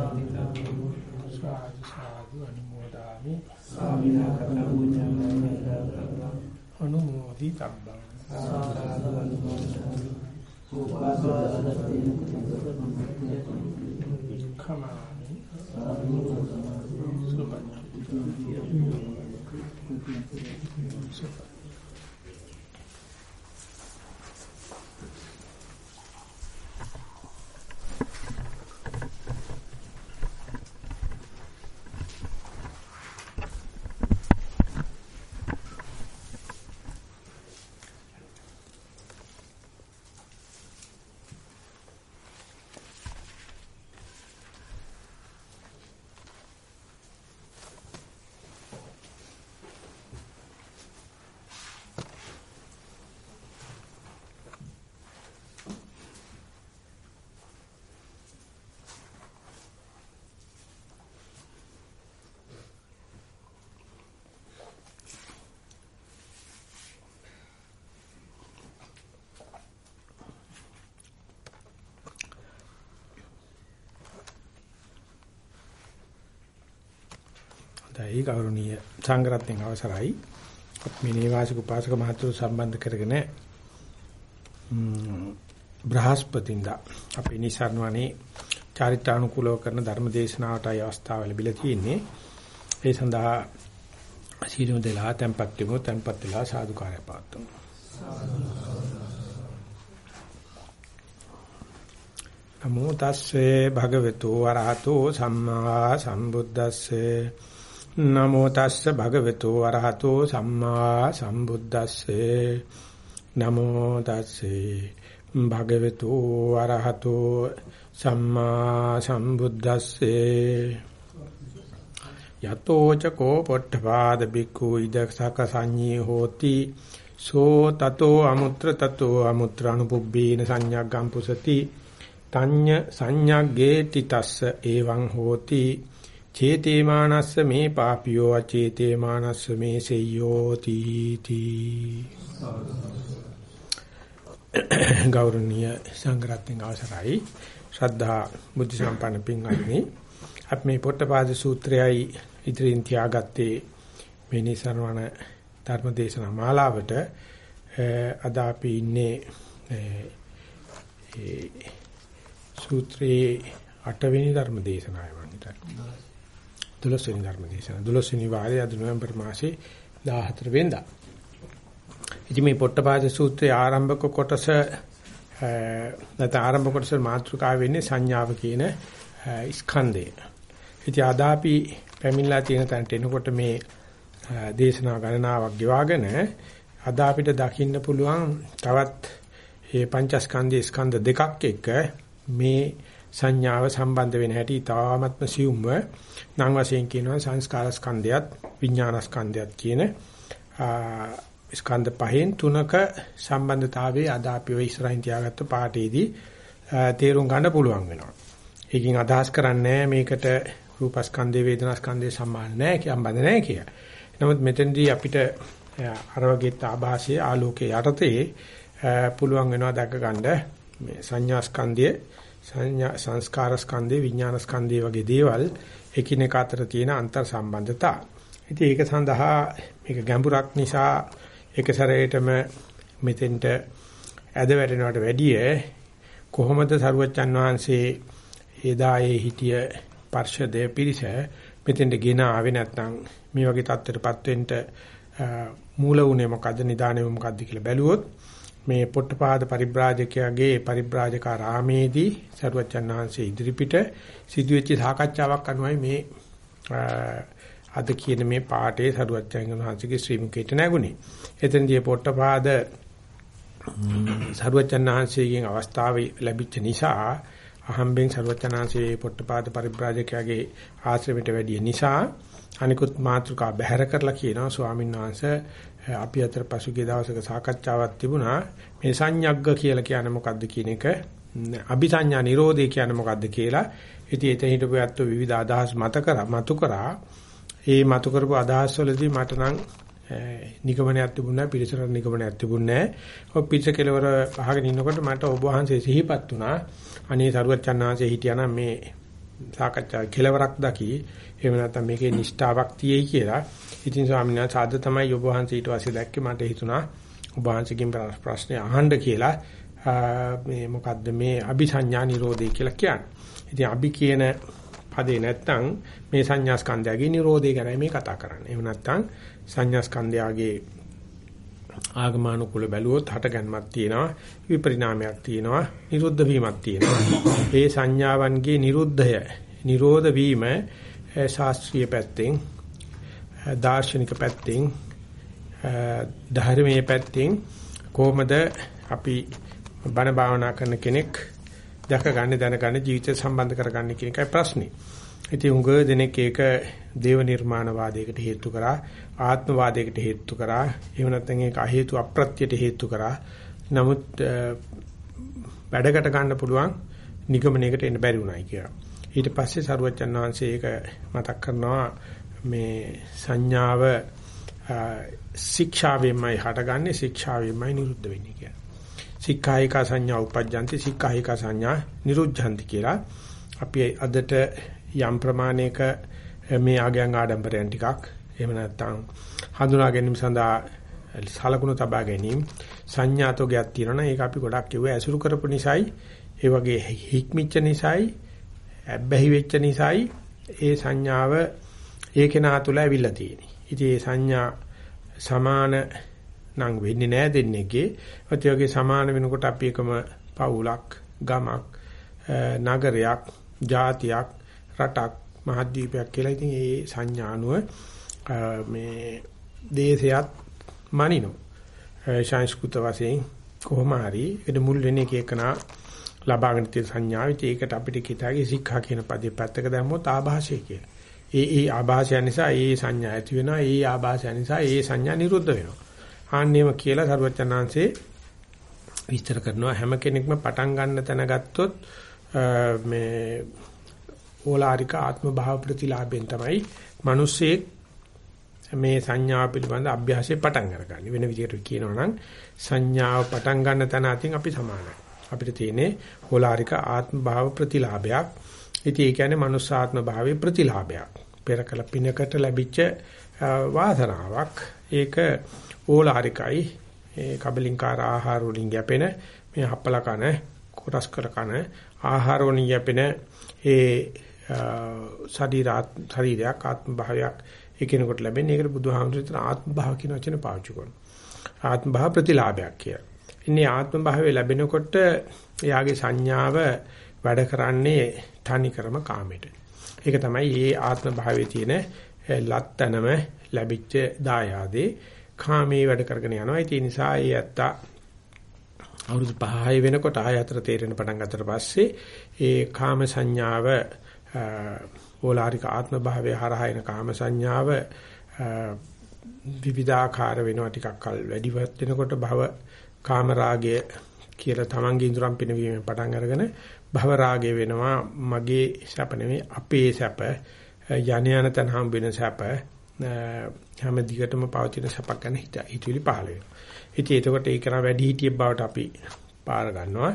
සාදු සාදු අනුමෝදාමි. ස්වාමීනා කරන පුණ්‍යමය අනුමෝදි තබ්බං. සාදු අනුමෝදන් උපාසවදතින කමාමි සුප දැයි ගෞරවනීය සංඝරත්නයන් අවසරයි. මේ නේවාසික උපාසක මහතුරු සම්බන්ධ කරගෙන බ්‍රහස්පතින්දා අපේ නිසරණවනේ චාරිත්‍රානුකූලව කරන ධර්ම දේශනාවටයි අවස්ථාව ලැබිලා තියෙන්නේ. ඒ සඳහා සීලමු දෙලා tempත් වෙමු. tempත් වෙලා සාදුකාරය පාත්තුමු නමෝ තස්සේ භගවතු වරහතෝ සම්මා සම්බුද්දස්සේ නමෝ තස්ස භගවතු අරහතෝ සම්මා සම්බුද්දස්සේ. නමෝ තස්සේ භගවතු අරහතෝ සම්මා සම්බුද්දස්සේ. යතෝ චකෝ පොට්ඨපාද බික්ඛු ඉදක්සක සංඤී හෝති. සෝ තතෝ අමුත්‍ර තතෝ අමුත්‍ර අනුපුබ්බේන සංඥාග්ගම් පුසති. තඤ්ඤ සංඥාග්ගේ තිතස්ස එවං හෝති. චේතේමානස්ස මේ පාපියෝ අචේතේමානස්ස මේ සෙය්‍යෝ තීති. ගෞරවනීය සංඝරත්නයේ අවසරයි. ශ්‍රද්ධා බුද්ධ සම්පන්න පින්වත්නි අපි මේ පොට්ටපාද සූත්‍රයයි ඉදිරියෙන් තියාගත්තේ මේ නිසරවණ ධර්ම දේශනා මාලාවට අද අපි ඉන්නේ ඒ සූත්‍රයේ 8 වෙනි ධර්ම දේශනාවේ මම හිතන්නේ. 12 වෙනි ධර්ම දේශනාව 12 වෙනි වාරයේ අද නොවැම්බර් මාසේ 14 වෙනිදා. ඉතින් මේ පොට්ටපාද සූත්‍රයේ ආරම්භක කොටස නැත්නම් ආරම්භ කොටස මාතෘකාව වෙන්නේ සංඥාව කියන ස්කන්ධය. ඉතින් අද අපි පැමිණලා තියෙන තැනට එනකොට මේ දේශනා ගණනාවක් ගෙවාගෙන අද අපිට දකින්න පුළුවන් තවත් මේ පංචස්කන්ධයේ ස්කන්ධ දෙකක් එක්ක මේ සංඥාව සම්බන්ධ වෙන හැටි තාමත්ම සියුම්ව නම් වශයෙන් කියනවා සංස්කාර ස්කන්ධයත් විඥාන ස්කන්ධයත් කියන ස්කන්ධ පහෙන් තුනක සම්බන්ධතාවයේ අද අපි ඔය ඉස්සරහින් තියාගත්ත පාඩේදී තේරුම් ගන්න පුළුවන් වෙනවා. ඒකෙන් අදහස් කරන්නේ මේකට රූපස්කන්ධේ වේදනාස්කන්ධේ සම්බන්ධ නැහැ කියම්බන්ධ නැහැ කිය. නමුත් මෙතෙන්දී අපිට අර වගේ ආభాසයේ ආලෝකයේ යටතේ පුළුවන් වෙනවා දැක ගන්න මේ සංඥා ස්කන්ධයේ සංඥා සංස්කාර ස්කන්ධේ විඥාන ස්කන්ධේ වගේ දේවල් එකිනෙක අතර තියෙන අන්තර් සම්බන්ධතා. ඉතින් ඒක සඳහා මේක ගැඹුරක් නිසා එක සැරේටම මෙතෙන්ට ඇද වැටෙනවට වැඩිය කොහොමද සරුවච්චන් වහන්සේ එදායේ හිටිය පර්ෂදේ පිරිස මෙතෙන්ට ගෙන ආවේ නැත්නම් මේ වගේ තත්ත්වයකටපත් වෙන්න මූල උනේ මොකද්ද නිදානේ මොකද්ද කියලා බැලුවොත් මේ පොට්ටපාද පරිබ්‍රාජකයාගේ පරිබ්‍රාජකාරාමේදී සරුවච්චන් වහන්සේ ඉදිරිපිට සිදුවෙච්ච සාකච්ඡාවක් අනුවයි මේ අද කියන මේ පාඩේ සරුවච්චන් වහන්සේගේ ශ්‍රී මුකේට නැගුණේ. එතනදී පොට්ටපාද සරුවච්චන් වහන්සේගෙන් අවස්ථාව ලැබිච්ච නිසා අහම්බෙන් සරුවච්චන් වහන්සේ පොට්ටපාද පරිබ්‍රාජකයාගේ ආශ්‍රමයට වැඩිය නිසා අනිකුත් මාතෘකා බැහැර කරලා කියනවා ස්වාමීන් වහන්සේ අපි අතර පසුගිය දවසක සාකච්ඡාවක් තිබුණා මේ සංඥග්ග කියලා කියන්නේ මොකද්ද කියන එක අபிසඤ්ඤා නිරෝධය කියන්නේ මොකද්ද කියලා ඉතින් එතන හිටපු ඇත්තෝ විවිධ අදහස් මත කරා මතු කරා ඒ මතු කරපු අදහස් වලදී මට නම් නිගමනයක් තිබුණා පිළිසර නිගමනයක් තිබුණේ නැහැ. ඔය පිටස කෙලවර අහගෙන ඉන්නකොට මට ඔබ වහන්සේ සිහිපත් වුණා. අනේ සරුවච්චන් වහන්සේ හිටියානම් මේ සාකච්ඡා කෙලවරක් දකි. එහෙම නැත්නම් මේකේ නිෂ්ඨාවක් තියෙයි කියලා. ඉතින් ස්වාමීන් වහන්සේ ආද තමයි ඔබ වහන්සේ ඊට පස්සේ දැක්කේ මට හිතුණා ඔබ වහන්සේකින් ප්‍රශ්නේ අහන්න කියලා. මේ මොකද්ද මේ අபிසඤ්ඤා නිරෝධය කියලා කියන්නේ. ඉතින් අභි කියන පදේ නැත්තම් මේ සංඥා ස්කන්ධයගේ නිරෝධය ගැන මේ කතා කරන්නේ. එහෙම නැත්තම් සංඥා ස්කන්ධයගේ ආගමානුකූල බැලුවොත් හටගන්මක් තියෙනවා විපරිණාමයක් තියෙනවා නිරුද්ධ වීමක් තියෙනවා ඒ සංඥාවන්ගේ නිරුද්ධය නිරෝධ වීම Eh, ශාස්ත්‍රීය පැත්තෙන් eh, දාර්ශනික පැත්තෙන් eh, ධර්මයේ පැත්තෙන් කොහොමද අපි බණ භාවනා කරන කෙනෙක් දැක ගන්න දැනගන්න ජීවිතය සම්බන්ධ කරගන්න කියන එකයි ප්‍රශ්නේ. ඉතින් උඟ දෙනෙක් ඒක දේව නිර්මාණවාදයකට හේතු කරා ආත්මවාදයකට හේතු කරා එහෙම නැත්නම් ඒක අහේතු අප්‍රත්‍යයට හේතු කරා නමුත් වැඩකට ගන්න පුළුවන් නිගමනයකට එන්න බැරි වුණයි කියලා. ඊට පස්සේ සරුවච්චන් වහන්සේ ඒක මතක් කරනවා මේ සංඥාව ශික්ෂාවෙන්මයි හටගන්නේ ශික්ෂාවෙන්මයි නිරුද්ධ වෙන්නේ කියලා. සික්ඛායික සංඥා උපජ්ජන්ති සික්ඛායික සංඥා නිරුද්ධන්ති කියලා. අපි අදට යම් ප්‍රමාණයක මේ ආගයන් ආඩම්බරයන් ටිකක් එහෙම නැත්නම් හඳුනා ගැනීම සඳහා සලකුණු තබා ගැනීම සංඥාතෝගයක් තියෙනවා ඒක අපි ගොඩක් කිව්වේ ඇසුරු කරපු නිසායි ඒ වගේ හික්මිච්ච නිසායි ඇබ්බැහි වෙච්ච නිසායි ඒ සංඥාව ඒකේ නා තුල ඇවිල්ලා තියෙන්නේ. ඉතින් ඒ සංඥා සමාන නම් වෙන්නේ නැහැ දෙන්නේගේ. ඒත් ඒ වගේ සමාන වෙනකොට අපි එකම පවුලක්, ගමක්, නගරයක්, ජාතියක්, රටක්, මහද්වීපයක් කියලා ඉතින් ඒ සංඥානුව මේ දේශයත් මනිනෝ. සංස්කෘත වශයෙන් කොහොම හරි ඒකට මුල් වෙන එක එකනා ලබාගෙන තියෙන සංඥාව. ඒකට අපිට කිතාගේ සික්ඛා කියන පදේ පැත්තක දැම්මොත් ආభాෂය කියලා. ඒ ඒ ආభాෂය නිසා ඒ සංඥා ඇති වෙනවා. ඒ ආభాෂය නිසා ඒ සංඥා නිරුද්ධ වෙනවා. ආන්නේම කියලා සරුවචනාංශේ විස්තර කරනවා හැම කෙනෙක්ම පටන් ගන්න තැන ගත්තොත් මේ ඕලාරික ආත්ම භාව ප්‍රතිලාභයෙන් තමයි මිනිස්සේ මේ සංඥාව පිළිබඳ අභ්‍යාසය පටන් අරගන්නේ වෙන විදිහට කියනවා නම් සංඥාව පටන් ගන්න තැන අතින් අපි සමානයි අපිට තියෙන්නේ හෝලාරික ආත්ම භාව ප්‍රතිලාභයක්. ඉතින් ඒ කියන්නේ මනුස්ස ආත්ම භාවයේ ප්‍රතිලාභයක්. පෙරකල පිනකට ලැබිච්ච වාසනාවක්. ඒක ඕලාරිකයි. ඒ කබලින්කාර ආහාර වලින් යැපෙන මේ හප්පල කන, කොටස් කර කන ආහාර වලින් යැපෙන ඒ ශරීරාත් ශරීරයක් ආත්ම භාවයක් එකිනෙකට ලැබෙන්නේ. ඒකට බුදුහාමුදුරුවෝ ආත්ම භාව කියන වචන පාවිච්චි කරනවා. ආත්ම භාව ප්‍රතිලාභයක් කියලා. ඉන්නේ ආත්ම භාවය ලැබෙනකොට එයාගේ සංඥාව වැඩ කරන්නේ තනිකරම කාමයට. ඒක තමයි මේ ආත්ම භාවයේ තියෙන ලත්තනම ලැබිච්ච දායාදේ කාමයේ වැඩ කරගෙන යනවා. ඒ නිසා ඒ ඇත්තා අවුරුදු 5 වෙනකොට ආය අතර තේරෙන පටන් ගත්තට පස්සේ ඒ කාම සංඥාව ඕලාරික ආත්ම භාවයේ හරහා එන කාම සංඥාව විවිධාකාර වෙනවා ටිකක් කල් වැඩිවත් වෙනකොට භව කාම රාගය කියලා තමන්ගේ ඉඳුරම් පිනවීමෙන් පටන් අරගෙන භව රාගය වෙනවා මගේ සැප නෙමෙයි අපේ සැප යණ යන තන හම් වෙන සැප හැම දිගටම පවතින සැපක් ගැන හිත හිතවිලි පහළ වෙනවා. ඉතින් එතකොට ඒක නා වැඩි හිටියෙක් බවට අපි පාර ගන්නවා.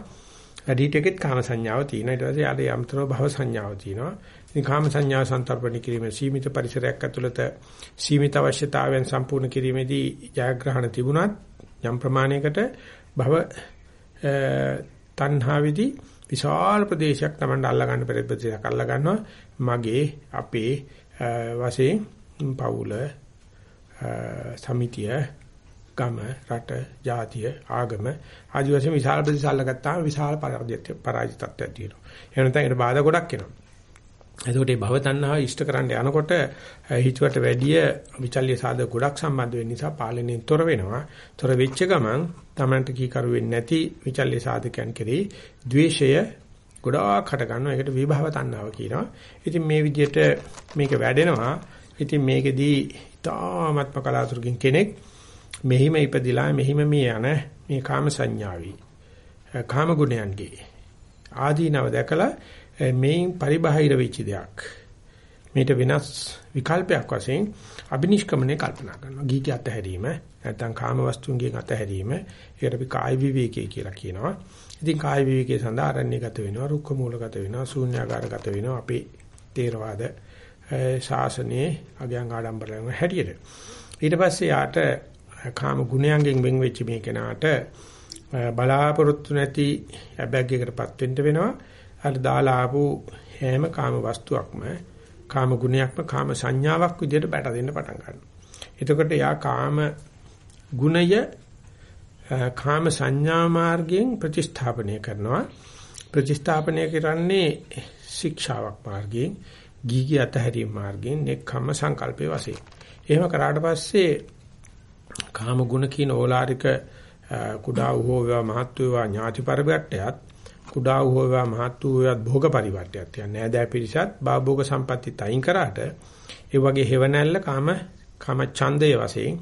වැඩි හිටියෙකෙත් කාම සංඥාව තියෙනවා. ඊට පස්සේ ආදී යම්තරව භව සංඥාව තියෙනවා. ඉතින් කාම සංඥා සන්තරපණි කිරීම සීමිත පරිසරයක් ඇතුළත සීමිත අවශ්‍යතාවයන් සම්පූර්ණ කිරීමේදී ජයග්‍රහණ තිබුණත් යම් ප්‍රමාණයකට භව තණ්හාවේදී විශාල ප්‍රදේශයක් Taman අල්ලා ගන්න පරිප්‍රදේශයක් අල්ලා ගන්නවා මගේ අපේ වශයෙන් පවුල සමිතිය ගම රට ජාතිය ආගම ආදි වශයෙන් විශාල ප්‍රදේශ අල්ලගත්තාම විශාල පරාජිතත්වයක් තියෙනවා. එහෙම නැත්නම් ඒකට බාධා ගොඩක් එනවා. එතකොට මේ භව තණ්හාව ඉෂ්ට කරන්න යනකොට හිතුවට වැඩිය විචල්්‍ය සාධක ගොඩක් සම්බන්ධ වෙන නිසා පාලනයෙන් තොර වෙනවා. තොර වෙච්ච ගමන් Tamanට කීකරු වෙන්නේ නැති විචල්්‍ය සාධකයන් කෙරෙහි ද්වේෂය ගොඩාක් හට ගන්නවා. ඒකට විභව තණ්හාව කියනවා. ඉතින් මේ විදිහට මේක වැඩෙනවා. ඉතින් මේකෙදී තාමත්ම කලාතුරකින් කෙනෙක් මෙහිම ඉපදිලා මෙහිම මේ යන මේ කාම සංඥාවි කාම ගුණයන්ගේ ආදීනව දැකලා Eh, මේන් පරිබාහිර වෙච්ච දෙයක්. මේට වෙනස් විකල්පයක් වශයෙන් අබිනිෂ්ක්‍මණය කල්පනා කරනවා. ගීටි අතහැරීම නැත්නම් කාම වස්තුන්ගෙන් අතහැරීම ඒකට අපි කාය විවේකයේ කියලා කියනවා. ඉතින් කාය විවේකයේ සඳහා අරණ්‍යගත වෙනවා, රුක්ක මූලගත වෙනවා, ශූන්‍යාකාරගත වෙනවා. අපේ තේරවාද eh, ශාසනයේ අගයන් ආඩම්බරයෙන් හැටියට. ඊට පස්සේ යාට eh, කාම ගුණයන්ගෙන් වෙන් වෙච්ච මේ කෙනාට බලාපොරොත්තු නැති අබැග්යකටපත් වෙන්න වෙනවා. අර දාලා ආපු හැම කාම වස්තුවක්ම කාම ගුණයක්ම කාම සංඥාවක් විදිහට බැට දෙන්න පටන් ගන්නවා. එතකොට යා කාම ගුණය කාම සංඥා මාර්ගයෙන් ප්‍රතිස්ථාපනය කරනවා. ප්‍රතිස්ථාපනය කරන්නේ ශික්ෂාවක් මාර්ගයෙන්, ගීගී අතහැරීම මාර්ගයෙන්, නෙක්ඛම්ම සංකල්පයේ වශයෙන්. එහෙම කරාට පස්සේ කාම ගුණ කියන ඕලාරික කුඩා වූ වේවා මහත් වේවා ඥාති පරිවර්තයත් කුඩා වූ වේවා මහත් වූ වේවා භෝග පරිවර්තයත් කියන්නේ නෑදෑ පිරිසත් භාභෝග සම්පatti තයින් කරාට ඒ වගේ හේවණැල්ල කාම කාම ඡන්දයේ වශයෙන්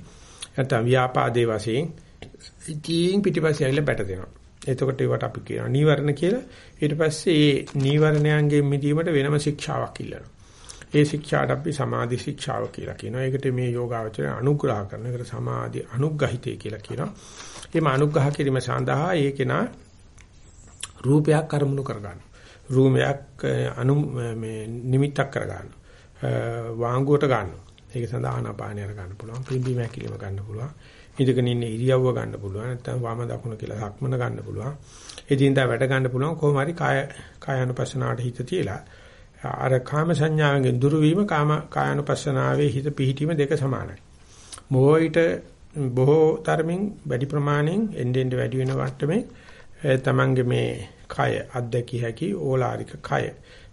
නැත්නම් ව්‍යාපාදයේ වශයෙන් ඉතින් පිටිපස්සේ ඇවිල්ලා බැට දෙනවා. එතකොට ඒවට අපි කියනවා නීවරණ කියලා. ඊට පස්සේ මේ නීවරණයන්ගෙන් මිදීමට වෙනම ශික්ෂාවක් ඉල්ලනවා. ඒ ශික්ෂාට අපි සමාධි ශික්ෂාව කියලා කියනවා. ඒකට මේ යෝගාවචරය අනුග්‍රහ කරන එකට සමාධි අනුග්‍රහිතය කියලා කියනවා. එimhe අනුග්‍රහ කිරීම සඳහා ඒකේනා රූපයක් කරමුණු කරගන්න. රූපයක් අනු මේ නිමිත්තක් කරගන්න. වාංගුවට ගන්න. ඒක සඳහා ආනාපානය අර ගන්න පුළුවන්. පිම්බීම හැකිලිම ගන්න පුළුවන්. ඉඳගෙන ඉන්න ඉරියව්ව ගන්න පුළුවන්. නැත්නම් වම දකුණ කියලා සක්මන ගන්න පුළුවන්. එදින්දා වැඩ ගන්න පුළුවන්. කොහොම හරි කාය කායानुපස්සනාවට හිත තියලා අර කාම සංඥාවෙන් දුරු වීම කාම කායानुපස්සනාවේ හිත පිහිටීම දෙක සමානයි. මොහොයිට බොහෝ තරමින් වැඩි ප්‍රමාණයෙන් එන්නෙන් වැඩි වෙන වට්ටමේ තමන්ගේ මේ කය අධ්‍යක්ෂ හැකි ඕලාරික කය.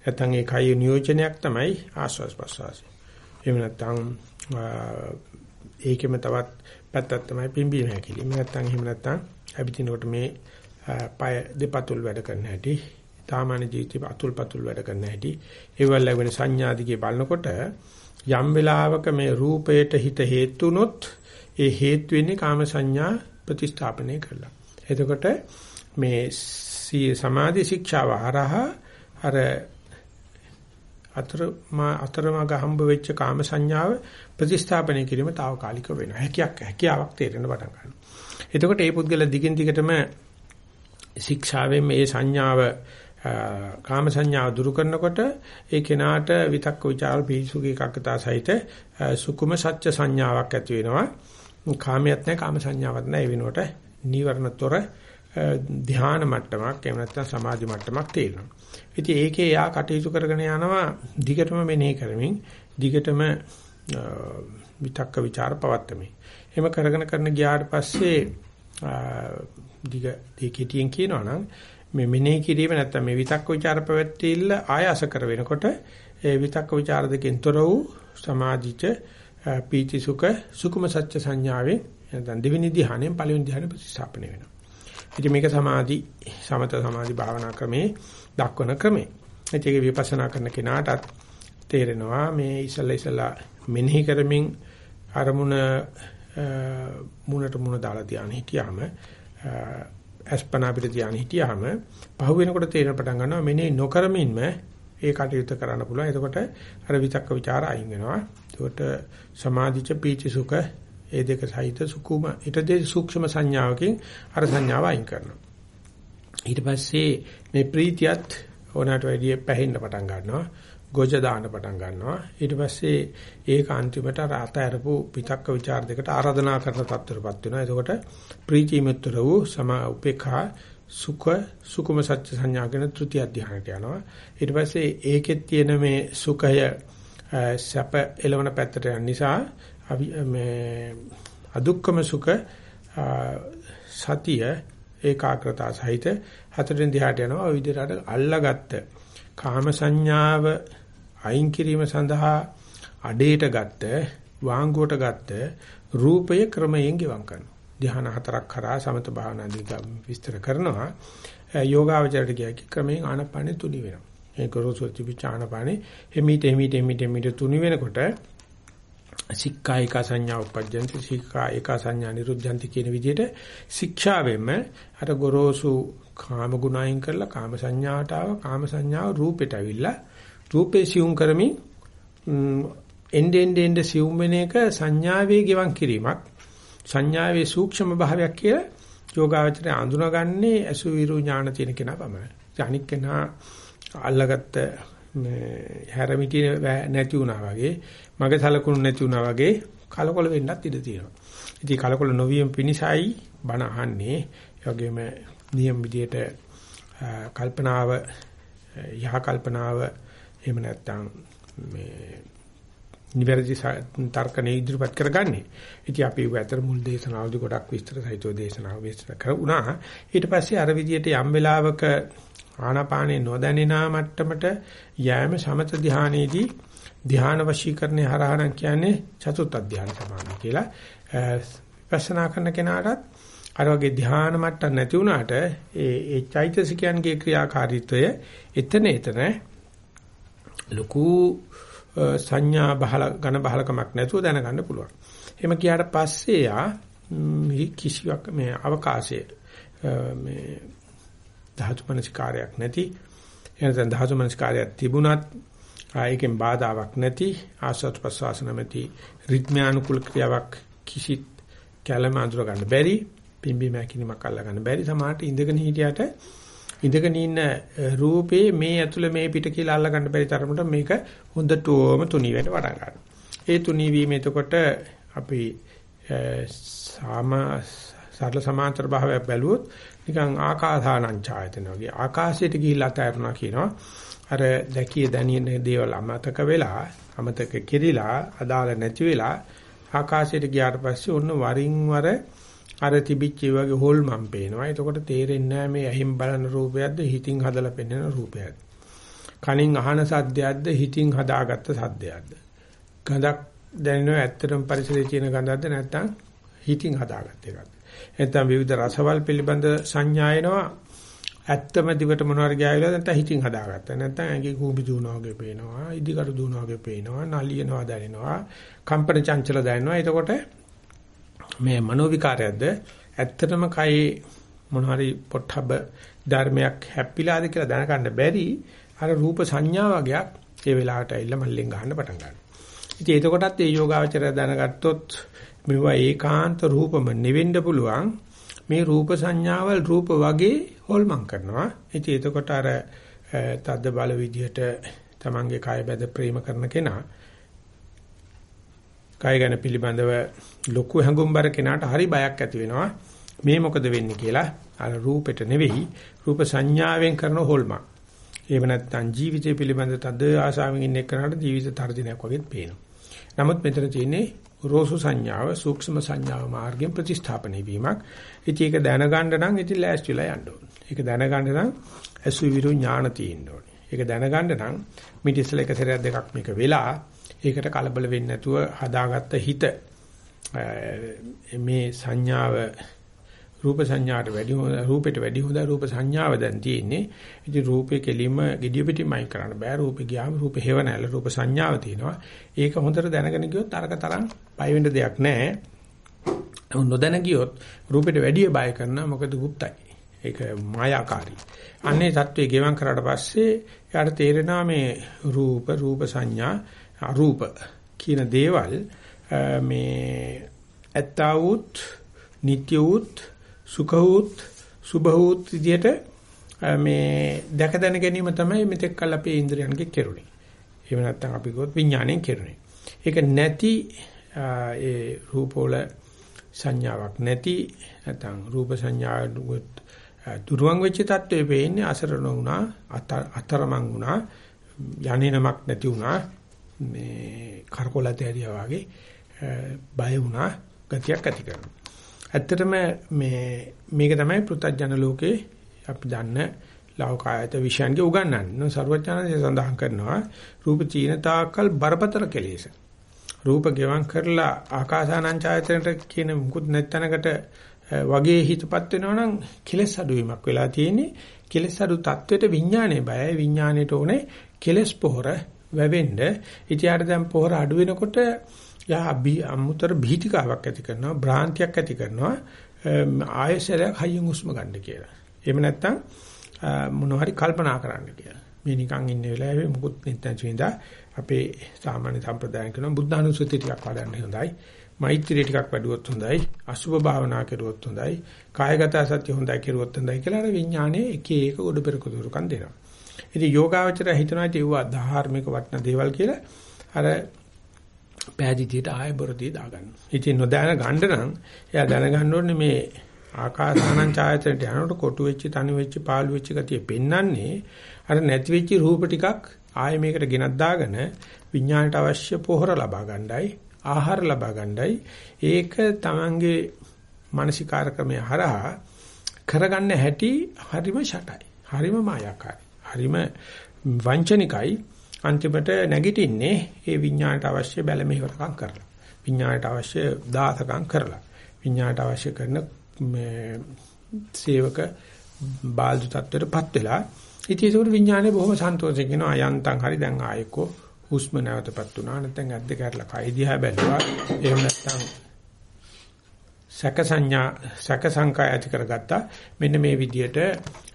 නැත්නම් ඒ කය නියෝජනයක් තමයි ආස්වාස් ප්‍රසවාසය. එහෙම නැත්නම් ඒකෙම තවත් පැත්තක් තමයි පිම්බීම හැකිලි. නැත්නම් එහෙම නැත්නම් අභිදිනකොට මේ පය දෙපතුල් වැඩ කරන හැටි, සාමාන්‍ය ජීවිතේ අතුල් පතුල් වැඩ කරන හැටි, ඒවල් ලැබෙන සංඥා දිගේ බලනකොට යම් වෙලාවක මේ රූපයට හිත හේතුනොත් ඒ හේතු වෙන්නේ කාම සංඥා ප්‍රතිස්ථාපනය කරලා. එතකොට මේ සී සමාධි ශික්ෂාව හරහා අර අතර අතරමඟ හම්බ වෙච්ච කාම සංඥාව ප්‍රතිස්ථාපනය කිරීම తాවකාලික වෙනවා. හැකියාවක් හැකියාවක් තේරෙන පටන් ගන්නවා. එතකොට මේ පුද්ගල දිගින් දිගටම ශික්ෂාවෙන් මේ සංඥාව කාම සංඥාව දුරු කරනකොට ඒ කෙනාට විතක්ක ਵਿਚාර පිසුගේ එකකතා සහිත සුකුම සත්‍ය සංඥාවක් ඇති වෙනවා. කාමයක් නැහැ කාම සංඥාවක් නැහැ ඒ වෙනුවට නීවරණතොර ධ්‍යාන මට්ටමක් එහෙම නැත්නම් සමාධි මට්ටමක් තියෙනවා. ඉතින් ඒකේ යා කටයුතු කරගෙන යනවා දිගටම මෙනෙහි කරමින් දිගටම විතක්ක ਵਿਚාර පවත්තමි. එහෙම කරගෙන කරන ගියාට පස්සේ දිග දෙකෙටියෙන් කියනවා නම් මේ මෙනෙහි කිරීම නැත්නම් මේ විතක්ක ਵਿਚාර පැවැත්තිල්ල ආයාස කර වෙනකොට ඒ විතක්ක ਵਿਚාර දෙකෙන් තොර වූ සමාධිච පීති සුඛ සුකුම සත්‍ය සංඥාවේ නැත්නම් දෙවෙනි ධ්‍යානයෙන් පළවෙනි ධ්‍යානෙ ප්‍රතිස්ථාපනය වෙනවා. ඉතින් මේක සමාධි සමත සමාධි භාවනා ක්‍රමේ දක්වන ක්‍රමේ. ඒක විපස්සනා කරන කෙනාටත් තේරෙනවා මේ ඉසලා ඉසලා මෙනෙහි කරමින් අරමුණ මුණට මුණ දාලා ධානය හිටියාම අස්පනා පිට ධානය හිටියාම පහු වෙනකොට තේරෙන පටන් ගන්නවා මෙනෙහි නොකරමින්ම ඒ කටයුත්ත කරන්න පුළුවන්. එතකොට අර විතක්ක ਵਿਚාර අයින් වෙනවා. එතකොට සමාධිච පීචි සුඛ ඒ දෙක සහිත සුකුම ඊට දෙ සූක්ෂම සංඥාවකින් අර සංඥාව අයින් කරනවා. ඊට පස්සේ මේ ප්‍රීතියත් ඕනකට වැඩිය පැහෙන්න පටන් ගන්නවා. ගොජ දාන්න පටන් ගන්නවා. ඊට පස්සේ ඒක අන්තිමට අර අතහැරපු පිටක්ක ਵਿਚාර දෙකට ආරාධනා කරන තත්ත්වයටපත් වෙනවා. එතකොට ප්‍රීතිමෙත්තර වූ සම උපේක්ඛා සුඛ සුකුම සත්‍ය සංඥා කියන තෘතිය අධ්‍යානයට යනවා. ඊට පස්සේ ඒකෙත් තියෙන මේ සුඛය සැප එළවන පැත්තට යන නිසා මේ අදුක්කම සුඛ සතිය ඒකාග්‍රතාව සහිත හතරෙන් දිහාට යනවා. ওই විදිහට අල්ලාගත්ත කාම සංඥාව අයින් කිරීම සඳහා අඩේට ගත්ත වාංගුවට ගත්ත රූපය ක්‍රමයෙන් ගෙවම් කරනවා. ධ්‍යාන හතරක් කරා සමත භාවනාදී විස්තර කරනවා. යෝගාවචරයට කියකි ක්‍රමයෙන් ආනපානෙ තුනි වෙනවා. ඒ ගොරෝසු තිබිචානපානෙ එමිට එමිට එමිට එමිට තුනි වෙනකොට සික්ඛායික සංඥා උපජ්ජන්ති සික්ඛායික සංඥා නිරුද්ධන්ති කියන විදිහට ශික්ෂාවෙම අර ගොරෝසු කාම ගුණයින් කරලා කාම සංඥාට ආව කාම සංඥාව රූපෙට අවිල්ලා රූපේ සියුම් කරමින් එnde end end සිවුම් වෙන එක සංඥාවේ ගෙවන් කිරීමක් සංඥාවේ සූක්ෂම භාවයක් කියලා යෝගාවචරය අඳුනගන්නේ අසුවිරු ඥාන තියෙන කෙනා පමණයි. අනික් කෙනා අල්ලගත්ත මේ හැරමිටි නැති වුණා වගේ මගේ සලකුණු නැති වුණා වගේ කලකොල වෙන්නත් ඉඩ තියෙනවා. ඉතින් කලකොල නොවියම් පිනිසයි බණ අහන්නේ. ඒ වගේම නියම විදියට කල්පනාව යහ කල්පනාව එහෙම නැත්නම් මේ නිවැරදි තර්කනේ ඉදිරිපත් කරගන්නේ. ඉතින් අපි ඒ අතර මුල් දේශනාවලදී ගොඩක් විස්තර සහිතව දේශනාව විස්තර කරුණා. ඊට පස්සේ අර විදියට යම් වෙලාවක ආනාපානේ නොදැනෙනා මට්ටමට යෑම සමත ධානයේදී ධාන වශීකරණේ හරහානම් කියන්නේ චතුත් ධාන සමාධිය කියලා. විපස්සනා කරන කෙනාටත් අර වගේ ධාන මට්ටම් නැති වුණාට ඒ ඒ චෛතසිකයන්ගේ ක්‍රියාකාරීත්වය එතන එතන ලොකු සංඥා බහල ඝන බහලකමක් නැතුව දැනගන්න පුළුවන්. එහෙම කියාට පස්සේ යා කිසිවක් මේ අවකාශයේ මේ ධාතු මනසිකාරයක් නැති එනසන් ධාතු මනසිකාරයක් තිබුණත් ආයකෙන් බාධාවක් නැති ආසත් ප්‍රසවාස නැමැති රිද්මයානුකූල ක්‍රියාවක් කිසිත් කැළම අඳුර ගන්න බැරි පිම්බි මැකිනීමක් අල්ල ගන්න බැරි සමහරට ඉඳගෙන හිටියට ඉඳගෙන ඉන්න රූපේ මේ ඇතුළ මේ පිට කියලා අල්ල ගන්න බැරි තරමට මේක හොඳටම තුනී වෙන්න පටන් ගන්නවා. ඒ තුනී වීම එතකොට අපි සාම සරල සමාන්තර භාවයක් බැලුවොත් නිකන් ආකාසානං ඡායතන වගේ ආකාශයට ගිහිල්ලා තැරුණා කියනවා. අර දැකිය දැනින දේවල් අමතක වෙලා අමතක කෙරිලා අදාළ නැති වෙලා ආකාශයට ගියාට පස්සේ ඔන්න වරින් වර අර තිබිච්ච වගේ හොල්මන් පේනවා. එතකොට තේරෙන්නේ මේ ඇහිම් බලන රූපයක්ද හිතින් හදලා පෙන්වන රූපයක්ද. කනින් අහන සද්දයක්ද හිතින් හදාගත්ත සද්දයක්ද. ගඳක් දැනෙනවා ඇත්තටම පරිසරයේ තියෙන ගඳක්ද නැත්නම් හිතින් හදාගත්ත එකක්ද. නැත්නම් විවිධ රසවල් පිළිබඳ සංඥා එනවා. ඇත්තම දිවට මොනවාරි ගෑවිලා නැත්නම් හිතින් හදාගත්තා. නැත්නම් ඇඟේ කූඹි දුවනවා වගේ පේනවා, ඉදිකටු දුවනවා වගේ පේනවා, නලියනවා දැනෙනවා, කම්පන චංචල දැනෙනවා. එතකොට මේ මනෝ විකාරයක්ද ඇත්තටම කයි මොනවාරි පොට්ටබ ධර්මයක් හැප්පිලාද කියලා දැනගන්න බැරි අර රූප සංඥා වගේක් ඒ වෙලාවට ඇවිල්ලා මල්ලෙන් ගන්න පටන් ගන්නවා. ඉතින් එතකොටත් මේ යෝගාවචරය දැනගත්තොත් මේවා ඒකාන්ත රූපම නෙවෙන්න පුළුවන්. මේ රූප සංඥාවල් රූප වගේ හොල්මන් කරනවා. ඉතින් එතකොට අර තද්ද බල විදියට තමන්ගේ කය බැද ප්‍රේම කරන කෙනා කය ගැන පිළිබඳව ලොකු හැඟුම්බර කෙනාට හරි බයක් ඇති වෙනවා. මේ මොකද වෙන්නේ කියලා අර රූපෙට නෙවෙයි රූප සංඥාවෙන් කරන හොල්මන්. එහෙම නැත්නම් ජීවිතය පිළිබඳ තද ආශාවෙන් ඉන්න එක්කනට ජීවිත තර්ජනයක් වගේ පේනවා. නමුත් මෙතන තියෙන්නේ රෝසු සංඥාව සූක්ෂම සංඥාව මාර්ගයෙන් ප්‍රතිස්ථාපනය වීමක්. ඉතින් ඒක දැනගන්න නම් ඉතින් ලෑස්තිලා යන්න ඕනේ. ඒක දැනගන්න නම් අසුවිරු ඥාන තියෙන්න ඕනේ. ඒක දැනගන්න නම් මිටිස්ල එක සැරයක් දෙකක් මේක වෙලා ඒකට කලබල වෙන්නේ නැතුව හදාගත්ත හිත මේ සංඥාව රූප සංඥාට වැඩි හොඳ රූපෙට වැඩි හොඳ රූප සංඥාව දැන් තියෙන්නේ. ඉතින් රූපේ කෙලිම gediya pitim අයින් කරන්න බෑ. රූපේ ගියාම රූප හේව නැල රූප සංඥාව තියෙනවා. ඒක හොඳට දැනගෙන ගියොත් අරක තරම් බය වෙන්න දෙයක් නැහැ. නොදැන ගියොත් රූපෙට වැඩි බය කරනවා මොකද গুপ্তයි. ඒක මායාකාරී. අන්නේ தત્ත්වය ගෙවම් කරාට පස්සේ යාට තේරෙනවා මේ රූප රූප සංඥා අරූප කියන දේවල් මේ ඇත්තවුත් නිට්‍යවුත් නිට්ටය වූත් සුඛ වූත් සුභ වූත් විදියට මේ දැක දැන ගැනීම තමයි මෙතෙක් කල් අපේ ඉන්ද්‍රයන්ගේ කෙරුණේ. එහෙම නැත්නම් අපි ගොත් විඥාණයෙන් කෙරුණේ. ඒක නැති ඒ රූපවල සංඥාවක් නැති නැත්නම් රූප සංඥාවට දුරවන් වෙච්ච තත්ත්වෙ වෙන්නේ අසරණ වුණා අතරමං වුණා යන්නේනමක් නැති වුණා මේ කරකොලත ඇරියා වගේ බය වුණා ගතියක් ඇති කරනවා. ඇත්තටම මේ මේක තමයි පෘථජන ලෝකේ අපි දන්න ලෞකායත විෂයන්ගේ උගන්වන්නේ. සර්වඥාන්සේ සඳහන් කරනවා රූප චීන තාකල් බරපතල කෙලෙස. රූප ගෙවම් කරලා ආකාසානංචායතනට කියන මුකුත් නැත්තනකට වගේ හිතපත් වෙනවා නම් කෙලස් අඩුවීමක් වෙලා තියෙන්නේ. කෙලස් අඩු තත්වෙට විඥානේ බයයි. විඥාණයට ඕනේ කෙලස් පොහොර වැවෙන්න. ඉතියාට දැන් පොහොර අඩු වෙනකොට යා අමුතර භීතිකාවක් ඇති කරනවා, භ්‍රාන්තියක් ඇති කරනවා. ආයසරයක් හයියෙන් උස්ම ගන්න කියලා. එහෙම නැත්නම් මොනවා හරි කල්පනා කරන්න කියලා. මේ නිකන් ඉන්න වෙලාවේ මුකුත් නැත්නම් විඳා අපේ සාමාන්‍ය සම්ප්‍රදායන් කරන බුද්ධානුස්සති ටිකක් වඩන්න හොඳයි. මෛත්‍රිය ටිකක් වැඩුවොත් හොඳයි. අසුභ භාවනා කරුවොත් හොඳයි. කායගත සත්‍ය හොඳයි කරුවොත් හොඳයි කියලා අර විඥානයේ එක එක ගොඩ පෙරක දුරුකම් දෙනවා. ඉතින් යෝගාවචරය හිතනවා ඒවා ධාර්මික වටන දේවල් කියලා අර පෑදීතියට ආය බොරදී දාගන්න. ඉතින් නොදැන ගන්න නම් එයා දැනගන්න ඕනේ මේ ආකාසානං ඡායතනට යනකොට කොටු වෙච්ච තනි වෙච්ච පාළු වෙච්ච ගතිය පෙන්වන්නේ අර නැති වෙච්ච රූප ටිකක් ආයෙ මේකට ගෙනත් දාගෙන විඥාණයට අවශ්‍ය පොහොර ලබා ගන්නයි ආහාර ලබා ගන්නයි. ඒක තමන්ගේ මානසිකාර ක්‍රමය හරහා කරගන්න හැටි හරිම ෂටයි. හරිම මායාකාරයි හරිම වංචනිකයි. අන්තිමට නැගිටින්නේ ඒ විඥාණයට අවශ්‍ය බැල මෙහෙවරකම් කරලා. විඥාණයට අවශ්‍ය දාසකම් කරලා. විඥාණයට අවශ්‍ය කරන මේ සේවක බාල්දු තත්ත්වයටපත් වෙලා ඉතින් ඒක විඥානේ බොහොම සන්තෝෂයෙන් කියනවා අයන්තම් හරි දැන් ආයෙකෝ හුස්ම නැවතපත් වුණා. නැත්නම් ඇද්ද කැරලා කයි දිහා බැලුවා. එහෙම නැත්නම් සැක සංඥා සැක සංකා ඇති කරගත්තා. මෙන්න මේ විදියට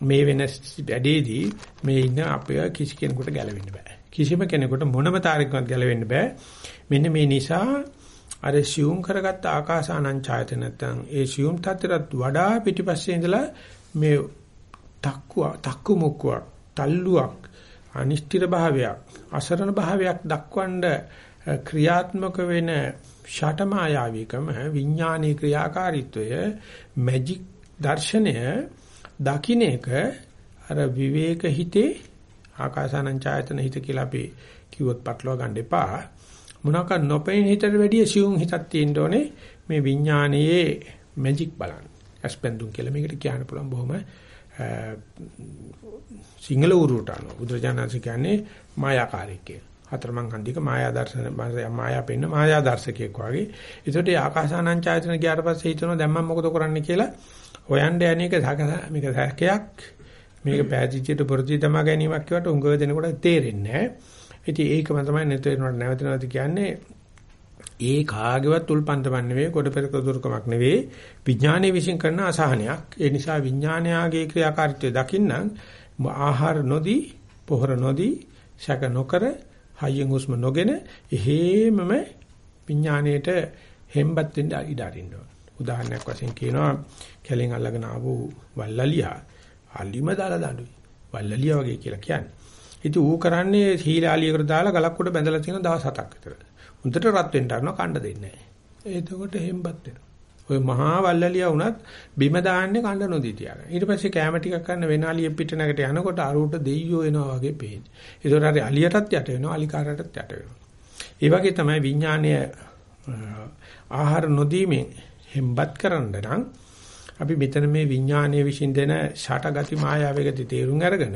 මේ වෙන වැඩේදී මේ ඉන්න අපේ කිසි කෙනෙකුට ගැලවෙන්න බෑ. කිසිම කෙනෙකුට මොනම තාරිකවත් ගැලවෙන්න බෑ. මෙන්න මේ නිසා අර සියුම් කරගත්ත ආකාසානං ඡායත නැත්නම් ඒ සියුම් තත්ත්වයට වඩා පිටිපස්සේ ඉඳලා මේ තක්කුව තක්කු මුක්කුවක් තල්ලුවක් අනිෂ්ඨිර භාවයක් අසරණ භාවයක් දක්වන්න ක්‍රියාත්මක වෙන ෂටමායාවිකම විඥානීය ක්‍රියාකාරීත්වය මැජික් දර්ශනය දකින්න එක අර විවේක හිතේ ආකාසානං ඡායතන හිත කියලා අපි කිව්වොත් පටලවා ගන්න එපා මොනක නොපෙනෙන හිතට වැඩිය සියුම් හිතක් තියෙන්න ඕනේ මේ විඥානයේ මැජික් බලන්න ඇස්පෙන්දුම් කියලා මේකට කියන්න පුළුවන් බොහොම සිංහල උරුවට අනුව බුදුරජාණන්සේ කියන්නේ මායාකාරීකය. හතරමං හන්දික මායා දර්ශන මායා පෙන්න මායා දර්ශකයක් වගේ. ඒකට ඒ ආකාසානං ඡායතන ගියාට පස්සේ හිතනවා දැන් මම මොකද කරන්න කියලා හොයන්න යන්නේක මේක සැකයක්. මේක පෑදිච්චට පුරුදි තමා ගැනීමක් කියවට උංගව දෙනකොට තේරෙන්නේ නැහැ. ඉතින් ඒකම තමයි නැතේනවට නැවත නැවත කියන්නේ ඒ කාගේවත් උල්පන්දමක් නෙවෙයි කොට පෙරක දුරුකමක් නෙවෙයි විඥානයේ විශ්ින් කරන අසහනයක් ඒ නිසා විඥානයාගේ ක්‍රියාකාරීත්වය දකින්නම් ආහාර නොදී පොහොර නොදී ශක නොකර හයියෙන් හුස්ම නොගෙන එහෙමම විඥාණයට හෙම්බත් වෙන්න ඉඩ අරින්න ඕන උදාහරණයක් වශයෙන් කියනවා කැලෙන් අල්ලගෙන ආපු වල්ලලියා අලිම දාලා දඬුයි වල්ලලියා වගේ කියලා කියන්නේ ඉතින් ඌ කරන්නේ හීලාලියකට දාලා ගලක් උඩ බැඳලා තියෙන දවස් හතක් විතර හොඳට රත් වෙන්න අරනවා කණ්ඩ දෙන්නේ නැහැ. එතකොට හෙම්බත් වෙනවා. ඔය මහා වල්ලලියා වුණත් බිම දාන්නේ කණ්ඩ නොදී තියාගන්න. ඊට පස්සේ කැම ටිකක් ගන්න වෙනාලිය පිට නැගට යනකොට අරුට දෙයියෝ එනවා වගේ පේන්නේ. ඒතකොට හරි අලියටත් යට වෙනවා අලිකාරටත් යට වෙනවා. ඒ වගේ තමයි විඥානය ආහාර නොදීමෙන් හෙම්බත් කරන්න නම් අපි මෙතන මේ විඥානයේ විශ්ින් දෙන ෂටගති මායාවේගති තේරුම් අරගෙන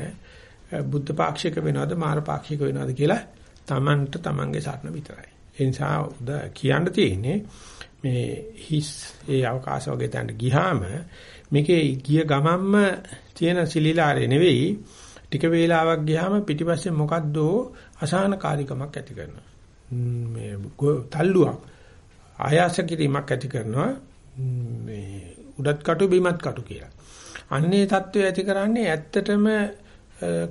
බුද්ධ පාක්ෂික වෙනවද මාර පාක්ෂික වෙනවද කියලා Tamanට Tamanගේ සාරණ විතරයි. ඒ නිසා කියන්න තියෙන්නේ මේ හිස් ඒ අවකාශ වගේ තැනට ගියාම මේකේ ගිය ගමන්ම තියෙන සිලිලාරේ නෙවෙයි ටික වේලාවක් ගියාම පිටිපස්සේ මොකද්ද අසහනකාරීකමක් ඇති කරනවා. මේ තල්ලුවක් ආයාස කිරීමක් ඇති කරනවා මේ උඩත් කටු බිමත් කටු කියලා. අන්නේ தত্ত্বය ඇති කරන්නේ ඇත්තටම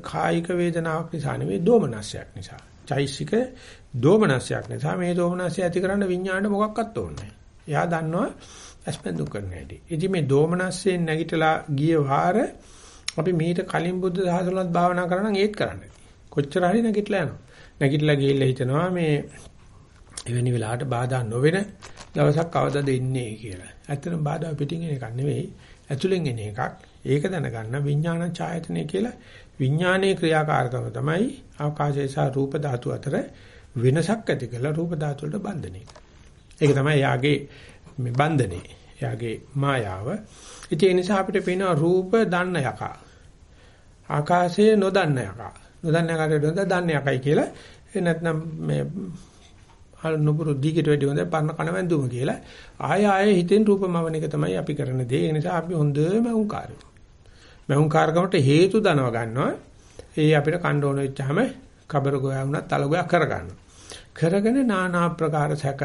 කායික වේදනාවක් නිසා නෙවෙයි දෝමනස්යක් නිසා. චෛසික දෝමනස්යක් නිසා මේ දෝමනස්ය ඇති කරන්න විඥාණය මොකක්වත් ඕනේ එයා දන්නවා ඇස්පෙන්දු කරන හැටි. ඉතින් මේ දෝමනස්යෙන් නැගිටලා ගිය වාර අපි මීට කලින් බුද්ධ දහසලවත් භාවනා කරනනම් ඒත් කරන්නේ. කොච්චර හරි නැගිටලා යනවා. නැගිටලා ගිහිල්ලා හිතනවා මේ එවැනි වෙලාවට බාධා නොවන දවසක් කවදාද ඉන්නේ කියලා. ඇත්තටම බාධා පිටින් එන එකක් නෙවෙයි, ඇතුලෙන් එන එකක්. ඒක දැනගන්න විඥාන ඡායතනය කියලා විඥානයේ ක්‍රියාකාරකම තමයි අවකාශය සහ රූප ධාතු අතර වෙනසක් ඇති කරලා රූප ධාතු වලට බන්ධනය. ඒක තමයි යාගේ මේ බන්ධනේ. යාගේ මායාව. ඒ නිසා අපිට පේනවා රූප දන්න යකා. ආකාශයේ නොදන්න යකා. නොදන්න යකාට නොද දන්න යකයි කියලා. ඒ නැත්නම් මේ අර නුපුරු දීකට වැඩි හොඳ පරණ කණ වැන්දුම කියලා. ආය ආය හිතෙන් රූපමවන එක තමයි අපි කරන දේ. ඒ නිසා අපි හොඳම උන්කාරය. මෞංකාරකමට හේතු දනව ගන්නවා. ඒ අපිට කණ්ඩ ඕන වෙච්චාම කබර ගෝයා වුණත් තල ගෝයා කරගන්නවා. කරගෙන নানা ආකාර සැක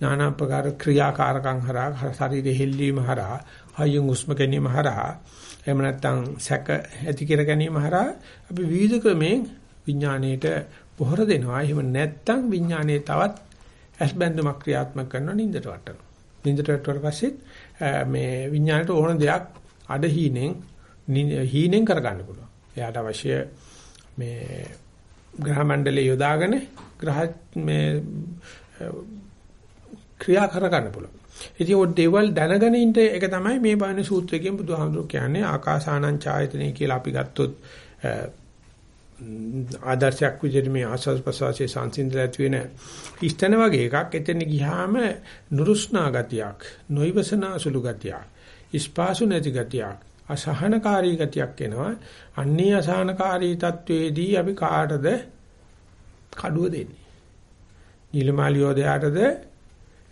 নানা ආකාර ක්‍රියාකාරකම් හරහා ශරීරෙ හෙල්ලීම හරහා හයියෙන් හුස්ම ගැනීම හරහා එහෙම නැත්නම් සැක ඇති කර ගැනීම හරහා අපි විවිධ ක්‍රමෙන් විඥාණයට පොහොර දෙනවා. එහෙම නැත්නම් විඥාණය තවත් ඇස්බැඳුමක් ක්‍රියාත්මක කරනවා නින්දට වටනවා. නින්දට වටුවාට පස්සෙත් මේ විඥාණයට ඕන දෙයක් අඩ හීනෙන් හීනෙන් කරගන්න පුළුවන්. එයාට අවශ්‍ය මේ ග්‍රහ මණ්ඩලයේ යොදාගෙන ග්‍රහ මේ ක්‍රියා කර ගන්න පුළුවන්. ඉතින් ඔය දේවල් දැනගෙන ඉන්න එක තමයි මේ බාහිර සූත්‍රයෙන් බුදුහාමුදුරුවෝ කියන්නේ ආකාසානං ඡායතනෙ කියලා අපි ගත්තොත් ආදර්ශයක් විදිහට මේ ආස්වාද ප්‍රසවාසයේ සංසිඳලා ඇති වෙන ඉස්තන වගේ එකක් එතන ගියාම නුරුස්නා ගතියක් නොයිවසනා සුළු ගතියක් ඉස්පාසු නැති ගතියක් අසහනකාරී ගතියක් එනවා අන්නේ අසහනකාරී තත්වයේදී අපි කාටද කඩුව දෙන්නේ නිලමාලියෝදයාටද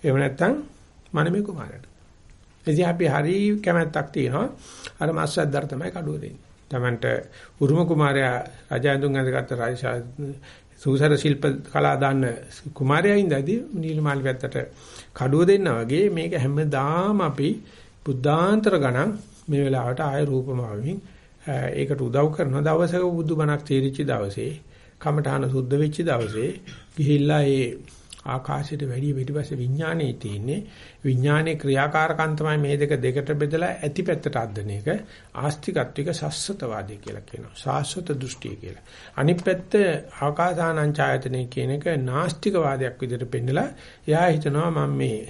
එහෙම නැත්නම් මනමේ කුමාරට. ඉතින් අපි හරි කැමැත්තක් තියෙනවා අර මාස්සද්දර තමයි කඩුව දෙන්නේ. Tamanට උරුම කුමාරයා රජාඳුන් ඇඳගත්ත රාජශා සූසර ශිල්ප කලා දාන්න කුමාරයා ඉඳදී නිලමාලි පැත්තට කඩුව දෙන්නා වගේ මේක හැමදාම අපි බුද්ධාන්තර ගණන් මේ වෙලාවට ආය රූපමාවෙන් uh, ඒකට උදව් කරන දවසක බුදුබණක් තීරිච්ච දවසේ කමඨාන සුද්ධ වෙච්ච දවසේ ගිහිල්ලා ඒ ආකාශයට වැඩි පිටිපස්සේ විඥානයේ තියෙන්නේ. විඥානයේ ක්‍රියාකාරකම් තමයි මේ දෙක දෙකට බෙදලා ඇති පැත්තට අද්දන එක. ආස්තිකත්වික සස්සතවාදී කියලා කියනවා. සාස්වත දෘෂ්ටිය කියලා. අනිත් පැත්ත ආකාසානං ඡායතනෙ කියන එක නාස්තිකවාදයක් විදිහට පෙන්නලා එයා හිතනවා මම මේ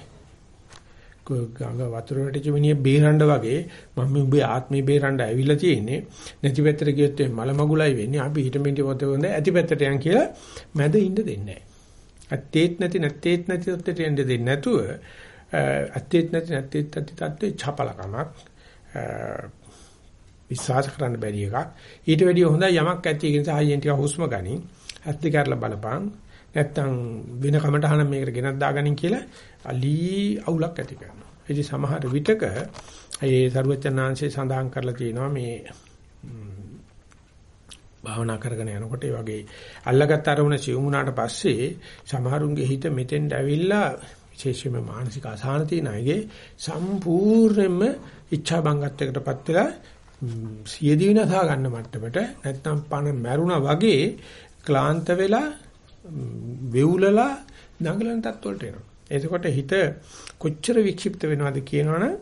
ගඟ වතුර වැටිච්ච මිනිහ බේරන්න වගේ මම උඹේ ආත්මේ බේරන්න ඇවිල්ලා තියෙන්නේ. නැති පැත්තට ගියොත් මල මගුලයි වෙන්නේ. අපි හිට මිනිහ පොතේ හොඳ ඇති පැත්තට යන් කියලා මැද ඉන්න දෙන්නේ නැහැ. ඇත්තේත් නැති නැත්තේත් නැති තත්ත්වයට එන්න දෙන්නේ නැතුව ඇත්තේත් නැති නැත්තේත් නැති තත්ත්වේ චපලකමක් විශ්වාස කරන්න බැරි එකක්. ඊට වැඩිය හොඳයි යමක් ඇති ඒ නිසා හයියෙන් ටික හුස්ම ගනින් ඇත්ත කරලා බලපං නැත්තම් වෙන කමටහන මේකට ගෙනත් දාගනින් කියලා අලි අවුලක් ඇති කරනවා. ඉතින් සමහර විටක ඒ සරුවචනාංශේ සඳහන් කරලා තියෙනවා මේ භාවනා කරගෙන යනකොට ඒ වගේ අල්ලගත් අරමුණ සිවුමුණාට පස්සේ සමහරුන්ගේ හිත මෙතෙන්ට ඇවිල්ලා විශේෂයෙන්ම මානසික අසහන තියෙන අයගේ සම්පූර්ණයෙන්ම ඉච්ඡා බංගත්වයකටපත් වෙලා සියදී විනාසා ගන්න මට්ටමට නැත්නම් පණ මැරුණා වගේ ක්ලාන්ත වෙලා වෙවුලලා දඟලන තත්වලට එනවා. එතකොට හිත කොච්චර වික්ෂිප්ත වෙනවද කියනවනම්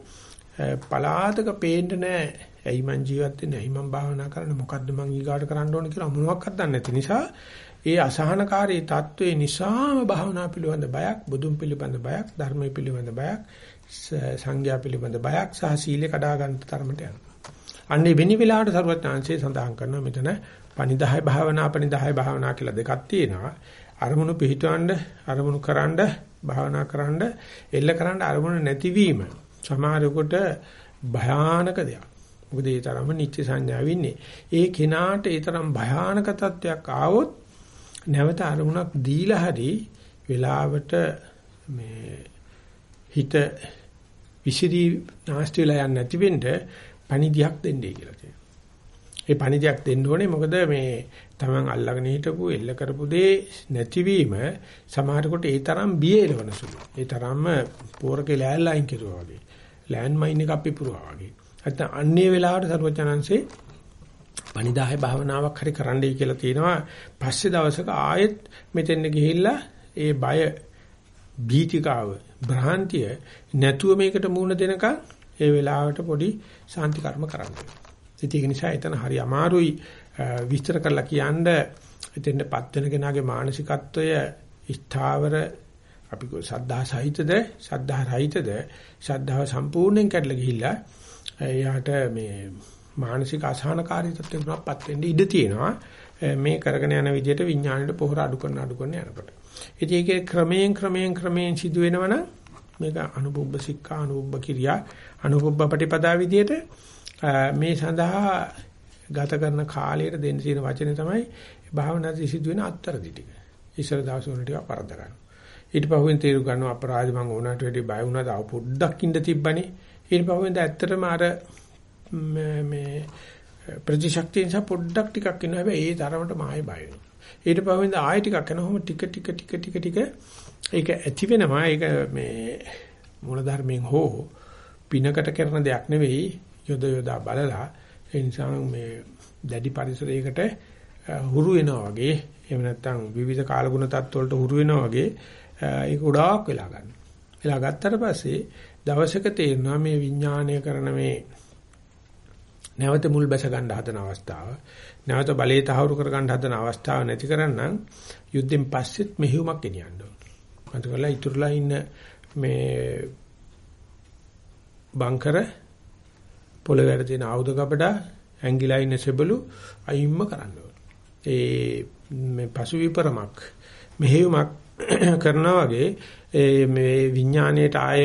පලාතක පේන්න නැහැ ඇයි මං ජීවත් වෙන්නේ? ඇයි මං භාවනා කරන්නේ? මොකද්ද මං ඊගාට කරන්න ඕන කියලා මොනවක්වත් දන්නේ නැති නිසා ඒ අසහනකාරී තත්වයේ නිසාම භාවනා පිළිබඳ බයක්, බුදුන් පිළිබඳ බයක්, ධර්මයේ පිළිබඳ බයක්, සංඝයා පිළිබඳ බයක් සහ සීලේ කඩා ගන්න තරමට යනවා. අන්නේ වෙනි වෙලාවට සරුවත්ඥාන්සේ සඳහන් කරනවා මෙතන පනිදාය භාවනා පනිදාය භාවනා කියලා දෙකක් තියෙනවා. අරමුණු පිහිටවන්න, අරමුණු කරන්න, භාවනා කරන්න, එල්ල කරන්න අරමුණු නැතිවීම සමහරෙකුට භයානක දෙයක්. මොකද ඒ තරම නිත්‍ය සංඥාව ඉන්නේ. ඒ කෙනාට ඒ තරම් භයානක තත්වයක් ආවොත් නැවත අරමුණක් දීලා හරි වෙලාවට මේ හිත විසිරී නැස්ති වෙලා යන්නේ නැති වෙන්න පණිදියක් දෙන්නයි කියලා කියනවා. ඒ පණිදියක් දෙන්න ඕනේ මොකද මේ Taman අල්ලගෙන හිටපු එල්ල කරපු දේ නැතිවීම සමහරකට ඒ තරම් බිය එලවන සුළු. ඒ තරම්ම පෝරකේ ලෑල්ලයින් කිරුවා වගේ. ලෑන්ඩ් මයින් එකක් පිපුරුවා වගේ. නැත්නම් අන්නේ වෙලාවට සරුවචනංශේ පණිදාය භාවනාවක් හරි කරන්නයි කියලා තියෙනවා. පස්සේ දවසක ආයෙත් මෙතෙන් ගිහිල්ලා ඒ බය භීතිකාව භ්‍රාන්තිය නැතුව මේකට මූණ දෙනකන් ඒ වෙලාවට පොඩි සාන්ති කර්ම කරන්න. ඒක නිසා එතන හරි අමාරුයි විස්තර කරලා කියන්න එතෙන්ටපත් වෙන කෙනාගේ මානසිකත්වය ස්ථාවර අපි සද්ධා සහිතද සද්ධා රහිතද ශ්‍රද්ධාව සම්පූර්ණයෙන් කැඩලා ගිහිල්ලා එයාට මේ මානසික අසහනකාරී තත්ත්වයකටපත් වෙන්න ඉඩ තියෙනවා. මේ කරගෙන යන විදිහට විඥාණයට පොහොර අඩු කරන අඩු කරන යනකොට. ඉතින් ඒකේ ක්‍රමයෙන් ක්‍රමයෙන් ක්‍රමයෙන් සිදු වෙනවනම් මේක අනුභව සික්ඛා අනුභව කිරියා අනුභව ප්‍රතිපදා විදිහට මේ සඳහා ගත කරන කාලයට දෙන්න තියෙන වචනේ තමයි භාවනාදී සිදු වෙන අත්තරදි ටික. ඉස්සර දවස් වල ටික පරද්ද ගන්න. ඊට පහුවෙන් තීරු ගන්නවා අපරාධ මම ඕනට වැඩි බය වුණා තව පොඩ්ඩක් ඉඳ තිබ්බනේ. ඊට පහුවෙන්ද ඇත්තටම අර මේ ප්‍රතිශක්තිය නිසා පොඩ්ඩක් ටිකක් ඉන්නවා හැබැයි ඒ තරමට මායි බය වෙනවා. ඊට පහුවෙන්ද ආයෙ ටිකක් යනකොම ටික ටික ටික ටික ටික ඒක ඇති වෙනවා ඒක මේ මූල ධර්මයෙන් හෝ පිනකට කරන දෙයක් නෙවෙයි යොද යොදා බලලා ඒ නිසා මේ දැඩි පරිසරයකට හුරු වෙනවා වගේ එහෙම නැත්නම් විවිධ කාලගුණ තත්ත්වවලට හුරු වෙනවා වගේ ඒක ගොඩාක් වෙලා ගන්න. වෙලා ගත්තට පස්සේ දවසක තේරෙනවා මේ විඥාණය කරන මේ නැවත මුල් බැස ගන්න හදන අවස්ථාව නැවත බලයේ තහවුරු කර ගන්න හදන අවස්ථාව නැති කරන්නම් යුද්ධෙන් පස්සෙත් මෙහෙයුමක් ගෙනියන්න ඕන. අදකලා ඉතුරුලා ඉන්න මේ බංකර පොළවේ වැඩ තියෙන ආයුධ කපඩා ඇංගිලා ඉන්න සෙබළු අයින්ම කරන්න ඕන. ඒ මේ පසු විපරමක් මෙහෙයුමක් කරනවා වගේ මේ විඥාණයට ආය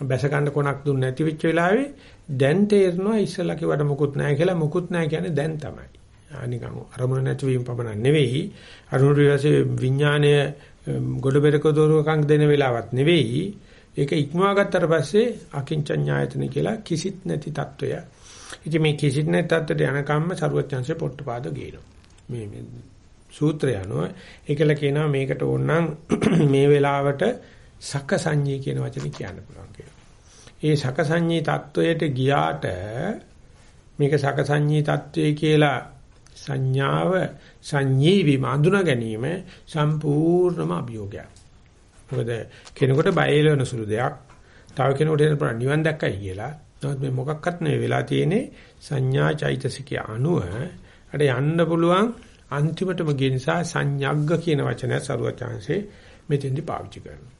බැස ගන්න කොනක් දුන්නේ නැති වෙච්ච වෙලාවේ දැන් තේරෙනවා ඉස්සලා කිව්වට මුකුත් නැහැ කියලා මුකුත් නැහැ කියන්නේ දැන් තමයි. අනිකම් අරමුණ නැතිවීම පමණක් නෙවෙයි අරුණිවාසේ විඥාණය ගොඩ බෙරක දොරකම් දෙන වෙලාවක් නෙවෙයි ඒක ඉක්මවා ගත්තට පස්සේ අකින්චඤ්ඤායතන කියලා කිසිත් නැති తত্ত্বය. ඉතින් මේ කිසිත් නැති తত্ত্বයට යනකම්ම ਸਰුවචංශේ පොට්ටපාද ගේනවා. මේ සූත්‍රය අනුව ඒකල කියනවා මේකට ඕනනම් මේ වෙලාවට සක සංඤී කියන වචනේ කියන්න පුළුවන් කියලා. ඒ සක සංඤී தত্ত্বයට ගියාට මේක සක සංඤී தত্ত্বය කියලා සංඥාව සංඤී වීම අඳුන ගැනීම සම්පූර්ණම අභියෝගයක්. මොකද කෙනෙකුට බය එළවෙන සුළු දෙයක්. තව කෙනෙකුට එන නිවන් දැක්කයි කියලා. නමුත් මේ මොකක්වත් නෙවෙයි වෙලා තියෙන්නේ සංඥා චෛතසිකය අනුව අර යන්න පුළුවන් අන්තිමටම ගිය නිසා සංඥග්ග කියන වචනය සරුවචාන්සේ මෙතෙන්දි පාවිච්චි කරනවා.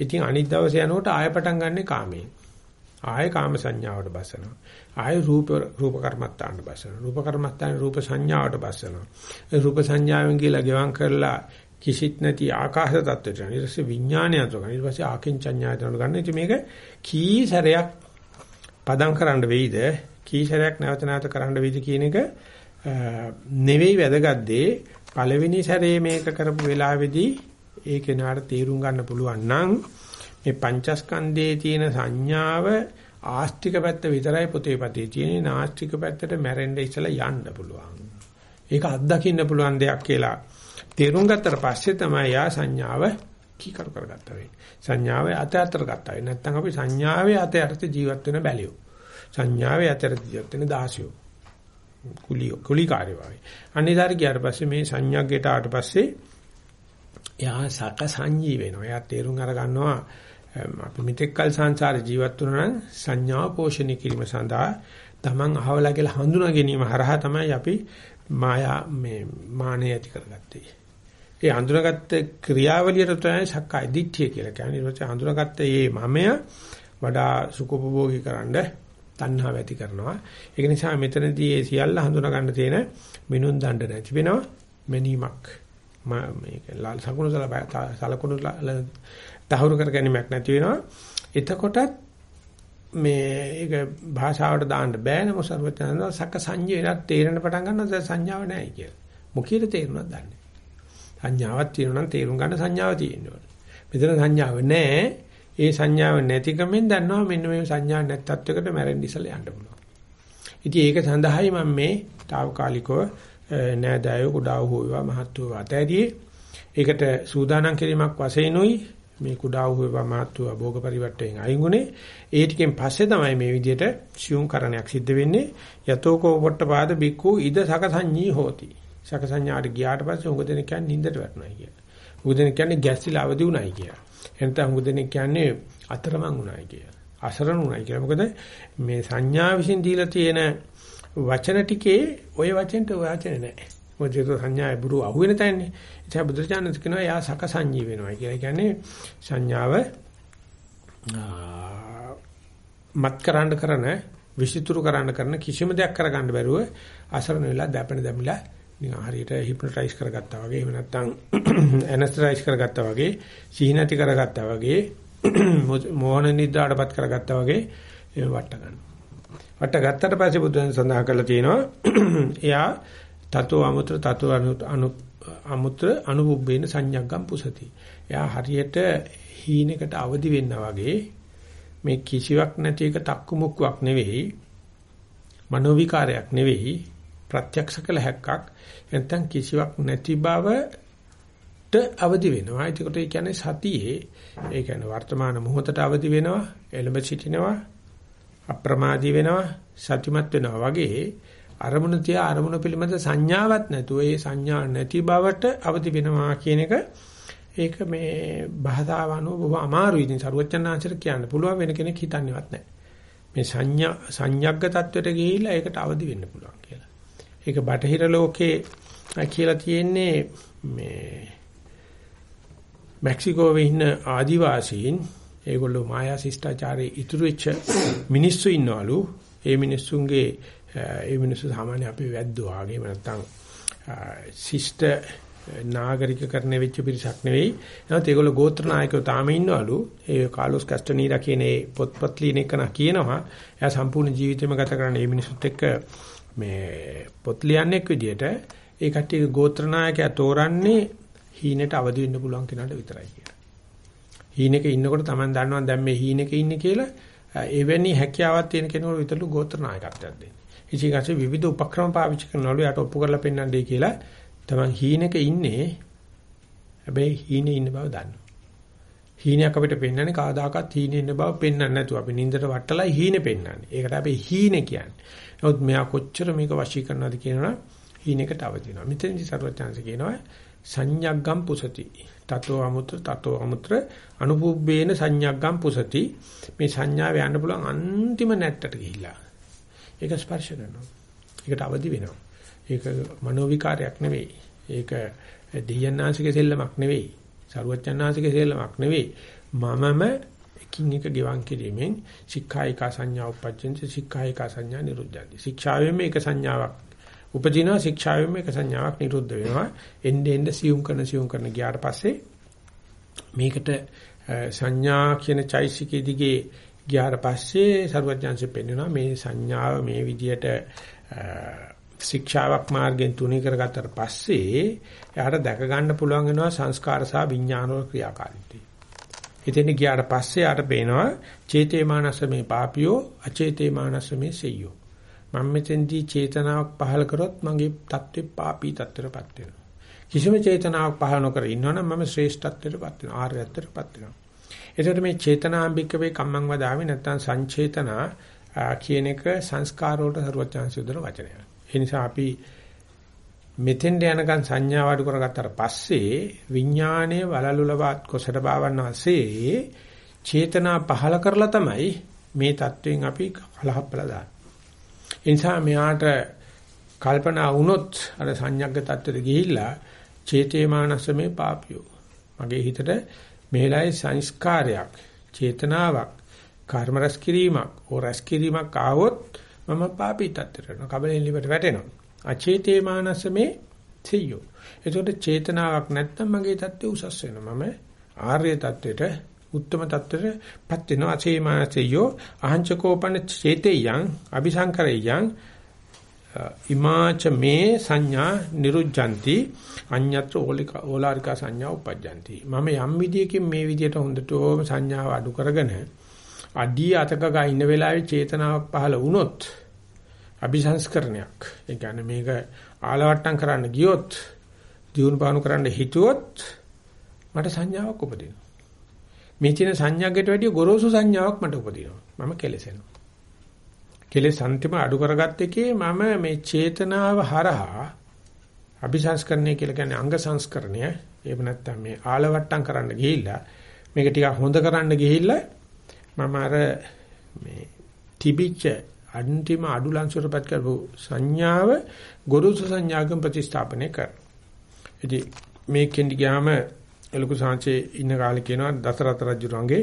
ඉතින් අනිත් දවසේ යනකොට ආය පටන් ගන්නෙ කාමයෙන්. ආය කාම සංඥාවට බසනවා. ආය රූප රූප කර්මත්තාන්න බසනවා. රූප කර්මත්තාන රූප සංඥාවට බසනවා. රූප සංඥාවෙන් කියලා ගෙවම් කරලා කිසිත් නැති ආකාශ තත්ත්වයට යන ඊට පස්සේ විඥානය අතර ගන්න ඊට පස්සේ ආකින්චඤ්ඤායතනට ගන්න ඉතින් මේක කී සැරයක් පදම් කරන්න වෙයිද කී සැරයක් නැවත නැවත කරන්න වෙයිද කියන එක නෙවෙයි වැදගත් දේ පළවෙනි සැරේ මේක කරපු වෙලාවේදී ඒ කෙනාට තේරුම් ගන්න පුළුවන් නම් මේ පංචස්කන්ධයේ තියෙන සංඥාව ආස්තික පැත්ත විතරයි පොතේ පතේ තියෙන්නේ නාස්තික පැත්තට මැරෙන්න ඉස්සලා යන්න පුළුවන්. ඒක අත්දකින්න පුළුවන් දෙයක් කියලා තේරුම් ගත්තට පස්සේ තමයි යා සංඥාව කීකරු කරගත්තා වෙන්නේ. සංඥාවේ අත අතර ගත්තා වෙන්නේ. නැත්නම් අපි සංඥාවේ අත යටතේ ජීවත් වෙන බැලියෝ. සංඥාවේ අත යටතේ ජීවත් වෙන දාසියෝ. කුලියෝ කුලිකාරය වගේ. අනිදාර ගියාට පස්සේ මේ සංඥාග්ගයට ආවට පස්සේ එයා සක සංජී වෙනවා. එයා තේරුම් අර ගන්නවා අපි මෙතෙක් කල සංසාරේ ජීවත් වුණා නම් සංඥාව පෝෂණය කිරීම සඳහා තමන් අහවලා කියලා හඳුනා ගැනීම හරහා තමයි අපි මායා මේ මානෙ ඇති කරගත්තේ. ඒ හඳුනාගත්ත ක්‍රියාවලියට තමයි සක්කාය දිට්ඨිය කියලා කියන්නේ. ඊට පස්සේ හඳුනාගත්ත මේ මමය වඩා සුඛෝපභෝගී කරන්න තණ්හාව ඇති කරනවා. ඒක නිසා මෙතනදී මේ සියල්ල හඳුනා ගන්න තියෙන මිනුම් දණ්ඩ නැති වෙනවා. මෙනීමක් මේක ලාල් සකුණු සලකුණු තහවුරු කර ගැනීමක් නැති වෙනවා. එතකොටත් මේ ඒක භාෂාවට දාන්න බෑ නම සර්වඥාන සක සංජේනත් තේරෙන පටන් ගන්නවා සංඥාව නැහැ කියලා. මොකීද තේරුණාද දන්නේ. සංඥාවක් තියෙනවා නම් තේරුම් ගන්න සංඥාව තියෙනවා. මෙතන සංඥාව නැහැ. ඒ සංඥාව නැතිකමෙන් දන්නවා මෙන්න මේ සංඥා නැත්තත්වයකට මැරෙන්න ඉස්සලා යන්න පුළුවන්. ඉතින් ඒක සඳහායි මම මේ తాවකාලිකව නෑදෑයෝ කුඩා වූ වේවා මහත් වූ අතෑරියේ ඒකට සූදානම් කිරීමක් වශයෙන්ුයි මේ කුඩා වූ වේවා මහත් වූ භෝග පරිවර්තයෙන් අයින්ුනේ ඒ ටිකෙන් පස්සේ තමයි මේ විදිහට සියුම් කරණයක් සිද්ධ වෙන්නේ යතෝකෝ පොට්ටපාද බික්කු ඉද සකසඤ්ඤී හෝති සකසඤ්ඤාට ගියාට පස්සේ උඟ දෙනෙක් කියන්නේ නින්දට වැටුණා කියලා. උඟ දෙනෙක් කියන්නේ ගැස්සිලා අවදි වුණායි කියලා. එනත උඟ දෙනෙක් කියන්නේ අතරමං වුණායි කියලා. අසරණ වුණායි කියලා. මොකද මේ සංඥා විසින් දීලා තියෙන වචන ටිකේ ওই වචෙන්ට ওই වචනේ නැහැ. මොකද ඒක සංඥාවේ බුරු අහුවෙන තැනනේ. ඒ බුදුරජාණන් කියනවා යා සකසඤ්ඤී වෙනවා කියලා. කියන්නේ සංඥාව මත් කරන්න කරන විසිතුරු කරන්න කරන කිසිම දෙයක් කරගන්න බැරුව අසරණ වෙලා දැපෙන දැමිලා නිකන් හරියට හිප්නොටයිස් කරගත්තා වගේ එහෙම නැත්නම් ඇනස්තයිස් කරගත්තා වගේ සිහිනති කරගත්තා වගේ මොහොන නිද්දාටපත් කරගත්තා වගේ ඒ වට ගන්නවා. වට ගත්තට පස්සේ බුදුන් සඳහන් කරලා තියෙනවා එයා තතෝ අමුත්‍ර තතෝ අනු අමුත්‍ර අනුභුබ්බේන සංඥග්ගම් පුසති. එයා හරියට හීනකට අවදි වෙන්නා වගේ මේ කිසිවක් නැති එක තක්කුමුක්කුවක් නෙවෙයි මනෝ විකාරයක් නෙවෙයි ප්‍රත්‍යක්ෂ කළ හැක්කක් නැත්නම් කිසිවක් නැති බවට අවදි වෙනවා. ඒකට ඒ කියන්නේ සතියේ ඒ කියන්නේ වර්තමාන මොහොතට අවදි වෙනවා, එළඹ සිටිනවා, අප්‍රමාදී වෙනවා සතිමත් වෙනවා වගේ අරමුණ තියා අරමුණ පිළිබඳ සංඥාවක් නැතුව ඒ සංඥා නැති බවට අවදි වෙනවා කියන එක ඒක මේ භාෂාව අනුව බොහොම අමාරුයි. ඉතින් සරුවචනාංශර කියන්න පුළුවන් වෙන කෙනෙක් හිතන්නේවත් නැහැ. මේ සංඥා සංයග්ග තත්වයට ගිහිල්ලා ඒකට අවදි වෙන්න පුළුවන් කියලා. ඒක බටහිර ලෝකේ කියලා තියෙන්නේ මේ මෙක්සිකෝවේ ඉන්න ආදිවාසීන් ඒගොල්ලෝ මායා ශිෂ්ටාචාරයේ ඉතුරු වෙච්ච මිනිස්සු ඉන්නවලු. ඒ මිනිස්සුන්ගේ ඒ මිනිස්සු සාමාන්‍ය අපේ වැද්දෝ ආගේ නැත්තම් ශිෂ්ට නාගරිකකරණය වෙච්ච පිරිසක් නෙවෙයි. නමුත් ඒගොල්ලෝ ගෝත්‍ර නායකයෝ තාම ඉන්නවලු. ඒ කාලොස් කැස්ටනීරා කියන ඒ පොත්පත් ලියන එක කියනවා. එයා සම්පූර්ණ ජීවිතේම ගත කරන්නේ මේ මිනිසුත් එක්ක මේ පොත් ලියන්නෙක් විදියට ඒ කට්ටිය ගෝත්‍ර නායකයා තෝරන්නේ හීනෙට අවදි වෙන්න පුළුවන් කෙනාට විතරයි කියලා. හීනෙක ඉන්නකොට Taman දන්නවා දැන් මේ හීනෙක ඉන්නේ කියලා එවැනි හැකියාවක් තියෙන කෙනෙකුට විතරලු ගෝත්‍ර නායකත්වයක් දෙන්නේ. ඉතින් විවිධ උපක්‍රම පාවිච්චි කරනවලු යට ඔප්පු කරලා පෙන්වන්නයි කියලා තමන් හීනෙක ඉන්නේ හැබැයි හීනේ ඉන්න බව දන්නවා. හීනයක් අපිට පෙන්වන්නේ කවදාකවත් හීනේ ඉන්න බව පෙන්වන්නේ නැතුව අපි නින්දට වටලා හීනේ පෙන්වන්නේ. ඒකට අපි හීනේ කියන්නේ. නමුත් මෙයා කොච්චර මේක වශී කරනවද කියනවා හීනෙකට අවදිනවා. මෙතනදි සර්වඥාන්සේ කියනවා සංඥග්ගම් පුසති. තතෝ අමුත්‍ර තතෝ අමුත්‍ර අනුපුබ්බේන සංඥග්ගම් පුසති. මේ සංඥාව යන්න පුළුවන් අන්තිම නැට්ටට ගිහිල්ලා. ඒක ස්පර්ශ කරනවා. ඒකට අවදි වෙනවා. ඒක මනෝ විකාරයක් නෙවෙයි. ඒක දෙයයන්ාංශික සෙල්ලමක් නෙවෙයි. සරුවච්චන්ාංශික සෙල්ලමක් නෙවෙයි. මමම එකින් එක ගෙවන් කිරීමෙන් සික්ඛායිකා සංඥා උපජ්ජන්ති සික්ඛායිකා සංඥා නිරුද්ධಂತಿ. ශික්ෂාවෙම එක සංඥාවක් උපදිනවා ශික්ෂාවෙම එක සංඥාවක් නිරුද්ධ වෙනවා. එන්නේ එන්නේ සියුම් කරන සියුම් කරන ගියාට පස්සේ මේකට සංඥා කියන චෛසිකයේ දිගේ ගියාට පස්සේ සරුවඥාන්සේ පෙන්වනවා මේ සංඥාව මේ විදියට ශික්ෂාවක් මාර්ගයෙන් තුනී කරගත්තට පස්සේ එයාට දැක ගන්න පුළුවන් වෙනවා සංස්කාර සහ විඥාන වල ක්‍රියාකාරීත්වය. එතෙන් ගියාට පස්සේ යාට පේනවා චේතේ මානස මේ පාපියෝ අචේතේ මානස මේ සෙය්‍යෝ. මම මෙතෙන්දී චේතනාවක් පහල කරොත් මගේ தત્ත්වය පාපී தત્ත්වයටපත් වෙනවා. කිසිම චේතනාවක් පහල නොකර ඉන්නවනම් මම ශ්‍රේෂ්ඨත්වයටපත් වෙනවා. ආර්යත්වයටපත් වෙනවා. එතකොට මේ චේතනාම්බික වේ කම්මං වදාමි නැත්නම් සංචේතනා කියන එක සංස්කාර වලට ਸਰවඥාන්සුදන වචනය. ඒ නිසා අපි මෙතෙන්ට යනකන් සංඥාව අඩු කරගත්තට පස්සේ විඥානයේ වලලු ලබත් කොසට බවන්න ASCII චේතනා පහල කරලා තමයි මේ தත්වෙන් අපි කලහප්පලා දාන්නේ. ඒ නිසා මෙයාට කල්පනා වුණොත් අර සංඥාග්ග තත්ත්වෙට ගිහිල්ලා චේතේමානසමේ පාපියෝ. මගේ හිතට මේලයි සංස්කාරයක්, චේතනාවක්, කර්ම රැස් කිරීමක්, ඕ රැස් කිරීමක් ආවොත් මම පාපී තත්ත්වයට යනවා. කබලෙන් ලිවට වැටෙනවා. අචේතේමානසමේ තියෝ. එතකොට චේතනාවක් නැත්තම් මගේ தත්ත්වය උසස් වෙනවා. මම ආර්ය தත්ත්වයට උත්තම தත්තරපත් වෙනවා. අසේමානසයෝ අහංචකෝපන චේතේයං අபிසංකරේයං ඉමාච මේ සංඥා නිරුජ්ජಂತಿ අඤ්ඤත්‍ර ඕලාරිකා සංඥා උපජ්ජಂತಿ. මම යම් විදියකින් මේ විදියට හොඳටම සංඥාව අඩු කරගෙන අදී අතකගා ඉන්න වෙලාවේ චේතනාවක් පහළ වුණොත් අபிසංස්කරණයක් ඒ කියන්නේ මේක ආලවට්ටම් කරන්න ගියොත් දියුණු පානු කරන්න හිතුවොත් මට සංඥාවක් උපදිනවා. මේ තියෙන සංඥාකට වැඩිය ගොරෝසු සංඥාවක් මට උපදිනවා. මම කෙලෙසෙනවා. කෙලෙස් අන්තිම අඩු කරගත්ත එකේ මම මේ චේතනාව හරහා අபிසංස්කරණය කියලා කියන්නේ අංග සංස්කරණය. එහෙම නැත්නම් මේ ආලවට්ටම් කරන්න ගිහිල්ලා මේක ටිකක් හොඳ කරන්න ගිහිල්ලා මම අර මේ තිබිච්ච අන්තිම අඩු ලංසුරපත් කරපු සංඥාව ගොරුසු සංඥාවකින් ප්‍රතිස්ථාපනය කර. ඉතින් මේකෙන් ගියාම ලොකු සංචේ ඉන්න කාලේ කියනවා දසරත රජුරන්ගේ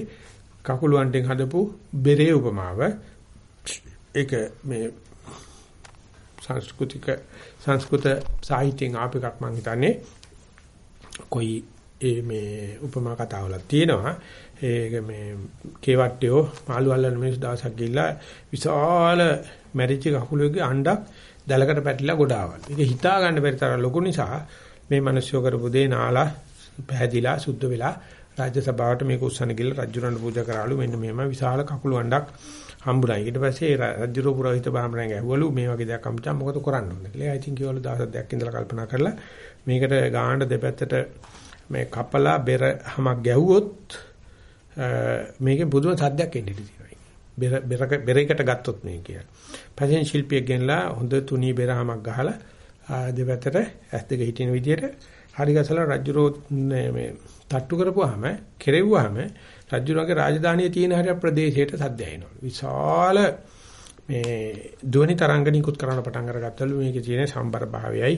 කකුලුවන්ටෙන් හදපු බෙරේ උපමාව. ඒක මේ සංස්කෘතික සංස්කෘත සාහිත්‍යයෙන් ආප එකක් මම හිතන්නේ. කොයි ඒ මේ උපමා කතාවලක් තියෙනවා. ඒක මේ කේවට්ටියෝ මාළු අල්ලන මිනිස් දවසක් ගිහිල්ලා විශාල මැරිච්ච කකුලෙක අණ්ඩක් දැලකට පැටලිලා ගොඩාවල්. ඒක හිතා ගන්න බැරි තරම් ලොකු නිසා මේ මිනිස්සු කරපු දේ නාලා පැහැදිලා සුද්ධ වෙලා රාජ්‍ය සභාවට මේක උස්සන ගිහලා රජුරන්ට පූජා කරාලු මෙන්න මෙහෙම විශාල කකුළු අණ්ඩක් හම්බුණා. ඊට පස්සේ රජුරෝ පුරোহিত බාමරයන් ඇහුවලු මේ වගේ දෙයක් හම්බුච්චා මොකද කරන්න ඕනේ කියලා. I think ඒවලු දවස් දෙකක් ඉඳලා කල්පනා කරලා මේකට ගාහඬ දෙපැත්තට මේ කපලා බෙර හැමක් ගැහුවොත් මේකේ පුදුම සද්දයක් එන්න ඉඩ තියෙනවා. බෙර බෙරයකට ගත්තොත් මේ කියලා. පස්සේ ශිල්පියෙක් ගෙනලා හොඳ තුනී බෙරහමක් ගහලා දෙපැත්තට ඇස් දෙක හිටින විදියට හරි ගසලා රජුරෝ මේ තට්ටු කරපුවාම කෙරෙව්වහම රජුරගේ රාජධානියේ තියෙන හරිය ප්‍රදේශයට සද්ද ඇහෙනවා. විශාල මේ ධ්වනි තරංග නිකුත් කරන්න පටන් අරගත්තලු මේකේ තියෙන සම්බර භාවයයි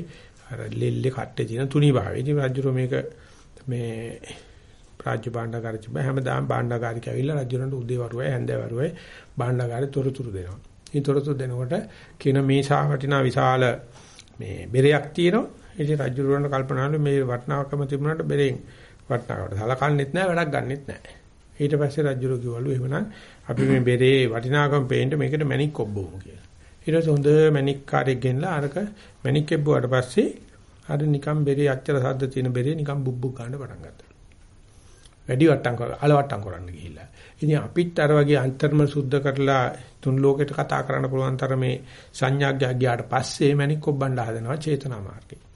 අර ලෙල්ලේ කට්ටේ තියෙන තුනී භාවය. ඉතින් රජුරෝ මේක මේ රාජ්‍ය භාණ්ඩාගාරෙ තිබ්බ හැමදාම භාණ්ඩාගාරික ඇවිල්ලා රජුරන්ට උදේ වරුවයි හැන්දෑ වරුවයි භාණ්ඩාගාරේ තොරතුරු දෙනවා. මේ තොරතුරු දෙනකොට කියන මේ සා වටිනා විශාල මේ බෙරයක් තියෙනවා. ඉතින් රජුරන්ට කල්පනාලු මේ වටිනාකම තිබුණාට බෙරෙන් වටිනාකට සලකන්නෙත් නැහැ වැඩක් ගන්නෙත් නැහැ. ඊට පස්සේ රජුරෝ කිව්වලු එහෙමනම් අපි මේ බෙරේ වටිනාකම පේන්න මේකට මැණික් කොබ්බමු කියලා. ඊට පස්සේ හොඳ මැණික් කාර්යයක් ගෙනලා අරක මැණික් කෙබ්බුවාට පස්සේ අර නිකන් බෙරේ අච්චර සද්ද තියෙන බෙරේ නිකන් බුබ්බුක් ගන්න පටන් ගත්තා. වැඩි වට්ටම් කරලා අලවට්ටම් කරන්න ගිහිල්ලා. ඉතින් අපිත් අර වගේ අන්තර්ම සුද්ධ කරලා තුන් ලෝකෙට කතා කරන්න පුළුවන් තරමේ සංඥාඥා ගියාට පස්සේ මැණික් කොබ්බන්න හදනවා චේතනා මාර්ගේ.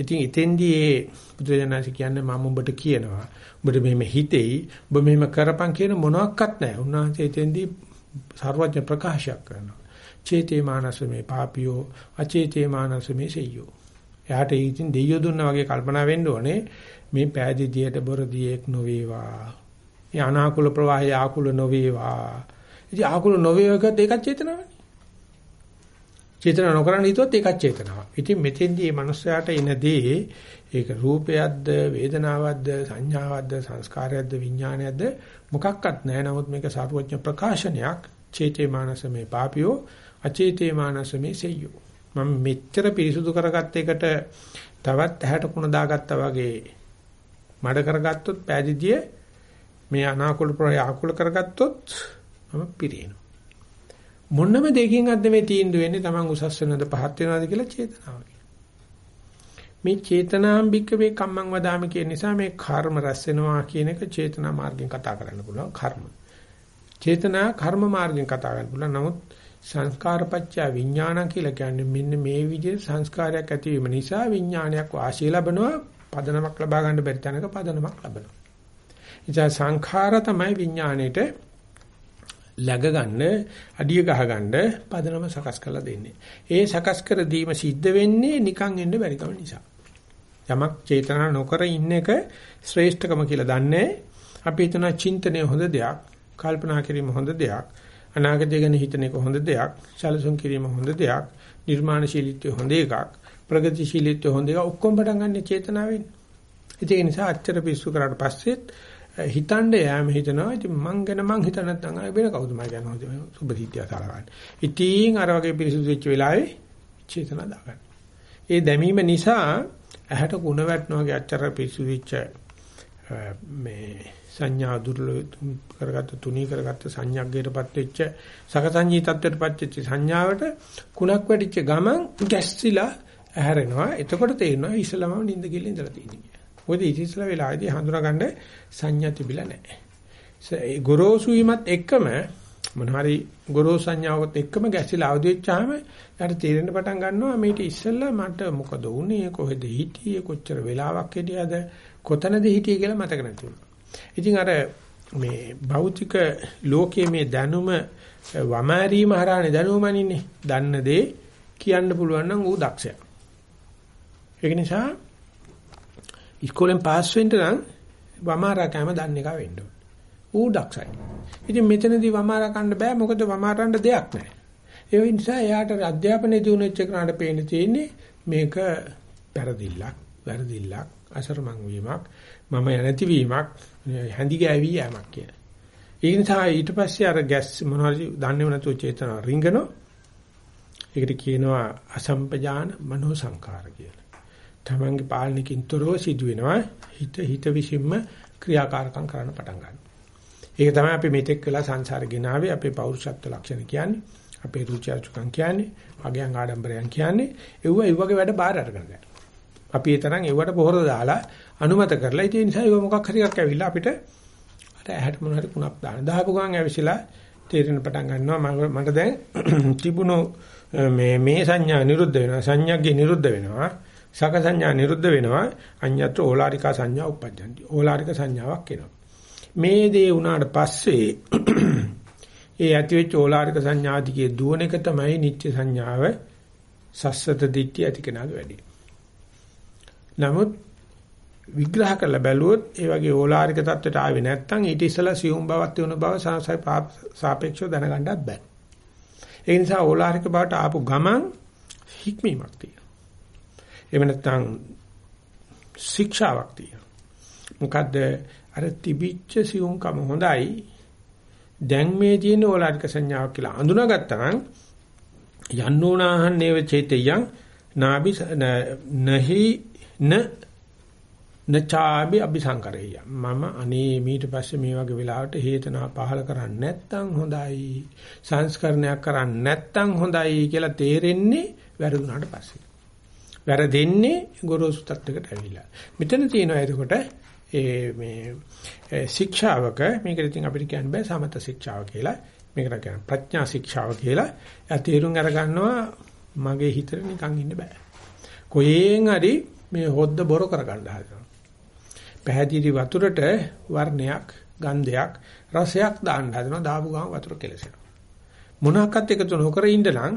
ඉතින් එතෙන්දී ඒ බුදුරජාණන්සේ කියන්නේ මම උඹට කියනවා උඹට මෙහෙම හිතෙයි උඹ මෙහෙම කරපන් කියන මොනවත් නැහැ. උන්වහන්සේ එතෙන්දී සර්වඥ ප්‍රකාශයක් කරනවා. චේතේ මානසමේ පාපියෝ අචේතේ මානසමේ සෙය්‍යෝ. එයාට ඉතින් දෙයියෝ දුන්නා වගේ කල්පනා වෙන්න ඕනේ මේ පෑදීදියට බොරදියෙක් නොවේවා. මේ අනාකූල ප්‍රවාහය ආකූල නොවේවා. ඉතින් ආකූල නොවේවකත් ඒකත් චේතනාවනේ. චේතන නොකරන හිතුවත් ඒකත් චේතනාවක්. ඉතින් මෙතෙන්දී මේ මනුස්සයාට එනදී ඒක රූපයක්ද වේදනාවක්ද සංඥාවක්ද සංස්කාරයක්ද විඥානයක්ද මොකක්වත් නැහැ. නමුත් මේක සාරවත්ඥ ප්‍රකාශනයක්. චේතේ මානසමේ පාපියෝ අචේතේ මානසමේ සෙය්‍යෝ. මම මෙච්චර පිරිසුදු කරගත්ත එකට තවත් ඇහැට කුණ දාගත්තා වගේ මඩ කරගත්තොත් පෑදිදිය මේ අනාකූල ප්‍රය ආකූල කරගත්තොත් මම පිරිනව. මොනම දෙකින් අද්ද මේ තීන්දුව වෙන්නේ Taman උසස් වෙනවද පහත් වෙනවද කියලා චේතනාව. මේ චේතනාම්බික වේ කම්මං වදාමි කියන නිසා මේ කර්ම රැස් වෙනවා කියන එක චේතනා මාර්ගෙන් කතා කරන්න පුළුවන් කර්ම. චේතනා කර්ම මාර්ගෙන් කතා කරන්න පුළුවන්. නමුත් සංස්කාරපච්චය විඥාන කියලා කියන්නේ මෙන්න මේ විදිහේ සංස්කාරයක් ඇතිවීම නිසා විඥානයක් වාසිය ලැබනවා පදනමක් ලබා ගන්න බැරි තැනක පදනමක් ලබනවා. ඉතින් සංඛාර තමයි විඥාණයට läග ගන්න අඩිය ගහ ගන්න පදනම සකස් කරලා දෙන්නේ. ඒ සකස් කර දීම සිද්ධ වෙන්නේ නිකන් එන්න බැරි කම නිසා. යමක් චේතනා නොකර ඉන්න එක ශ්‍රේෂ්ඨකම කියලා දන්නේ. අපි හිතන චින්තනය හොඳ දෙයක්, කල්පනා කිරීම හොඳ දෙයක්, අනාගතය ගැන හිතන එක හොඳ දෙයක්, සැලසුම් කිරීම හොඳ දෙයක්, නිර්මාණශීලීත්වය හොඳ එකක්, ප්‍රගතිශීලීත්වය හොඳ එකක් ඔක්කොම පටන් ගන්න චේතනාවෙන්. ඒ නිසා අච්චර පිස්සු කරාට පස්සෙත් හිතන්න යෑම හිතනවා. ඉතින් මං ගැන මං හිත නැත්නම් ආයෙ වෙන කවුද මම ගැන හොඳ සුබ සිද්ධිය සලකන්නේ. ඉතින් අර වගේ පිරිසුදු වෙච්ච වෙලාවේ චේතනා දාගන්න. ඒ දැමීම නිසා ඇහැට කුණ වැටෙනවා වගේ අච්චර පිරිසුදු වෙච්ච මේ සංඥා දුර්ලභ කරගත්ත තුනී කරගත්ත සංඥාග්ගයටපත් වෙච්ච සකසංජී තත්ත්වයටපත් වෙච්ච සංඥාවට කුණක් වැටිච්ච ගමන් ගැස්සිලා ඇහැරෙනවා. එතකොට තේරෙනවා ඉස්සලම නිින්ද කියලා ඉඳලා තියෙනවා. මොකද ඉතිසලා වෙලාවේදී හඳුනාගන්න සංඥා තිබිලා නැහැ. ඒ ගොරෝසු වීමත් එක්කම මොනහරි ගොරෝසු සංඥාවකත් එක්කම ගැසිලා අවදි වෙච්චාම යාට තේරෙන්න පටන් ගන්නවා මේක ඉස්සෙල්ලා මට මොකද වුනේ කොහෙද හිටියේ කොච්චර වෙලාවක් හිටියද කොතනද හිටියේ කියලා මතක නැති වුණා. ඉතින් අර මේ භෞතික ලෝකයේ මේ දැනුම වමාරීම හරහානේ දැනුමනින්නේ. දන්න දේ කියන්න පුළුවන් නම් ඌ දක්ෂයා. ඒක නිසා ඉස්කෝලෙන් පාස් වෙන්න නම් වමාරා කෑම දන්න එක වෙන්න ඕන. ඌ දක්ෂයි. ඉතින් මෙතනදී වමාරා කන්න බෑ මොකද වමාරන්න දෙයක් නැහැ. ඒ නිසා එයාට අධ්‍යාපනයේ දිනුනෙච්ච කෙනාට පේන්න තියෙන්නේ මේක පෙරදිල්ලක්, වැරදිල්ලක්, අසරමං වීමක්, මම නැති වීමක්, හැඳි ගෑවි යෑමක් කියන. ඒ නිසා ඊට පස්සේ අර ගැස් මොනවද දන්නේව නැතුව චේතන රිංගනෝ. ඒකට කියනවා අසම්පජාන මනෝ සංකාර කියලා. තමන්ගේ පාලනකින් තොරව සිදු වෙනවා හිත හිත විසින්ම ක්‍රියාකාරකම් කරන්න පටන් ගන්නවා. ඒක තමයි අපි මෙතෙක් වෙලා සංසාරේ ගෙනාවේ අපේ පෞරුෂත්ව ලක්ෂණ කියන්නේ. අපේ රුචි අරුචිකම් කියන්නේ. අගයන් ආඩම්බරයන් කියන්නේ. ඒව ඒ වගේ වැඩ බාර අරගෙන ගන්න. අපි ඒ තරම් ඒවට පොහොර දාලා අනුමත කරලා ඒ නිසා ඒව මොකක් හරි එකක් ඇවිල්ලා අපිට අර ඇහැට මොන හරි කුණක් දාන. දාපු ගමන් ඇවිසිලා තේරෙන පටන් ගන්නවා මට දැන් තිබුණු මේ මේ සංඥා නිරුද්ධ වෙනවා සංඥාගේ නිරුද්ධ වෙනවා සක සංඥා නිරුද්ධ වෙනවා අඤ්ඤත්‍ර ඕලාරිකා සංඥා උප්පජ්ජಂತಿ ඕලාරික සංඥාවක් එනවා මේ දේ වුණාට පස්සේ ඒ ඇතිවෙච්ච ඕලාරික සංඥාදිකේ දුවන එක තමයි නිත්‍ය සංඥාව සස්සත දිට්ඨිය ඇති කෙනාගේ වැඩි. නමුත් විග්‍රහ කරලා බැලුවොත් ඒ වගේ ඕලාරික தත්වයට ආවේ නැත්නම් ඊට ඉස්සලා සියුම් බවක් තියෙන බව සාපේක්ෂව දැනගන්නත් බෑ. ඒ නිසා ඕලාරික බවට ආපු ගමන් හික්මීමක් තියෙනවා. එහෙම නැත්නම් ශික්ෂාවක් තියෙනවා. මොකද්ද අර තිබිච්ච සියුම්කම හොඳයි. දැන් මේ තියෙන ඕලාරික සංඥාවක් කියලා අඳුනාගත්තා නම් යන්නෝනාහන් නේව චේතයන් නාබි නහි න නචාබි අபிසංකරේය මම අනේ ඊට පස්සේ මේ වගේ වෙලාවට හේතනා පහල කරන්නේ නැත්තම් හොඳයි සංස්කරණයක් කරන්නේ නැත්තම් හොඳයි කියලා තේරෙන්නේ වැරදුනාට පස්සේ වැරදෙන්නේ ගොරෝසු තත්යකට ඇවිල්ලා. මෙතන තියෙනවා එතකොට ඒ මේ ශික්ෂාවක මේකට ඉතින් අපිට කියන්න බෑ සමත ශික්ෂාව කියලා. මේකට කියන ප්‍රඥා ශික්ෂාව කියලා. එයා තේරුම් අරගන්නවා මගේ හිතට නිකන් ඉන්න බෑ. කොහෙන් හරි මේ හොද්ද බොර කරගන්න හදනවා. පැහැදිලි වතුරට වර්ණයක්, ගන්ධයක්, රසයක් දාන්න හදනවා දාපු ගමන් වතුර කෙලසෙනවා. මොනවාක්වත් එකතු නොකර ඉන්න නම්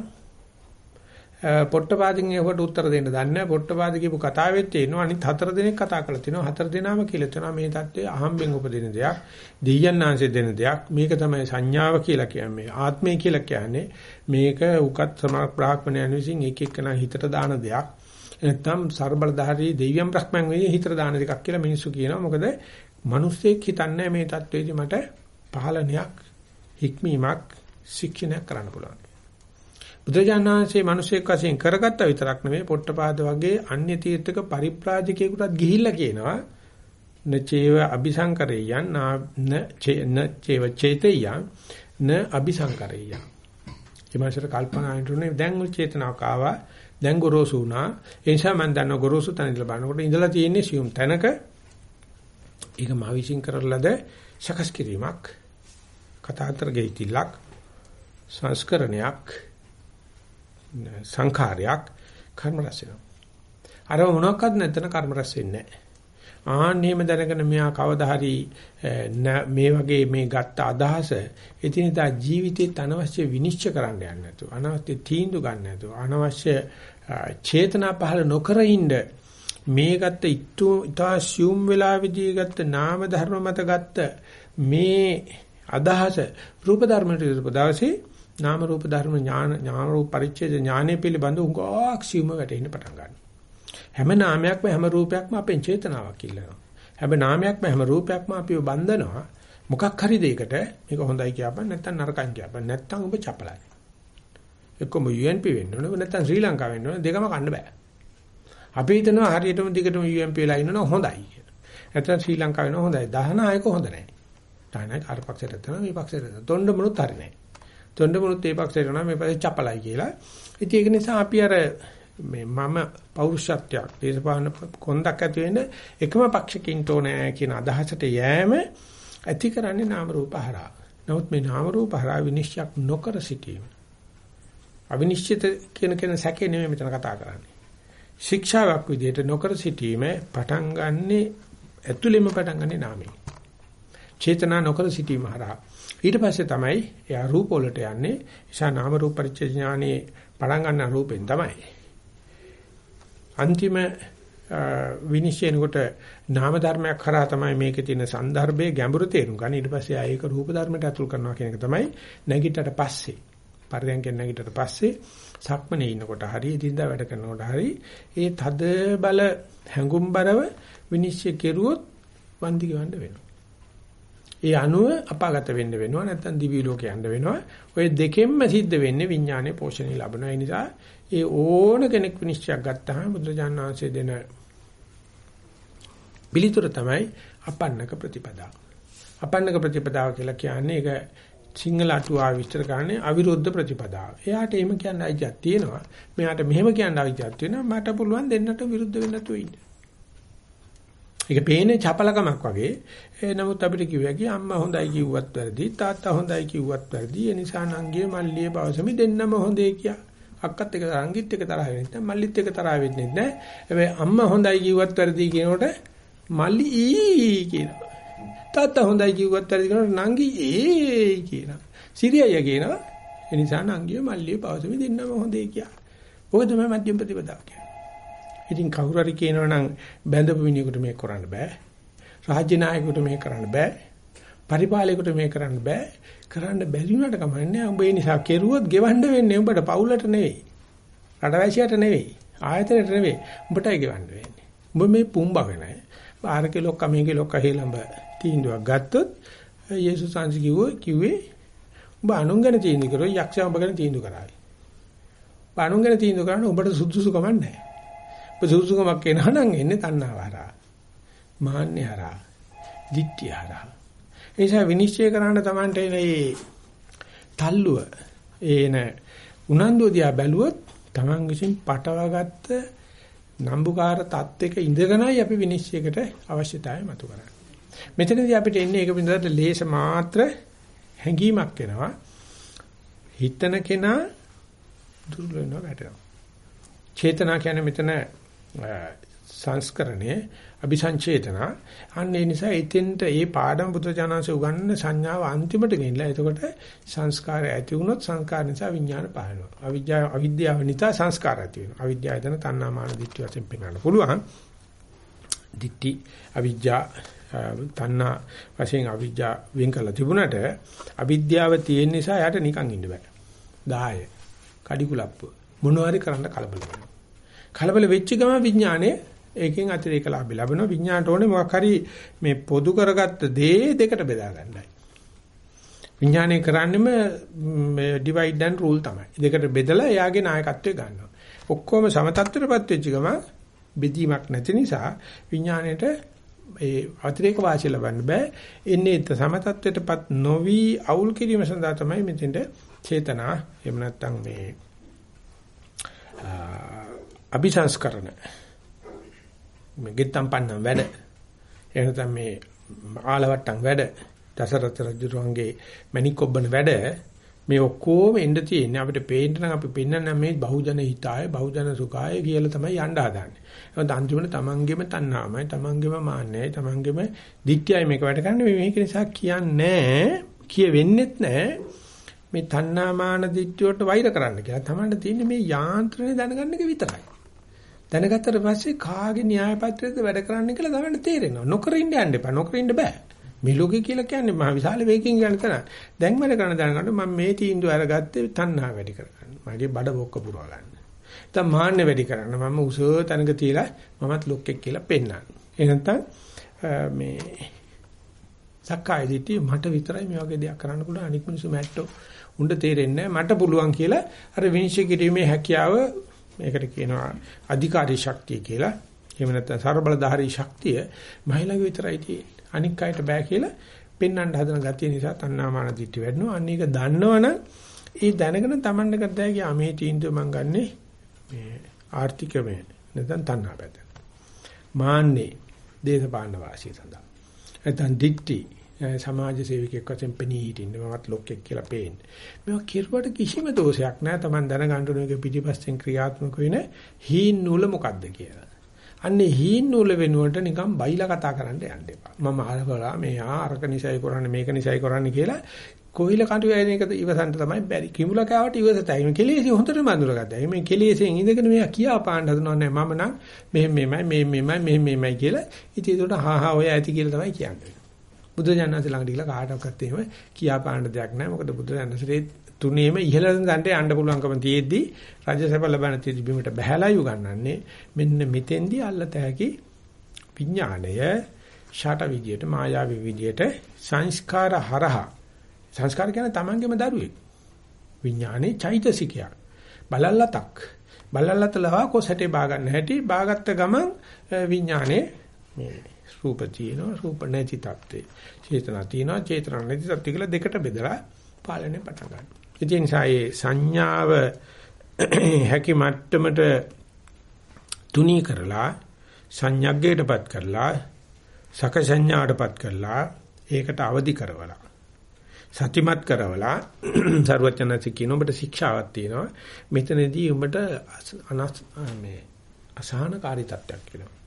පොට්ටපාදින් ඒකට උත්තර දෙන්න දන්නේ නැහැ. පොට්ටපාද කියපු කතාවෙත් තියෙනවා අනිත් හතර දෙනෙක් කතා කරලා තිනවා. හතර දෙනාම කියලා තිනවා මේ தත්ත්වය අහම්බෙන් උපදින දෙයක්, දීයන්ාංශයෙන් දෙන දෙයක්. මේක තමයි සංඥාව කියලා කියන්නේ. ආත්මය කියලා කියන්නේ මේක උකත් සමා බ්‍රාහ්මණයන් විසින් එක එකනා හිතට දාන දෙයක්. නැත්නම් ਸਰබලධාරී දෙවියන් බ්‍රහ්මයන් වෙයි හිතර දාන දෙකක් කියලා මිනිස්සු කියනවා. මොකද මිනිස්සෙක් හිතන්නේ මේ தത്വෙදි මට පහළණයක් හික්මීමක් ශික්ෂණයක් කරන්න පුළුවන්. බුදුජානනාංශයේ මිනිස්සෙක් වශයෙන් කරගත්ත විතරක් නෙමෙයි පොට්ටපාද වගේ අන්‍ය තීර්ථක පරිප්‍රාජිකයෙකුටත් ගිහිල්ලා කියනවා නචේව අபிසංකරේයන් න චේව චේතේයන් න අபிසංකරේයන්. එමාසර කල්පනා හිටුනේ දැන් චේතනාවක් ආවා දැන් ගොරෝසු වුණා. ඒ නිසා මම දන්නවා ගොරෝසු තැන ඉඳලා බලනකොට ඉඳලා තියෙන්නේ සියුම් තැනක. ඒක මා විශ්ින් කරලද සකස් කිරීමක්. කතාතර ගෙයිතිලක් සංස්කරණයක් සංඛාරයක් කර්ම රැස් වෙනවා. අර මොනක්වත් නැතන කර්ම රැස් වෙන්නේ නැහැ. ආන්නේම දැනගෙන මෙයා කවදා හරි මේ වගේ මේ ගත්ත අදහස එදිනදා ජීවිතේ අනවශ්‍ය විනිශ්චය කරන්න යන්නේ නැතුව අනවශ්‍ය තීන්දුව ගන්න නැතුව අනවශ්‍ය චේතනා පහල නොකර ඉන්න මේ ගත්ත ඉතු ඉතාසියුම් වෙලාවේදී ගත්ත නාම ධර්ම මත ගත්ත මේ අදහස රූප ධර්මයට යොදපු දවසේ නාම රූප ධර්ම ඥාන ඥාන රූප පරිච්ඡේද ඥානෙ පිළිබඳ උගාක් සියුම වැටෙන්න පටන් ගන්නවා හැම නාමයක්ම හැම රූපයක්ම අපෙන් චේතනාවක් ඉල්ලනවා හැම නාමයක්ම හැම රූපයක්ම අපිව බඳනවා මොකක් හරි දෙයකට මේක හොඳයි කියපන් නැත්නම් නරකයි කියපන් නැත්නම් ඔබ චපලයි එක්කම UNP වෙන්න ඕනේ නැත්නම් ශ්‍රී ලංකාව වෙන්න ඕනේ දෙකම කන්න බෑ. අපි හිතනවා හරියටම දිගටම UNP වෙලා ඉන්නවනම් හොඳයි කියලා. නැත්නම් ශ්‍රී ලංකාව වෙනවා හොඳයි. 19ක හොඳ නැහැ. 19ක අර පක්ෂයට තන මේ පක්ෂයට තන. තොණ්ඩමුණුත් හරි නැහැ. තොණ්ඩමුණුත් මේ පක්ෂයට යනවා මේ පස්සේ චපලයි කියලා. ඉතින් ඒක නිසා අපි අර මේ මම පෞරුෂත්වයක් දේශපාලන කොන්දක් ඇති වෙන්න එකම පක්ෂකින් තෝනෑ කියන අදහසට යෑම ඇති කරන්නේ නාම රූප හරහා. නමුත් මේ නාම රූප හරහා විනිශ්චයක් නොකර සිටීම. අවිනිශ්චිත කියන කෙන සැකේ නෙමෙයි මෙතන කතා කරන්නේ. ශික්ෂාවක් විදිහට නොකර සිටීම පටන් ගන්නෙ ඇතුළෙම පටන් ගන්නෙ නාමයෙන්. චේතනා නොකර සිටීම හරහා. ඊට පස්සේ තමයි එයා රූප වලට යන්නේ. ඒසා නාම රූප පරිච්ඡේ ඥානේ පටන් ගන්න රූපෙන් තමයි. අන්තිම විනිශ්චයනකොට නාම ධර්මයක් කරා තමයි මේකේ තියෙන સંદર્ભයේ ගැඹුරු තේරුම් ගන්න. ඊට පස්සේ ආයෙක රූප ධර්මයට අතුල් කරනවා කියන එක තමයි නැගිටට පස්සේ. පරියන්කෙන් නැගිටට පස්සේ සක්මනේ ඉන්නකොට හරි ඉදින්දා වැඩ කරනකොට හරි ඒ තද බල හැඟුම්overline විනිශ්චය කෙරුවොත් වන්දි ගවන්න වෙනවා. ඒ අනුව අපාගත වෙන්න වෙනවා නැත්නම් දිවි ලෝකේ යන්න වෙනවා. ඔය දෙකෙන්ම සිද්ධ වෙන්නේ විඥානයේ පෝෂණය ලැබෙනවා. ඒ නිසා ඒ ඕන කෙනෙක් විනිශ්චයක් ගත්තාම බුදුරජාණන් වහන්සේ දෙන පිළිතුර තමයි අපන්නක ප්‍රතිපදාව. අපන්නක ප්‍රතිපදාව කියලා කියන්නේ ඒක සිංහල අටුවා විස්තර කරන්නේ අවිරුද්ධ ප්‍රතිපදාව. එයාට එහෙම කියන්න අයිතියක් තියෙනවා. මෙයාට මෙහෙම කියන්න අයිතියක් තියෙනවා. මට පුළුවන් දෙන්නට විරුද්ධ වෙන්න තු ඉන්න. ඒක පේන්නේ චපලකමක් වගේ. ඒ නමුත් අපිට කිව්වා අම්මා හොඳයි කිව්වත් වැරදි, තාත්තා හොඳයි කිව්වත් වැරදි. ඒ නිසා නංගියේ මල්ලියේ බවසමි දෙන්නම හොඳේ කියා. අක්කත් එක අංගිත් එක තරහ වෙන්නේ නැහැ. මල්ලිත් එක තරහ වෙන්නේ නැහැ. හැබැයි අම්මා හොඳයි කිව්වත් වැරදි කියනකොට මල්ලි ඊ කියනවා. තාත්තා හොඳයි කිව්වත් හරි කියනවා නංගි ඒ කියනවා. සිරියය කියනවා. ඒ නිසා නංගිය මල්ලිය පවසමි දෙන්නම හොඳේ කියලා. ඔක තමයි මධ්‍යම ප්‍රතිපදාව කියන්නේ. ඉතින් කවුරු හරි කියනවා නම් බැඳපු මිනිහෙකුට මේක කරන්න බෑ. රාජ්‍ය නායකයෙකුට මේක කරන්න බෑ. පරිපාලකයෙකුට මේක කරන්න බෑ. කරන්න බැරි වුණාට කමන්නේ උඹ ඒ නිසා කෙරුවොත් ගෙවන්න වෙන්නේ උඹට පවුලට නෙවෙයි. රටවැසියට නෙවෙයි. ආයතනයට නෙවෙයි. උඹටයි ගෙවන්න වෙන්නේ. උඹ මේ පුම්බගෙන ආරකේ ලොක්ක මේකේ ලොක්ක හේලඹ තීන්දුවක් ගත්තොත් යේසුස් වහන්සේ කිව්වේ කිව්වේ උඹ අනුන් ගැන තීන්දුව කරෝ යක්ෂයා උඹ ගැන තීන්දුව කරાવી. උඹ අනුන් ගැන තීන්දුව කරන්න උඹට සුදුසුකමක් නැහැ. උඹ සුදුසුකමක් එනවා නම් එන්නේ තණ්හාව හරහා. මාන්නේ හරහා. ditthිය හරහා. ඒ නිසා විනිශ්චය කරන්න Tamante මේ තල්ලුව ඒන උනන්දුව දිහා බැලුවොත් Taman විසින් පටවගත්ත නම්බුකාර තත්ත්වයක ඉඳගෙනයි අපි විනිශ්චයකට අවශ්‍යතාවය මතු කරන්නේ. මෙතනදී අපිට එන්නේ ඒක පිළිබඳව ලේස මාත්‍ර හැඟීමක් එනවා. හිතන කෙනා දුර්වල වෙනවා වැටෙනවා. චේතනා කියන්නේ මෙතන සංස්කරණය අபிසංචේතන. අන්න ඒ නිසා එතෙන්ට ඒ පාඩම බුදුජානක උගන්වන සංඥාව අන්තිමට ගෙනිලා එතකොට සංස්කාරය ඇති වුණොත් සංස්කාර නිසා විඥාන පහළනවා. අවිද්‍යාව අවිද්‍යාව නිසා සංස්කාර ඇති වෙනවා. අවිද්‍යාව එතන තණ්හාමාන දිට්ඨි වශයෙන් පෙන්වන්න පුළුවන්. දිට්ඨි අවිද්‍යා තණ්හා වශයෙන් අවිද්‍යාව වෙන් කරලා තිබුණට අවිද්‍යාව තියෙන නිසා යාට නිකන් ඉන්න බෑ. 10 කඩිකුලප්ප මොනවාරි කරන්න කලබල වෙනවා. කලබල වෙච්ච ගම විඥානේ ඒකෙන් අතිරේක ලාභය ලැබෙනවා. විඥාණයට ඕනේ මොකක් හරි මේ පොදු කරගත්ත දේ දෙකට බෙදා ගන්නයි. විඥානය කරන්නේම divide and rule තමයි. දෙකට බෙදලා එයාගේ නායකත්වය ගන්නවා. ඔක්කොම සමතත්වයටපත් වෙච්ච ගම බෙදීමක් නැති නිසා විඥාණයට ඒ අතිරේක වාසිය ලබන්න බෑ. එන්නේ සමතත්වයටපත් නොවි අවුල් කිරීම සඳහා තමයි මෙතෙන්ට චේතනා එහෙම නැත්නම් මේ අபிසංස්කරණ මේ ගෙත්තම් පන්නම් වැඩ එහෙනම් මේ ආලවට්ටම් වැඩ දසරත රජුගේ මණික් ඔබන වැඩ මේ ඔක්කොම එන්න තියෙන්නේ අපිට පේන්න නම් අපි පෙන්වන්න මේ බහුජන හිතාය බහුජන සුඛාය කියලා තමයි යන්න හදාන්නේ. ඒත් අන්තිමට තමන්ගේම තණ්හාමයි තමන්ගේම මාන්නයයි තමන්ගේම දික්කයයි මේක වැඩ කරන්නේ මේක නිසා කියන්නේ කියෙවෙන්නෙත් නැහැ මේ තණ්හාමාන දිට්ඨියට වෛර කරන්න කියලා. තමන්ට තියෙන්නේ මේ යාන්ත්‍රණය දැනගන්න එක විතරයි. දැනගත්තට පස්සේ කාගේ න්‍යාය පත්‍රයේද වැඩ කරන්න කියලා තමයි තේරෙනවා. නොකර ඉන්න යන්න එපා. නොකර ඉන්න බෑ. මේ ලෝකේ කියලා කියන්නේ මහ විශාල වේගකින් යන තැන. දැන් වැඩ කරන දැනගන්න මම මේ තීන්දුව අරගත්තේ තණ්හා වැඩි කරගන්න. මගේ බඩ බොක්ක පුරව ගන්න. නැත්නම් මාන්න වැඩි කරන්න. මම උස තැනක තියලා මමත් ලොක්ෙක් කියලා පෙන්නන්න. ඒ නැත්නම් මේ සක්කාය දිටි මට විතරයි මේ වගේ දෙයක් කරන්න පුළුවන් අනික් මිනිස්සු මැට්ටෝ උණ්ඩ තේරෙන්නේ මට පුළුවන් කියලා අර විනිශ්චය කිරීමේ හැකියාව මේකට කියනවා අධිකාරී ශක්තිය කියලා. එහෙම නැත්නම් ਸਰබලධාරී ශක්තිය මහිලාගේ විතරයි තියෙන්නේ. අනික් අයට බෑ කියලා පෙන්වන්න හදන ගතිය නිසා තණ්හාමාන දිට්ඨි වැඩනවා. අන්න ඒක දන්නවනම් ඒ දැනගෙන Tamanne කරදා කිය මේ තීන්දුව මං ගන්නෙ මේ ආර්ථිකමය නැත්නම් තණ්හා පැත්ත. මාන්නේ දේශපාලන වාසිය සඳහා. නැත්නම් දිට්ඨි සමාජ සේවකයෙක් වශයෙන් පෙනී හිටින්න මමත් ලොක්ෙක් කියලා පේන්නේ. මේවා කිරුවට කිසිම දෝෂයක් නැහැ. Taman දැනගන්න ඕනේ පිටිපස්සෙන් ක්‍රියාත්මක වෙන හීන් නූල මොකද්ද කියලා. අන්නේ හීන් නූල වෙනුවට නිකන් බයිලා කතා කරන්න යන්න එපා. මම අහලා මේ ආරක නිසයි කරන්නේ මේක නිසයි කරන්නේ කියලා කොහිල කටු යන එක ඉවසන්න තමයි බැරි. කිමුල කෑවට ඉවසතයි. මේ කෙලෙසි හොඳටම අඳුරගත්තා. මේ කෙලෙසෙන් ඉඳගෙන මෙයා කියා පාන්න හදනව නෑ මම නම් මෙහෙම මෙහෙමයි මෙහෙම මෙහෙමයි මෙහෙම මෙහෙමයි කියලා. ඉතින් ඒකට හා හා ඔය ඇති කියලා තමයි කියන්නේ. බුදු දඥාන්සේ ළඟට ගිහලා කාටවත් එහෙම කියා පාන්න දෙයක් නෑ. මොකද බුදු දඥාන්සේ තුනේම ඉහළ දණ්ඩේ යන්න පුළුවන්කම තියෙද්දි රජසැප ලබන තියෙදි බිමට බහැලා යුගන්නන්නේ මෙන්න මෙතෙන්දී අල්ලත හැකි විඥාණය ෂාට විදියට මායාවී විදියට සංස්කාර හරහා සංස්කාර කියන්නේ තමන්ගේම දරුවෙක්. විඥානේ චෛතසිකයක්. බලල්ලතක්. බලල්ලත ලවා කොසටේ බා ගන්න හැටි බාගත්ත ගමන් විඥානේ මේ රූප තියෙනවා රූප නැති තත්ත්වේ චේතනා තියෙනවා චේතනා නැති තත්ත්ව කියලා දෙකට බෙදලා පාලනය පටන් ගන්නවා. ඒ නිසා මේ සංඥාව හැකි මට්ටමට තුනී කරලා සංඥග්ගයටපත් කරලා සක සංඥාටපත් කරලා ඒකට අවදි කරවලා සතිමත් කරවලා සරුවචනසි කියන ඔබට ශික්ෂාවක් තියෙනවා. මෙතනදී උඹට අනස් මේ අසහනකාරී තත්ත්වයක් වෙනවා.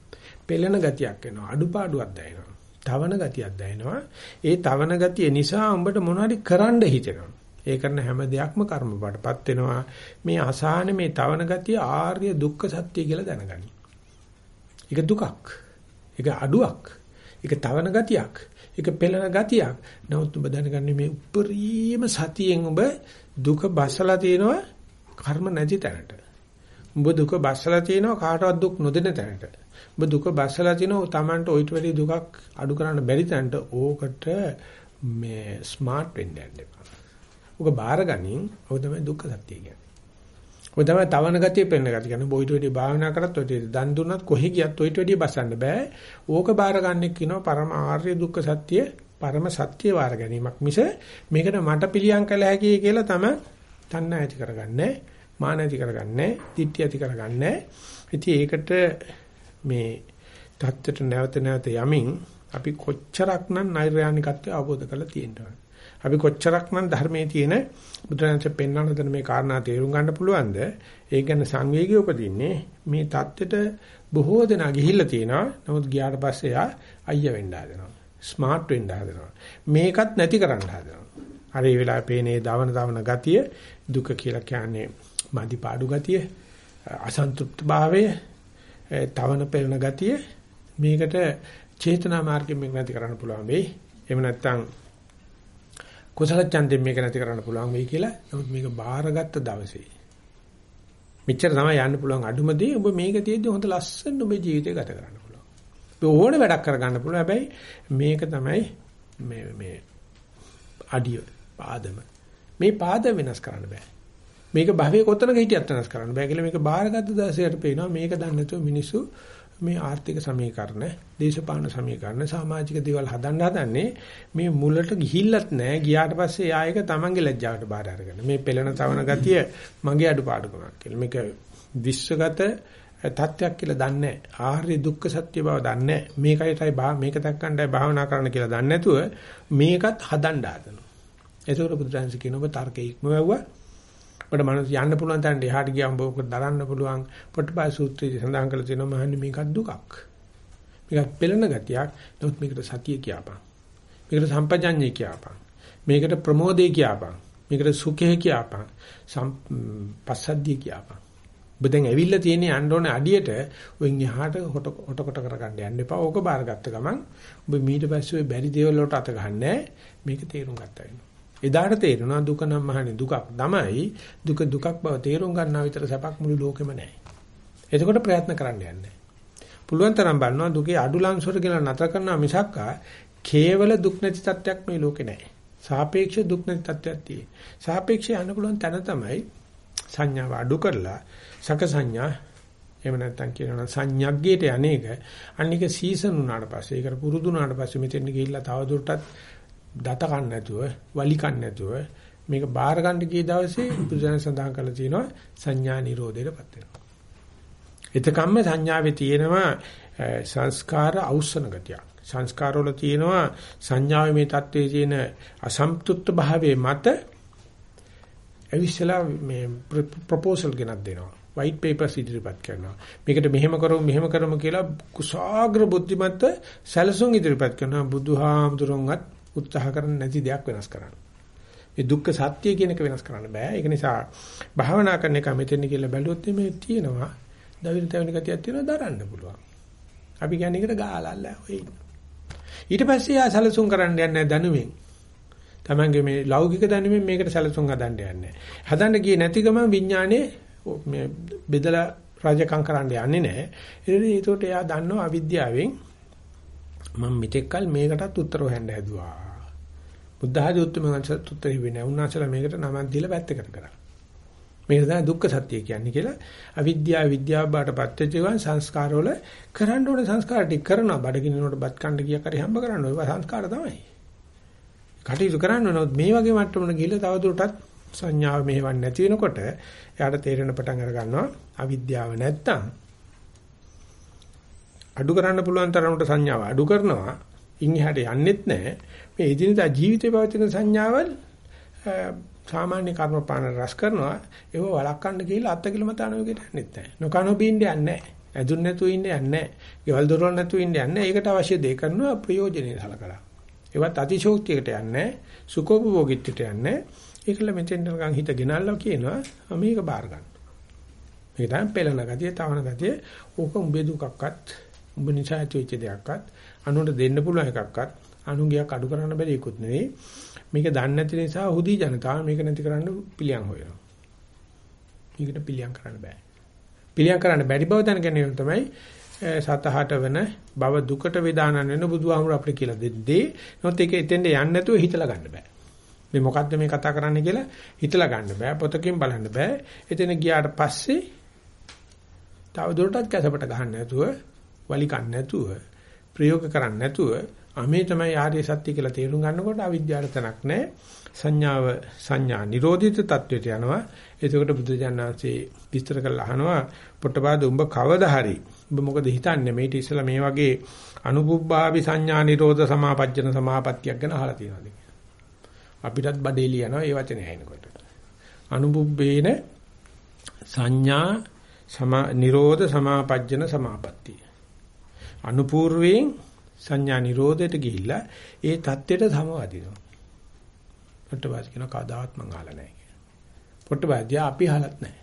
පෙළෙන ගතියක් එනවා අඩුපාඩුවක් දැනෙනවා තවන ගතියක් දැනෙනවා ඒ තවන ගතිය නිසා උඹට මොනවද කරන්න හිතෙනවා ඒ කරන හැම දෙයක්ම කර්මපටපත් වෙනවා. මේ අසහන මේ තවන ගතිය ආර්ය දුක්ඛ සත්‍ය කියලා දැනගනි. ඒක දුකක්. ඒක අඩුවක්. ඒක තවන ගතියක්. ඒක පෙළෙන ගතියක්. නමුත් ඔබ දැනගන්නේ මේ උපරිම සතියෙන් ඔබ දුක බසලා තියෙනවා කර්ම නැති තැනට. ඔබ දුක බසලා තියෙනවා කාටවත් දුක් නොදෙන තැනට. ඔබ දුක බසලා තිනෝ Tamanට ඔයිට වැඩි දුකක් අඩු කරන්න බැරි තැනට ඕකට මේ ස්මාර්ට් වෙන්න යන්න එපා. ඔක බාරගනින් ඔය තමයි දුක්ඛ සත්‍ය කියන්නේ. ඔය තමයි තවන ගතිය පෙන්න ගතිය කියන්නේ බොයිට වැඩි භාවනා කරත් ඔය දන් දුන්නත් කොහෙ ගියත් ඔයිට වැඩි බසන්න බෑ. ඕක බාරගන්නේ කියනවා පරම ආර්ය දුක්ඛ සත්‍ය පරම සත්‍ය වාර ගැනීමක් මිස මේකට මට පිළියම් කළ හැකියි කියලා තම තන්න ඇති කරගන්නේ මාන ඇති කරගන්නේ දිට්ඨිය ඇති කරගන්නේ ඉතින් ඒකට මේ தත්තට නැවත නැවත යමින් අපි කොච්චරක්නම් නෛර්යානිකත්වය අවබෝධ කරලා තියෙනවද? අපි කොච්චරක්නම් ධර්මයේ තියෙන බුදුරජාණන්සේ පෙන්වන දන මේ කාරණා තේරුම් ගන්න පුළුවන්ද? ඒ ගැන සංවේගය උපදින්නේ මේ தත්තෙට බොහෝ දෙනා ගිහිල්ලා තියෙනවා. නමුත් ගියාට පස්සේ යා අයියා වෙන්න හදනවා. ස්මාර්ට් වෙන්න හදනවා. මේකත් නැති කරන්න හදනවා. හරි මේ වෙලාවේ පේනේ දවන දවන ගතිය දුක කියලා කියන්නේ මදි පාඩු ගතිය අසන්තුෂ්ත භාවය තවන පෙළෙන ගතිය මේකට චේතනා මාර්ගයෙන් මේක නැති කරන්න පුළුවන් වෙයි. එහෙම නැත්නම් කුසල ඡන්දයෙන් මේක නැති කරන්න පුළුවන් වෙයි කියලා. නමුත් මේක බාරගත්ත දවසේ මෙච්චර තමයි යන්න පුළුවන් අඩුම දේ ඔබ මේක තියෙද්දි හොඳ ලස්සන ඔබේ ජීවිතය ගත කරන්න පුළුවන්. ඔබ ඕනේ වැඩක් කරගන්න පුළුවන්. හැබැයි මේක තමයි මේ මේ අඩිය පාදම. මේ පාද වෙනස් කරන්න බෑ. මේක භවයේ කොතනක හිටියත් වෙනස් කරන්න බෑ කියලා මේක බාරගත්ත දවසේට පේනවා මේක දන්නේ නැතුව මිනිස්සු මේ ආර්ථික සමීකරණ, දේශපාලන සමීකරණ, සමාජික දේවල් හදන්න හදන්නේ මේ මුලට ගිහිල්ලත් නැහැ. ගියාට පස්සේ ආයක තමන්ගේ ලැජ්ජාවට බාර අරගෙන. මේ පෙළෙන තවන ගතිය මගේ අඩුපාඩුකමක් කියලා. මේක විශ්වගත තත්ත්වයක් කියලා දන්නේ නැහැ. ආර්ය දුක්ඛ සත්‍ය බව දන්නේ නැහැ. මේකයිටයි මේක දක්කණ්ඩයි භාවනා කරන්න කියලා දන්නේ නැතුව මේකත් හදන්න හදනවා. ඒතකොට බුදුරජාණන් කියන ඔබ තර්කයේ ඉක්ම වැව්වා අපිට මනස යන්න පුළුවන් තැනට එහාට ගියාම ඔබ දරන්න පුළුවන් පොට්ටපාය සූත්‍රයේ සඳහන් කරලා තියෙනවා මහන්නේ මේකක් දුකක්. මේකක් පෙළෙන ගතියක්. නමුත් මේකට සතිය කියපන්. මේකට සම්පජඤ්ඤය කියපන්. මේකට ප්‍රමෝදේ කියපන්. මේකට සුඛේ කියපන්. පස්සද්ධිය කියපන්. ඔබ දැන් ඇවිල්ලා තියෙන යන්න ඕනේ අඩියට ඔයින් එහාට හොට හොට කොට කරගන්න යන්න එපා. ඕක බාරගත්ත ගමන් ඔබ මීට පස්සේ බැරි දේවල් වලට අත ගන්නෑ. මේක තේරුම් ගත්තා වෙනවා. එදාට තේරෙනවා දුක නම් මහන්නේ දුකක් තමයි දුක දුකක් බව තේරුම් ගන්නා විතර සැපක් මුළු ලෝකෙම නැහැ. එතකොට ප්‍රයත්න කරන්න යන්නේ. පුළුවන් තරම් බලනවා දුකේ අඩු ලංසොර කියලා නතර කරනවා මිසක් කේවල දුක් නැති තත්ත්වයක් මේ ලෝකේ නැහැ. සාපේක්ෂ දුක් නැති තත්ත්වයක් තියෙනවා. සාපේක්ෂය යන්න පුළුවන් තැන තමයි සංඥාව අඩු කරලා සක සංඥා එහෙම නැත්නම් කියනවා සංඥග්ගයට යන්නේක අනික සීසන් උනාට පස්සේ ඒකට පුරුදු උනාට පස්සේ මෙතෙන් ගිහිල්ලා තවදුරටත් දත කන්න නැතුව, වලි කන්න නැතුව මේක බාර ගන්න ගිය දවසේ බුදුසෙන් සඳහන් කරලා තියෙනවා සංඥා නිරෝධයටපත් වෙනවා. එතකම්ම සංඥාවේ තියෙනවා සංස්කාර අවසන ගතියක්. සංස්කාර වල තියෙනවා සංඥාවේ මේ தത്വයේ තියෙන අසම්පූර්ණ භාවයේ මත ඇවිස්සලා මේ ප්‍රොපෝසල් ගෙනත් දෙනවා. white papers ඉදිරිපත් කරනවා. මේකට මෙහෙම කරමු මෙහෙම කරමු කියලා කුසాగ්‍ර බුද්ධිමත් සැලසුම් ඉදිරිපත් කරනවා. බුදුහාමුදුරන්වත් උත්සාහ කරන්නේ නැති දෙයක් වෙනස් කරන්න. මේ දුක්ඛ සත්‍ය කියන එක වෙනස් කරන්න බෑ. ඒක නිසා භාවනා කරන එක මෙතෙන් කියලා බැලුවොත් මේ තියෙනවා. දවිර තැවෙන ගතියක් තියෙනවා දරන්න පුළුවන්. අපි කියන්නේ ඒකට ගාලල්ලා ඔය ඊට පස්සේ ආ සැලසුම් කරන්න යන්නේ දැනුමින්. Tamange මේ ලෞකික දැනුමින් මේකට සැලසුම් හදන්න යන්නේ. හදන්න ගියේ නැති ගමන් විඥානේ මේ බෙදලා රාජකම් කරන්න යන්නේ නැහැ. ඒකට එයා දන්නවා අවිද්‍යාවෙන් මම මෙතෙක්කල් මේකටත් උත්තර හොයන්න හැදුවා. බුද්ධ ආදී උත්තරමංශත් උත්තර හිවෙන්නේ. උන්වහන්සේලා මේකට නමක් දීලා පැත්තකට කරා. මේක තමයි දුක්ඛ සත්‍ය කියන්නේ කියලා අවිද්‍යාව විද්‍යාව බාටපත් වෙච්ච ගමන් සංස්කාරවල කරන්න ඕනේ සංස්කාර ටික කරනවා. බඩගිනිනකොට බත් කන්න ගියා කරේ හම්බ කරන්න ඕනේ සංස්කාර තමයි. කටයුතු කරන්න ඕනේ. මේ වගේ මට්ටමකට ගිහිල්ලා තවදුරටත් සංඥාව මෙහෙවන්නේ නැති වෙනකොට එයාට තේරෙන පටන් අර ගන්නවා අවිද්‍යාව නැත්තම්. අඩු කරන්න පුළුවන් තරමට සංඥාව අඩු කරනවා. ඉන් එහාට යන්නෙත් නැහැ මේ එදිනදා ජීවිතේ පවතින සංඥාවල් සාමාන්‍ය කර්මපාන රස කරනවා. ඒව වළක්වන්න කියලා අත්කිලමතානෝගයට යන්නෙත් නැහැ. නොකනෝ බින්ද යන්නේ නැහැ. ඇදුන් නැතුව ඉන්න යන්නේ නැහැ. ගෙවල් දොරවල් නැතුව ඉන්න යන්නේ ඒකට අවශ්‍ය දේ කරනවා ප්‍රයෝජනෙයි සලකලා ඒවත් අතිශෝක්තියකට යන්නේ සුඛෝපභෝගීත්වයට යන්නේ ඒකල මෙතෙන් නිකන් හිත ගෙනල්ලා කියනවා. මේක බාර ගන්න. මේක තමයි පෙළන ගතිය, තවන ගතිය. ඕක උඹේ දුකක්වත්, උඹ නිසා ඇතිවෙච්ච දෙයක්වත්, අනුන්ට දෙන්න පුළුවන් එකක්වත්, අනුගයක් අඩු කරන්න බැරි එකකුත් නෙවෙයි. මේක දන්නේ නැති නිසා හුදී ජනතාව මේක නැති කරන්න පිළියම් හොයනවා. මේකට පිළියම් කරන්න බෑ. පිළියම් කරන්න බැරි බව දැනගැනීම තමයි සතහට වෙන බව දුකට වේදානන වෙන බුදුහාමුදුර අපිට කියලා දෙද්දී නොත් ඒක එතෙන්ට යන්නේ නැතුව හිතලා ගන්න බෑ. මේ මොකද්ද මේ කතා කරන්නේ කියලා හිතලා ගන්න බෑ. පොතකින් බලන්න බෑ. එතන ගියාට පස්සේ තව දුරටත් කැසපට ගහන්න නැතුව, වලි කන්න නැතුව, ප්‍රයෝග කරන්න නැතුව අමේ තමයි ආර්ය සත්‍ය කියලා තේරුම් ගන්නකොට අවිද්‍යාවට තනක් නැහැ. සංඥාව සංඥා නිරෝධිත තත්වයට යනවා. එතකොට බුදුජානනාංශේ විස්තර කරලා අහනවා පොට්ටපාද උඹ කවදා හරි උඹ මොකද හිතන්නේ මේට ඉස්සලා මේ වගේ අනුපුබ්බාවි සංඥා නිරෝධ සමාපජ්ජන සමාපත්තියක් ගැන අහලා තියෙනවද අපිටත් බඩේ ලියනවා ඒ වචනේ ඇහෙනකොට අනුපුබ්බේන සංඥා සමා නිරෝධ සමාපජ්ජන සමාපත්තිය අනුපූර්වයෙන් සංඥා නිරෝධයට ගිහිල්ලා ඒ தත්ත්වයට සමවදිනවා පොට්ටපාද කියන කවදාවත් මං අහලා නැහැ පොට්ටපාදියා අපි අහලත් නැහැ.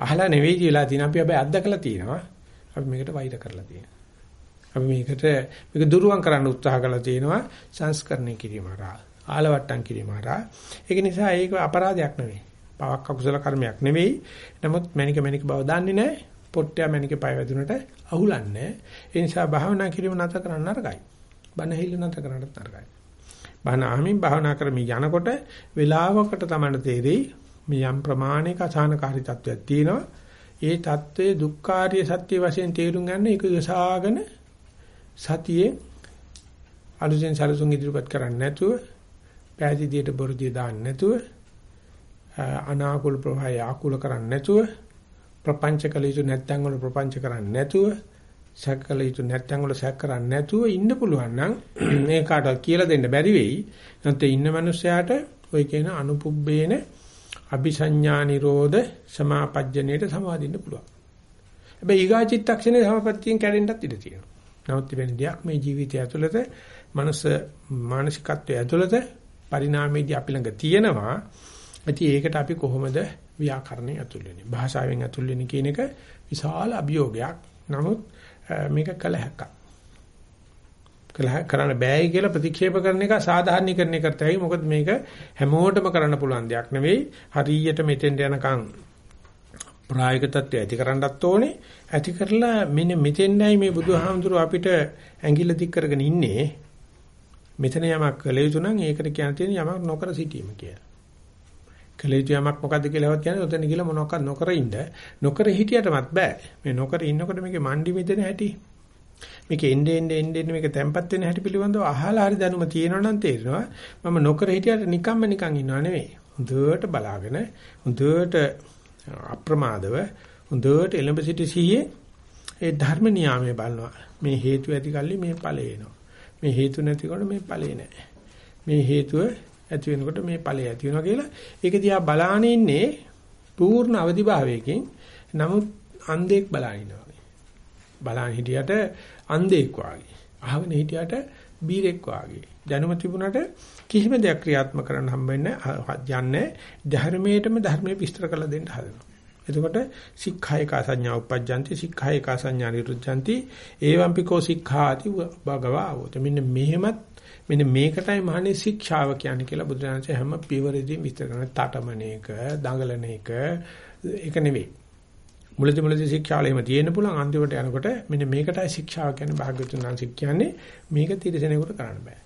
අහලා නෙවෙයි කියලා තියෙන අපි හැබැයි අත්දකලා තියෙනවා. අපි මේකට වෛර කරලා තියෙනවා. අපි මේකට මේක දුරුවන් කරන්න උත්සාහ කරලා තියෙනවා සංස්කරණය කිරීම හරහා. ආලවට්ටම් කිරීම හරහා. ඒක නිසා ඒක අපරාධයක් නෙවෙයි. පවක් අකුසල කර්මයක් නෙවෙයි. නමුත් මණික මණික බව දන්නේ නැහැ. පොට්ටයා මණික පය වැදුනට අහුලන්නේ. ඒ නිසා භාවනා කිරීම නැතර කරන්න නරකයි. බණ හිල නැතර කරන්නත් නරකයි. බණ අහමින් භාවනා කරමින් යනකොට වේලාවකට තමයි තේරෙයි මේ යම් ප්‍රමාණික අසහනකාරී තත්වයක් තියෙනවා. ඒ தત્ත්වයේ දුක්ඛාරිය සත්‍ය වශයෙන් තේරුම් ගන්න ඒක යසාගෙන සතියේ අලුතෙන් සැලසුම් ඉදිරිපත් කරන්නේ නැතුව පෑදීදියට බොරදිය දාන්න නැතුව අනාකූල ප්‍රවාහය ආකූල කරන්නේ නැතුව ප්‍රපංච කළ යුතු නැත්නම් වල ප්‍රපංච කරන්නේ නැතුව සැකකල යුතු නැත්නම් වල සැක කරන්නේ නැතුව ඉන්න පුළුවන් නම් මේ කාටවත් කියලා දෙන්න බැරි වෙයි. නැත්නම් ඉන්න මනුස්සයාට ඔය කියන අනුපුබ්බේන අபிසඤ්ඤා නිරෝධ සමාපජ්ජනේට සමාදින්න පුළුවන්. හැබැයි ඊගා චිත්තක්ෂණේ සමාපත්තියෙන් කැඩෙන්නත් ඉඩ තියෙනවා. නමුත් වෙන දෙයක් මේ ජීවිතය ඇතුළත මනස මානසිකත්වයේ ඇතුළත පරිණාමයේදී අපි ළඟ තියෙනවා. ඉතින් ඒකට අපි කොහොමද ව්‍යාකරණය ඇතුල් වෙන්නේ? භාෂාවෙන් ඇතුල් වෙන්නේ කියන එක විශාල අභියෝගයක්. නමුත් මේක කළ හැකියි. කළ කරන්න බෑයි කියලා ප්‍රතික්ෂේප කරන එක සාධාරණීකරණය කරතයි. මොකද මේක හැමෝටම කරන්න පුළුවන් දෙයක් නෙවෙයි. හරියට මෙතෙන්ට යනකම් ප්‍රායෝගික தත්ත්වය ඇති කරන්නත් ඕනේ. ඇති කරලා මෙන්න මෙතෙන්ඩයි මේ බුදුහාමුදුරුව අපිට ඇඟිල්ල දික් කරගෙන ඉන්නේ. මෙතන යමක් කළ යුතු නම් ඒකට කියන්න තියෙන යමක් නොකර සිටීම කියලා. කළ යුතු යමක් මොකද්ද කියලා හවත් කියන්නේ ඔතන ගිහලා මොනවක්වත් නොකර ඉන්න. නොකර හිටියටමත් බෑ. මේ නොකර ඉන්නකොට මේකේ මණ්ඩි මෙදෙන හැටි. මේක එන්නේ එන්නේ එන්නේ මේක තැම්පත් වෙන හැටි පිළිබඳව අහලා හරි දැනුම තියෙනවා නම් තේරෙනවා. මම නොකර හිටියට නිකම්ම නිකන් ඉන්නව නෙවෙයි. හොඳට බලාගෙන හොඳට අප්‍රමාදව හොඳට එළඹ සිටි සිහියේ ඒ ධර්ම නියාමයේ බලනවා. මේ හේතු ඇති කල්ලි මේ ඵලය එනවා. මේ හේතු නැතිකොට මේ ඵලය නැහැ. මේ හේතුව ඇති වෙනකොට මේ ඵලය ඇති වෙනවා කියලා. ඒක දිහා බලාන ඉන්නේ පූර්ණ අවදිභාවයකින්. නමුත් අන්ධෙක් බලාගෙන ඉනවා බලාන හිටියට අන්ධෙක් වාගේ. අහගෙන හිටියට බීරෙක් වාගේ. දැනුම තිබුණට කිසිම දෙයක් ක්‍රියාත්මක කරන්න හම්බෙන්නේ යන්නේ ධර්මයේටම ධර්මයේ විස්තර කරලා දෙන්න හදනවා. එතකොට සික්ඛායක සංඥා උපජ්ජන්ති සික්ඛායක සංඥා නිරුද්ධන්ති ඒවම්පිකෝ සික්ඛාති භගවා වොත මෙන්න මෙහෙමත් මෙන්න මේකටයි මහන්නේ ශික්ෂාව කියන්නේ කියලා බුදුරජාණන් හැම පියවරෙදීම විස්තර කරන තටමන එක දඟලන එක ඒක නෙවෙයි. මුලදි මුලදි ශික්ෂාවල එහෙම තියෙන්න පුළුවන්. අන්තිමට යනකොට මෙන්න මේකටයි ශික්ෂාව කියන්නේ භාග්‍යවතුන් වහන්සේ කියන්නේ. මේක තිරසනෙකුට කරන්න බෑ.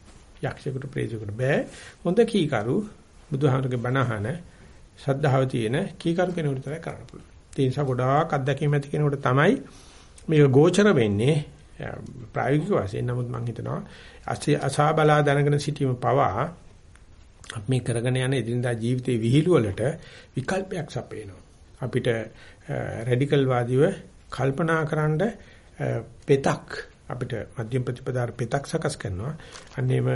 යක්ෂයෙකුට ප්‍රේතයෙකුට බෑ. හොඳ කීකරු බුදුහාමරගේ බණහන ශ්‍රද්ධාව තියෙන කීකරු කෙනෙකුට තමයි කරන්න පුළුවන්. ඒ නිසා ගොඩාක් අත්දැකීම් ඇති කෙනෙකුට තමයි මේක ගෝචර වෙන්නේ. ප්‍රායෝගික වශයෙන්. නමුත් මම හිතනවා අසා බලා දැනගෙන සිටීම පවා මේ කරගෙන යන එදිනදා ජීවිතයේ විහිළු වලට විකල්පයක් සපේනවා. අපිට රැඩිකල් වාදීව කල්පනා කරන්න පෙතක් අපිට මධ්‍යම ප්‍රතිපදාර පෙතක් සකස් කරනවා. අන්නේම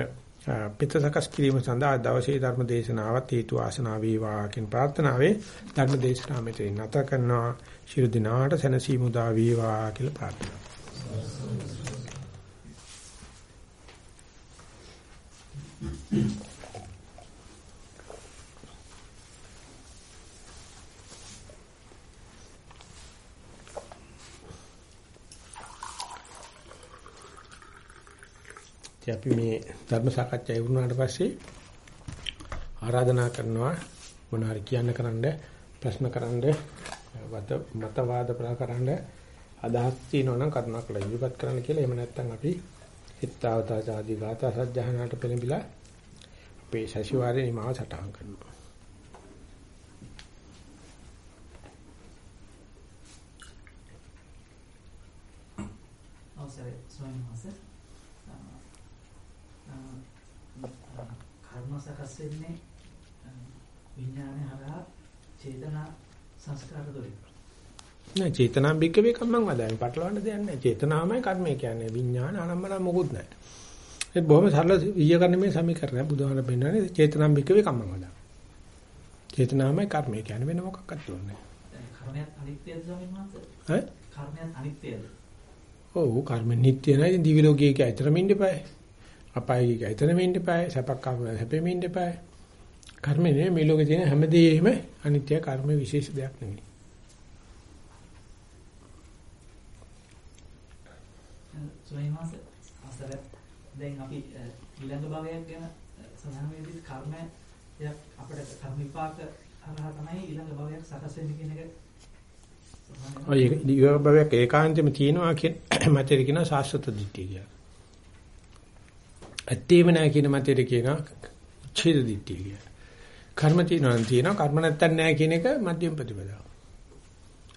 පිට සකස් කිරීම සඳහා දවසේ ධර්ම දේශනාවත් හේතු ආසනාව වේවා කියන ප්‍රාර්ථනාවේ ධර්ම දේශනාව මෙතන නැත කරනවා ශිරු දිනාට සැනසීම උදා වේවා කියලා ප්‍රාර්ථනා. අපි මේ ධර්ම සාකච්ඡා වුණාට පස්සේ ආරාධනා කරනවා මොනවාරි කියන්න කරන්න ප්‍රශ්න කරන්න මතවාද ප්‍රකාරන්න අදහස් තියෙනවා නම් කරුණාකරලා ඉදිරිපත් කරන්න කියලා. එහෙම නැත්නම් අපි හිතාවතා ආදී ගාථා සජ්ජහනාට පෙළඹිලා අපේ ශශිවාරේ නිමාව සටහන් කරනවා. අවසරයි ස්වාමීන් වහන්සේ. කර්ම සකස් වෙන්නේ විඥානය හරහා චේතනා සංස්කාර වලින්. නෑ චේතනාම් බික්කවේ කම්මං වදායි පටලවන්න දෙයක් නෑ. චේතනාමයි කර්මය කියන්නේ විඥාන අනම්මන මොකුත් නෑ. ඒ බොහොම සරල වියකරණමේ සමීකරණය බුදුහාම පෙන්නන්නේ චේතනාම් බික්කවේ කම්මං වදා. චේතනාමයි කර්මය කියන්නේ වෙන මොකක්වත් නෑ. කර්මයක් අනිත්‍යද ස්වාමීන් වහන්සේ? ඈ? කර්මයක් අනිත්‍යද? ඔව් කර්ම නිට්ටය නයි දිවි ලෝකයේ ඇතරම ඉන්න එපායි. අපායේ ඇතරම ඉන්න එපායි. සපක් කර්ම හැපෙමින් ඉන්න එපායි. කර්ම නේ මේ ලෝකේ තියෙන හැමදේම අනිත්‍ය කර්ම විශේෂ දෙයක් නෙවෙයි. ස්වාමීන් වහන්සේ අසර දැන් අපි ඊළඟ භවයක් ගැන සඳහන් වෙද්දී කර්මය අපිට කර්ම විපාක හරහා තමයි ඊළඟ භවයක් සකස් වෙන්නේ කියන එක ඔය ඊගොබ්බයක් ඒකාන්තෙම තියෙනවා කියන මතේ කියන සාස්වත දිට්ඨිය කියලා. ඇත්තේම නැහැ කියන මතේ කියන ඡේද දිට්ඨිය කියලා. කර්ම තියෙනවා නම් තියෙනවා කර්ම නැත්තන් නැහැ කියන එක මධ්‍යම ප්‍රතිපදාව.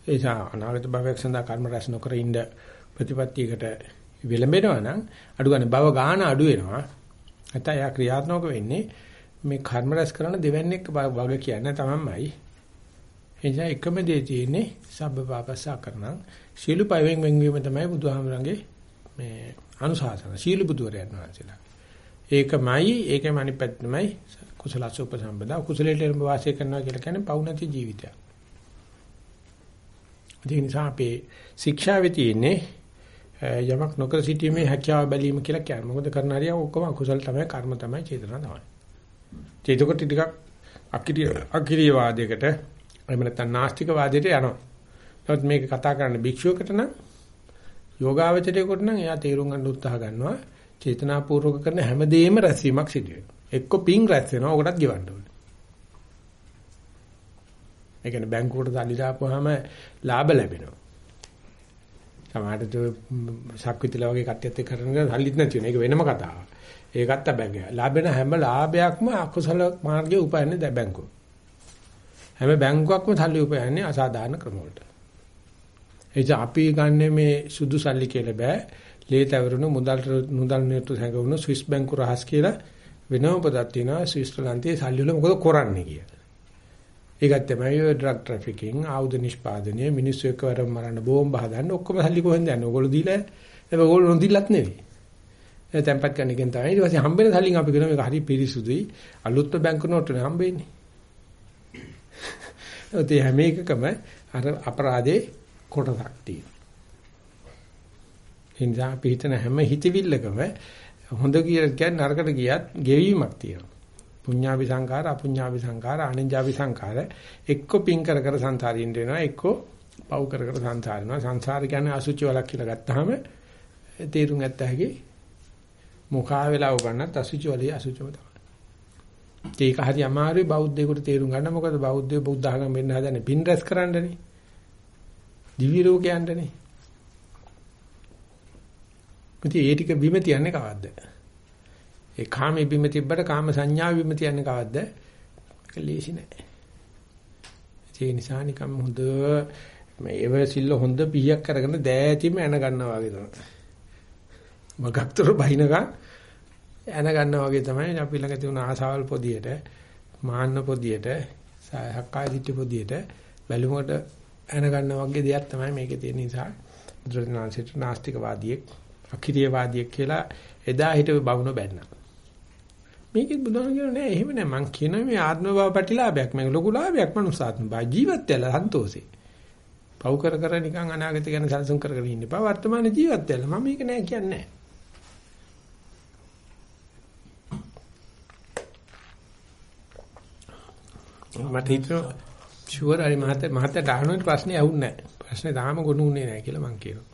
ඒ නිසා අනාගත භවයක් සඳහා කර්ම රැස් නොකර ඉන්න ප්‍රතිපත්තියකට විලඹෙනවා නම් අඩු ගන්න භව ගාන අඩු වෙනවා. නැත්නම් එයා ක්‍රියාත්මක වෙන්නේ මේ කර්ම රැස් කරන දෙවන්නේක් වග කියන්නේ තමන්මයි. එනිසා එකම දේ තියෙන්නේ සබ්බ පාපස්සා කරනං සීල පයෙන් වෙන්වීම තමයි බුදුහාමරගේ මේ අනුශාසන සීල බුදුරයන් වහන්සේලා. ඒකමයි ඒකම අනිත් පැත්තමයි කුසලස උපසම්පදා කුසලයට වාසය කරනවා කියලා කියන්නේ පවු නැති ජීවිතයක්. ඒ නිසා අපේ ශික්ෂාවේ තියෙන්නේ යමක් නොකර සිටීමේ හැකියාව බැලීම කියලා කියන්නේ. මොකද කරන හරිය ඔක්කොම අකුසල තමයි කර්ම තමයි චේතනා තමයි. චේතකොට ටිකක් අකිරිය අකිරිය වාදයකට එහෙම නැත්නම් නාස්තික වාදයට යනවා. නමුත් මේක කතා කරන්න භික්ෂුවකට නම් යෝගාවචරයකට නම් එයා තේරුම් ගන්න උත්සාහ ගන්නවා චේතනාපූර්වක කරන හැමදේම රැස්වීමක් සිදු වෙනවා. එක්ක පිං රැස් වෙනවා ඕකටත් ගෙවන්න ඕනේ. ඒ කියන්නේ බැංකුවට සල්ලි දාපුවාම ලාභ ලැබෙනවා. සමහරට සක්විතිලා වගේ කට්ටියත් එක්ක කරන සල්ලිත් නැති වෙන එක වෙනම කතාවක්. ඒකත් බැංගය. ලාභෙන හැම ලාභයක්ම අකුසල මාර්ගයේ උපයන්නේ ද බැංකුව. හැම බැංකුවක්ම සල්ලි උපයන්නේ අසාධාරණ ක්‍රම වලට. එනිසා අපි ගන්න මේ සුදු සල්ලි කියලා බෑ. ලේ තවරුණු මුදල් මුදල් නේතු හැඟවුණු ස්විස් බැංකු රහස් කියලා වෙනම පදක් තියෙනවා ස්විස්ලන්තයේ සල්ලි වල මොකද කරන්නේ කියලා. ඒකත් තමයි ඔය ඩ්‍රග් ට්‍රැෆිකින්, ආයුධ නිෂ්පාදනය, මිනිස්සු එක්කවර මරන්න බෝම්බ හදන්න ඔක්කොම සල්ලි කොහෙන්ද යන්නේ? ඔයගොල්ලෝ දීලා ඒක ඔයගොල්ලෝ නොදීලත් නෙවෙයි. ඒ තැම්පත් කරන එකෙන් තමයි ඊට පස්සේ හම්බෙන සල්ලින් අපි කරන මේක හරි පිරිසුදුයි. අලුත් බැංකු නෝට් නේ හම්බෙන්නේ. ඒ හැම එකකම අර අපරාධේ කොටසක් තියෙනවා. ඒ නිසා අපි හිතන හැම හිතවිල්ලකම හොඳ කියලා කියන්නේ නරකට ගියත් ගෙවීමක් තියෙනවා. පුඤ්ඤාවි සංඛාර, අපුඤ්ඤාවි සංඛාර, අනිඤ්ඤාවි සංඛාර එක්ක පින් කර කර සංසාරින් වෙනවා, එක්ක පව් කර කර සංසාරිනවා. සංසාර කියන්නේ අසුචි වලක් කියලා ගත්තාම තේරුම් ගත්ත හැකි මුඛා වෙලා උගන්නත් අසුචි වලේ අසුචිම තමයි. ඒක හරි අමාරුයි බෞද්ධයෙකුට තේරුම් ගන්න. මොකද බෞද්ධය බුද්ධ ආගම වෙන්න හදන්නේ පින් රැස් කරන්නනේ. දිවි ලෝකයන්ටනේ. ඉතින් ඒ ටික බිම තියන්නේ කවද්ද? ඒ කාමයේ බිම තිබ්බට කාම සංඥා බිම තියන්නේ කවද්ද? ඒක ලේසි නෑ. ඒ නිසා නිකම් හොඳ මේ එව සිල්ල හොඳ පිහියක් කරගෙන දෑතිම එන ගන්නවා වගේ තමයි. මගක්තර බහිනකම් එන ගන්නවා වගේ තමයි අපි ළඟ තියුණ ආසාවල් පොදියට, මාන්න පොදියට, සක්කාය දිට්ඨි පොදියට බැලුමකට එන ගන්නවා වගේ දෙයක් තමයි මේකේ තියෙන නිසා දුර්නාංශයට නාස්තික වාදියෙක්, අකිරිය වාදියෙක් කියලා එදා හිටව බවුන බැන්නා. මේකෙත් බුදුහාම කියනවා නෑ එහෙම නෑ මං කියනවා මේ ආත්ම භාව ප්‍රතිලාභයක් මේක ලොකු ලාභයක් මනුස්සාත්ම භාව ජීවත් වෙලා සන්තෝෂේ. පව් කර කර නිකන් අනාගත ගැන සැලසුම් කර කර ඉන්න එපා වර්තමාන ජීවත් වෙලා මම මේක නෑ කියන්නේ නෑ. මට හිතෙනවා ෂුවර් හරි මහත්තයා මහත්තයාට අහන ප්‍රශ්නේ ඇහුන්නේ නැහැ. ප්‍රශ්නේ තාම ගොනුනේ නැහැ කියලා මං කියනවා.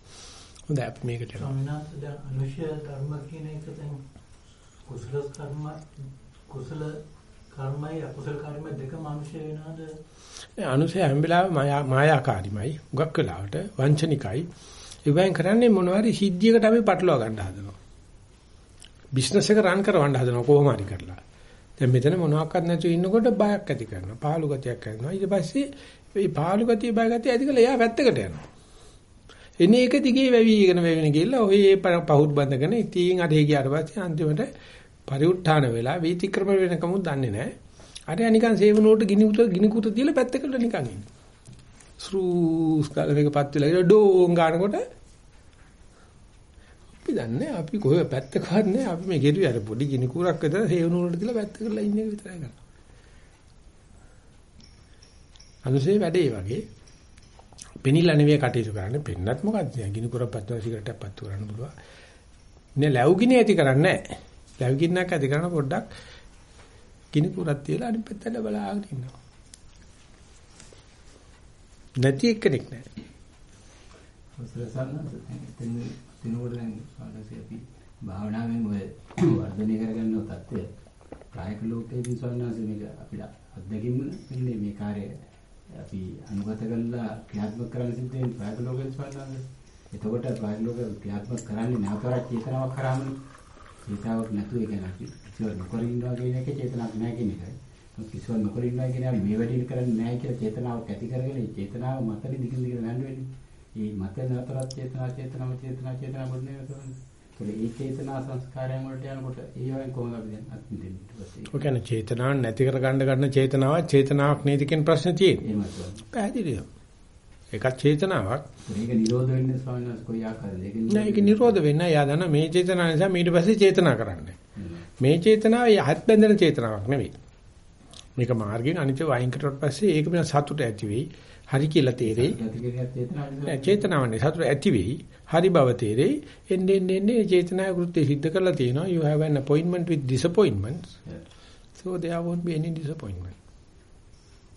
හොඳයි අපි මේකට යනවා. ස්වාමීනාත් දැන් අනුශය කර්ම කියන එක දැන් කුසල කර්ම කුසල කර්මයි අකුසල කර්මයි දෙකම අනුශය වෙනවද? ඒ අනුසය හැම වෙලාවෙම මායා මායාකාරීමයි. උගක් වෙලාවට වංචනිකයි. ඉවෙන් කරන්නේ මොනවාරි සිද්ධියකට අපි පටලවා ගන්න හදනවා. බිස්නස් එක රන් කරවන්න හදනවා කොහොම හරි කරලා. දැන් මෙතන මොනවාක්වත් නැතුව ඉන්නකොට බයක් ඇති කරනවා. පාළු ගතියක් කරනවා. ඊට පස්සේ මේ පාළු ගතිය බය ගතිය ඇති කළා එයා පැත්තකට යනවා. එන්නේ එක දිගේ වැවිගෙන වැවිගෙන ගිහලා ඔය පහුත් බඳගෙන ඉතින් අර හේ ගියාට පස්සේ අන්තිමට පරිඋත්ථාන වෙලා වීතික්‍රම වෙනකමුත් දන්නේ නැහැ. අර නිකන් සේවනෝට ගිනි උත ගිනි කුත තියලා පැත්තකට නිකන් ඉන්නේ. ස්රූස් කාලේ මේකපත් වෙලා ඩෝන් ගන්නකොට අපි දන්නේ අපි කොහේ පැත්තකවත් නැහැ අපි මේ ගෙරුවේ අර පොඩි ගිනි කුරක් විතර හේවනෝට තියලා පැත්තකටලා ඉන්න එක විතරයි කරන්නේ. අනුසේ වැඩේ වගේ පෙනිලා නෙවෙයි කටයුතු කරන්නේ පෙන්නත් මොකද්ද ගිනි කුරක් පත්වන සිගරට් එකක් පත්තු කරන්න පුළුවන්. නේ ලැබුගිනි ඇති කරන්නේ නැහැ. ලැබුගින්නක් ඇති කරන පොඩ්ඩක් ගිනි කුරක් තියලා අනිත් පැත්තට බලාගෙන ඉන්නවා. නැති එක්කෙනෙක් නැහැ. සසරසන්න එතන දිනවල දැන් සානසේ අපි භාවනාවෙන් ඔය වර්ධනය කරගන්න තත්ත්වය ප්‍රායෝගික ලෝකයේදී සානසේ මේක අපිට අත්දැකීම් ඉන්නේ මේ කාර්යය අපි අනුගත කරලා ක්‍රියාත්මක කරන්න සිද්ධ වෙන ප්‍රායෝගික ලෝකෙන් සානසේ එතකොට ප්‍රායෝගික ලෝක ක්‍රියාත්මක කරන්නේ නැවතත් චේතනාවක් කරාමනේ චේතාවක් නැතුව ඒ කියන්නේ අපි කිසිවක් නොකර ඉන්නවා කියන එක චේතනාවක් නැහැ කියන එකයි කිසිවක් නොකර ඉන්නවා කියන්නේ අපි මේ වැඩේ කරන්නේ නැහැ කියලා චේතනාවක් ඇති කරගෙන ඒ චේතනාව මතලි දිගින් දිගට යන්න වෙන්නේ මේ මත නතරත් චේතනා චේතනාව චේතනා චේතනා වලනේ නතරන්නේ. ඒ චේතනා සංස්කාරයන් වලට යනකොට ඒ වගේ කොහොමද අපි දැන් අත්මිදෙන්නේ ඊට පස්සේ. ඔය කියන්නේ චේතනාවක් නැති කර ගන්න ගන්න චේතනාවක් චේතනාවක් නේද කියන ප්‍රශ්නේ තියෙන්නේ. එහෙමයි. පැහැදිලිද? ඒකත් චේතනාවක්. මේක නිරෝධ වෙන්නේ ස්වාමීන් වහන්සේ කොයි ආකාරයද? ඒක නෑ ඒක නිරෝධ වෙන්න යා දන්න මේ චේතනාව නිසා ඊට පස්සේ චේතනා කරන්නේ. මේ චේතනාව යහත් බැඳෙන චේතනාවක් නෙවෙයි. මේක මාර්ගයෙන් අනිත් වයින් කරලා පස්සේ ඒක වෙන සතුට ඇති වෙයි. හරි කියලා තේරෙයි. චේතනාවනේ සතුට ඇති වෙයි. හරි බව තේරෙයි. එන්නේ එන්නේ චේතනාවේ කෘත්‍ය සිද්ධ කරලා තියෙනවා. You have an appointment with disappointments. So there won't be any disappointment.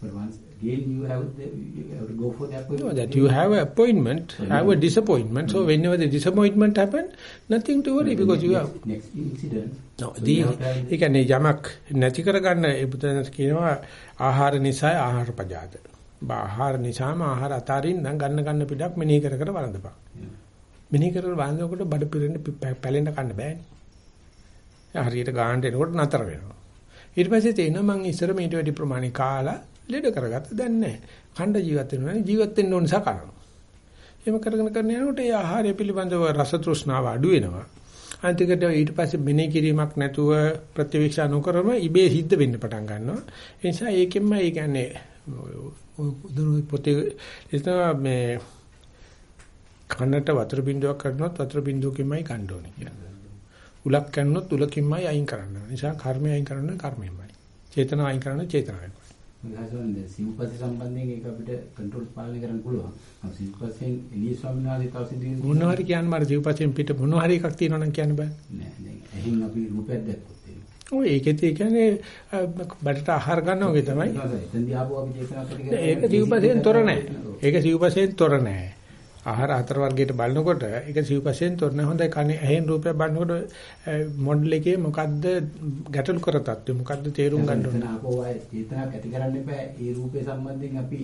But once again you have the, you have to go for the No, appointment. that you have an appointment, have a disappointment. So whenever the disappointment happen, nothing to worry because you have. next incident. No, the ඒ කියන්නේ යමක් නැති කරගන්න ඒ බුදුන් කියනවා ආහාර නිසා ආහාර පජාත. ආහාර නිසාම ආහාර අතාරින්න ගන්න ගන්න පිටක් මෙනෙහි කර කර වළඳපන්. මෙනෙහි කර කර වළඳනකොට බඩ පිරෙන්න පැලෙන්න කන්න බෑනේ. හරියට ගානට එනකොට නතර වෙනවා. ඊට පස්සේ තේිනවා මං ඉස්සර මීට වැඩි ප්‍රමාණික කාලා ලෙඩ කරගත්ත දැන් නැහැ. ඛණ්ඩ ජීවත් වෙනවා නේ ජීවත් වෙන්න ඕන නිසා කරනවා. එහෙම කරගෙන කරන යනකොට ඒ ආහාරය පිළිබඳව රස තෘෂ්ණාව අඩු වෙනවා. අන්තිකට ඊට පස්සේ මෙනෙහි කිරීමක් නැතුව ප්‍රතිවික්ෂා නොකරම ඉබේ සිද්ධ වෙන්න පටන් ගන්නවා. ඒ නිසා ඒකෙන්ම ඒ කියන්නේ උදුරු පොතේ එතන මේ කනට වතුර බින්දුවක් කරනොත් වතුර බින්දුවකින්මයි ගන්න ඕනේ කියන්නේ. උලක් කන්නොත් උලකින්මයි අයින් කරන්න ඕනේ. නිසා කර්මය අයින් කරන්න කර්මයෙන්මයි. චේතනාව අයින් කරන්න චේතනාවෙන්මයි. විලාසවන්නේ සිව්පස්සේ සම්බන්ධයෙන් ඒක අපිට කන්ට්‍රෝල් පාලනය කරන්න පුළුවන්. අර සිව්පස්යෙන් එළිය ස්වාමීන් වහන්සේ තව සිදුවීම් මොනවා හරි කියන්න මට ජීවපතෙන් පිට මොනවා හරි එකක් තියෙනවා නම් කියන්න බෑ. නෑ දැන් එහෙන් අපි රූපයක් දැක්කොත් එහෙම. ඔය ඒකෙත් ඒ කියන්නේ බඩට ආහාර ගන්නවා වගේ තමයි. එතෙන්දී ආපුව අපි චේතනා කරගෙන ඒක සිව්පසෙන් තොර නැහැ. ඒක සිව්පසෙන් තොර නැහැ. ආහාර හතර වර්ගයට බලනකොට ඒක සිව්පසෙන් තොර නැහැ. හොඳයි කනේ ඇහෙන් රූපයක් බලනකොට මොඩල් එකේ මොකද්ද ගැටලු කර තත්ත්වය මොකද්ද තේරුම් ගන්න ඕනේ. ආයේ චේතනාවක් ඇති කරන්න එපා. ඒ රූපේ සම්බන්ධයෙන් අපි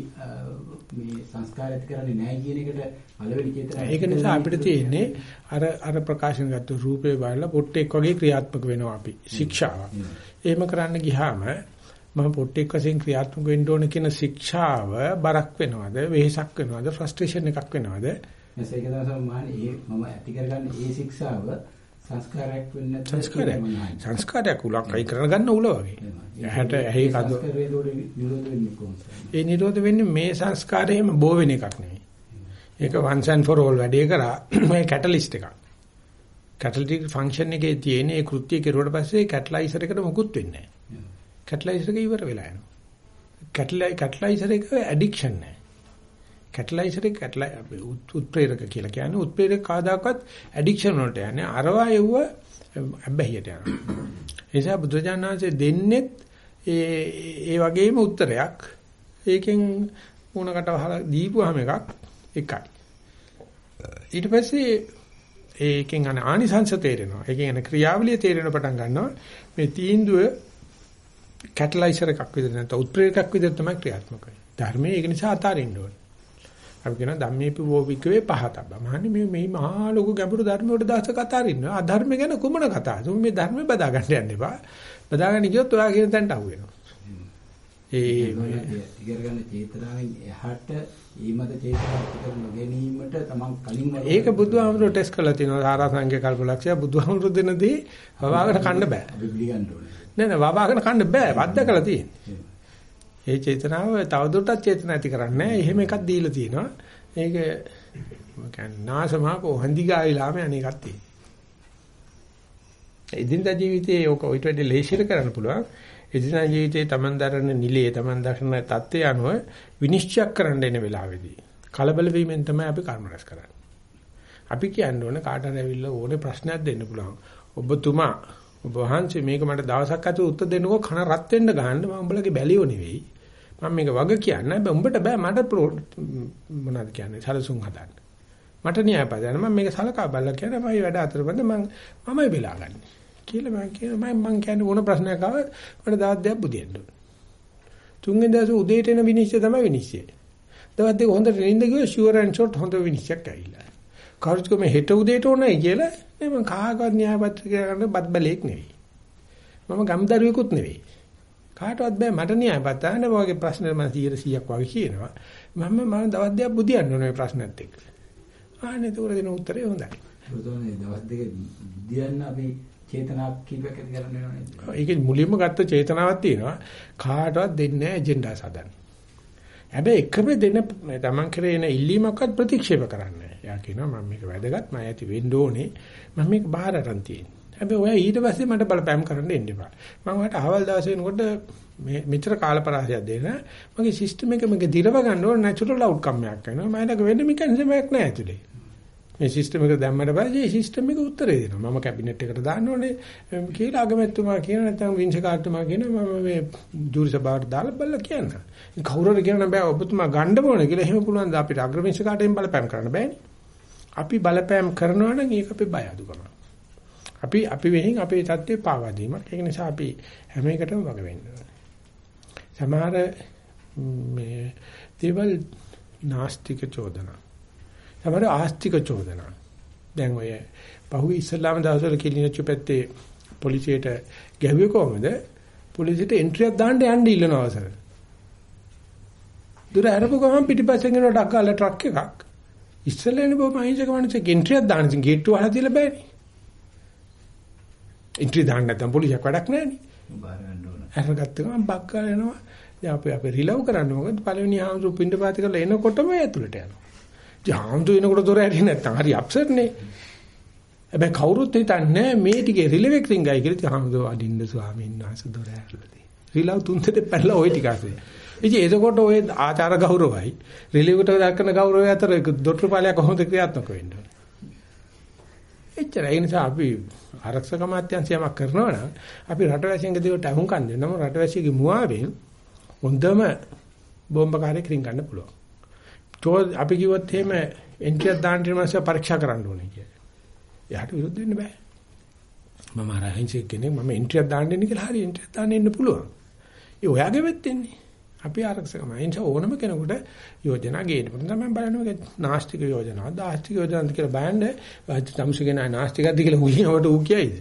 මේ සංස්කාර ඇති කරන්නේ නැහැ කියන එකට පළවෙනි චේතනාව. ඒක නිසා අපිට තියෙන්නේ අර අර ප්‍රකාශන ගත්ත රූපේ බලලා පොට්ටෙක් වගේ ක්‍රියාත්මක වෙනවා අපි. ශික්ෂාව. එහෙම කරන්න ගියාම මම පොට්ටෙක් වශයෙන් ක්‍රියාත්මක වෙන්න ඕන කියන ශික්ෂාව බරක් වෙනවද? වෙහෙසක් වෙනවද? ෆ්‍රස්ට්‍රේෂන් එකක් වෙනවද? ඒක තමයි මම ඇති කරගන්න ඒ ශික්ෂාව සංස්කාරයක් වෙන්නේ නැත්නම් සංස්කාරයක්. සංස්කාරයක් උලක් අයි කරගන්න උල වගේ. ඇහැට ඇහි කඳු? ඒ නිරෝධ වෙන්නේ මේ සංස්කාරයේම බෝ වෙන එකක් නෙවෙයි ඒක once and for all වැඩේ කරා මේ කැටලිස්ට් එකක්. කැටලිටික් ෆන්ක්ෂන් එකේ තියෙන ඒ කෘත්‍ය කෙරුවට පස්සේ කැටලයිසර් එකට මොකුත් වෙන්නේ නැහැ කැටලයිසර් එක ඉවර වෙලා යනවා. කැටලයි කැටලයිසර් එක ඇඩික්ෂන් නෑ. කැටලයිසර් එක කැටලයි උත්ප්‍රේරක කියලා කියන්නේ උත්ප්‍රේරක කාදාකවත් ඇඩික්ෂන් වලට යන්නේ අරවා යුව අබ්බැහියට යනවා. ඒ නිසා බුදුජානනාංශයේ දෙන්නේ ඒ ඒ වගේම උත්තරයක්. ඒකෙන් මුණකට වහලා දීපුවාම එකක් එකයි. ඊට පස්සේ ඒකෙන් අන ආනිසංශ තේරෙනවා. ඒකෙන් අන ක්‍රියාවලිය තේරෙන පටන් ගන්නවා. මේ තීන්දුව කැටලයිසර් එකක් විදිහට නැත්නම් උත්ප්‍රේරකයක් විදිහට තමයි ක්‍රියාත්මක වෙන්නේ. ධර්මයේ ඒක නිසා අතාරින්න ඕනේ. අපි කියන ධම්මේපි වෝවිකවේ පහතබ්බ. මහන්නේ මේ මේ මහා ලොකු ගැඹුරු ධර්ම වලට දාසක අතාරින්න. අධර්ම ගැන කුමන කතාවද? මේ ධර්ම බදා ගන්න යන්න එපා. බදා ගන්න ගියොත් ඔයා කියන තැනට අහු වෙනවා. ඒ ඉගෙන ගන්න චේතනාවෙන් එහාට ඊමද චේතනාව පිටර නොගැනීමට තමන් කලින් ඒක බුදුහාමුදුරුවෝ ටෙස්ට් කරලා තිනවා සාරාංශික කල්පලක්ෂය බුදුහාමුදුරුවෝ දෙනදී වවාකට කන්න බෑ. අපි පිළිගන්න ඕනේ. නෑ නෑ වවාකට කන්න බෑ. වද්ද කළා තියෙන්නේ. ඒ චේතනාව තවදුරටත් චේතන ඇති කරන්නේ එහෙම එකක් දීලා තියෙනවා. ඒක කියන්නේ නාසමාකෝ හන්දිගාවිලාම අනේකක් තියෙනවා. එදිනදා ජීවිතයේ ඔක ඔයිට වැඩි ලේසියට කරන්න පුළුවන්. එදිනදා ජීවිතයේ Taman දරන නිලයේ Taman දක්න தත්ත්වය අනුව විනිශ්චය කරන්න එන වෙලාවේදී කලබල වීමෙන් තමයි අපි කර්ම රැස් කරන්නේ. අපි කියන්න ඕනේ කාට හරි ඇවිල්ලා ඕනේ ප්‍රශ්නයක් දෙන්න පුළුවන්. ඔබතුමා ඔබ වහන්සේ මේක මට දවසක් ඇතුළත උත්තර දෙන්නකෝ කන රත් වෙන්න ගහන්න මම උඹලගේ බැලියෝ නෙවෙයි. මම මේක වග කියන්නේ බෑ උඹට බෑ මට මොනවද කියන්නේ සලසුන් හදන්න. මට න්‍යායපදයන් මම මේක සලකා බලලා කියන්නේ මම වැඩ අතරමැද මම මමයි බලාගන්නේ. කියලා මම කියන මම මම කියන්නේ ඕන ප්‍රශ්නයක් ආව මට දවස් දෙකක් බුදියන්න ඕන. තුන්වෙනි දවසේ උදේට එන විනිශ්චය තමයි විනිශ්චය. දවස් දෙක හොඳට නිින්ද ගියෝ ෂුවර් ඇන්ඩ් ෂොට් හොඳ විනිශ්චයක් ඇවිල්ලා. කවුරුත් කොහේ හෙට උදේට ඕනයි කියලා නේ මම කාගවත් න්‍යාය පත්‍රිකය ගන්න බත් බලෙක් නෙවෙයි. මම ගම්දරුවෙකුත් නෙවෙයි. කාටවත් බෑ මට න්‍යාය පත්‍රන්න වගේ ප්‍රශ්න මම 100ක් වගේ කියනවා. මම මම දවස් දෙකක් බුදියන්න ඕනේ ප්‍රශ්නත් එක්ක. ආන්නේ ඒක දෙන උත්තරේ හොඳයි. බුදුනේ දවස් දෙක බුදියන්න අපි චේතනාවක් කීපයක් ඇති කරන්න වෙනව නේද? ඒකේ මුලින්ම ගත්ත චේතනාවක් තියෙනවා. කාටවත් දෙන්නේ නැහැ එජෙන්ඩා සදන්න. හැබැයි එකම දෙන තමන් කරේ එන ඉල්ලීමක්වත් ප්‍රතික්ෂේප කරන්නේ නැහැ. එයා කියනවා මම මේක වැදගත් මම ඇති වෙන්න ඕනේ. මම මේක බාහිර අරන් තියෙන්නේ. හැබැයි ඔයා ඊට පස්සේ මට බලපෑම් කරන්න එන්න එපා. මම ඔයාලට අවල් දවසේ වෙනකොට මේ මෙච්චර කාලපරාසයක් දෙන මගේ සිස්ටම් එක මේක දිරව ගන්න ඕන නැචරල් අවුට්කම් එකක් වෙනවා. මම ළඟ වෙන්න මෙකැනිසම් එකක් නැහැ ඇතුලේ. මේ සිස්ටම් එක දැම්මට පස්සේ මේ සිස්ටම් එක උත්තරේ දෙනවා. මම කැබිනට් එකට දාන්න ඕනේ කියලා අගමැතිතුමා කියන නැත්නම් විංශකාරතුමා කියන මම මේ ජූරි සභාවට දාලා බලලා කියන්න. කවුරු හරි කියන්න බෑ ඔබතුමා ගන්න ඕනේ කියලා එහෙම පුළුවන් ද අපිට අග්‍රවිංශකාරයෙන් බලපෑම් කරන්න බෑනේ. අපි බලපෑම් කරනවා නම් ඒක අපේ බය අඩුකම. අපි අපි වෙහින් අපේ தත්ත්වේ පාවා දීමක්. ඒක නිසා අපි හැම එකටම වග වෙන්න ඕනේ. සමහර මේ දේවල් නාස්තික චෝදනා. සමහර ආස්තික චෝදනා. දැන් ඔය පහුගිය ඉස්ලාම දවස්වල කිලිනොච්චු පැත්තේ පොලිසියට ගැහුවේ කොහමද? පොලිසියට එන්ට්‍රියක් දාන්න යන්න ඉල්ලන අවසර. දුර අරපු ගමන් පිටිපස්සෙන් එන ඩක් ගාලා ට්‍රක් එකක්. ඉස්සෙල්ලා එන බොම අහිංසක මිනිස්සු එන්ට්‍රියක් දාන්න ඉතින් ගේට්ටුව වහලා තියලා බෑනේ. එන්ට්‍රි දාන්න නැත්නම් පොලිසියක් වැඩක් නැහැනේ. බාර ගන්න ඕන. අරගත්ත ගමන් බක් ගාලා එනවා. දැන් අපි අපි රිලව් කරන්නේ මොකද? පළවෙනි ආම්සු පින්ඩ පාති කරලා එනකොටම ඇතුළට යනවා. ඉතින් ආම්සු එනකොට දොර ඇරියේ නැත්නම් හරි අප්සෙට් නේ. හැබැයි කවුරුත් හිතන්නේ මේ ටිකේ රිලෙවෙක් රින්ගයි කියලා ඉතින් ආම්සු අදින්න ස්වාමීන් වහන්සේ දොර ඇරලා රිලව් තුන් දෙට පැනලා ওই ටික අසේ. ඉතින් එතකොට ওই ආචාර ගෞරවයි රිලෙවට දක්වන ගෞරවය අතර දොට්ටු පාලයක් කොහොමද ක්‍රියාත්මක වෙන්නේ? එච්චර ඒ නිසා අපි ආරක්ෂක මාත්‍යංශයමක් කරනවා නම් අපි රටවැසියන්ගේ දේවට අහුම්කම් දෙන්නම රටවැසියගේ මුවාවෙන් හොඳම බෝම්බකාරයෙක් රින් ගන්න පුළුවන්. તો අපි කිව්වොත් එහෙම එන්ට්‍රියක් දාන්න ඊමස්ස පරීක්ෂා කරන්න ඕනේ කියලා. එයාට විරුද්ධ වෙන්න බෑ. මම අරහින්සේ කෙනෙක් මම එන්ට්‍රියක් දාන්න ඉන්නේ කියලා හරි එන්ට්‍රියක් දාන්න ඉන්න පුළුවන්. ඒ ඔයාගේ වෙත්තේන්නේ. අපි ආරක්ෂකම. ඒ නිසා ඕනම කෙනෙකුට යෝජනා ගේන්න පුළුවන්. තමයි බලනවා නාස්තික යෝජනා, දාස්තික යෝජනාද කියලා බලන්න තමසුගෙන නාස්තිකද කියලා උලිනවට ඌ කියයිද?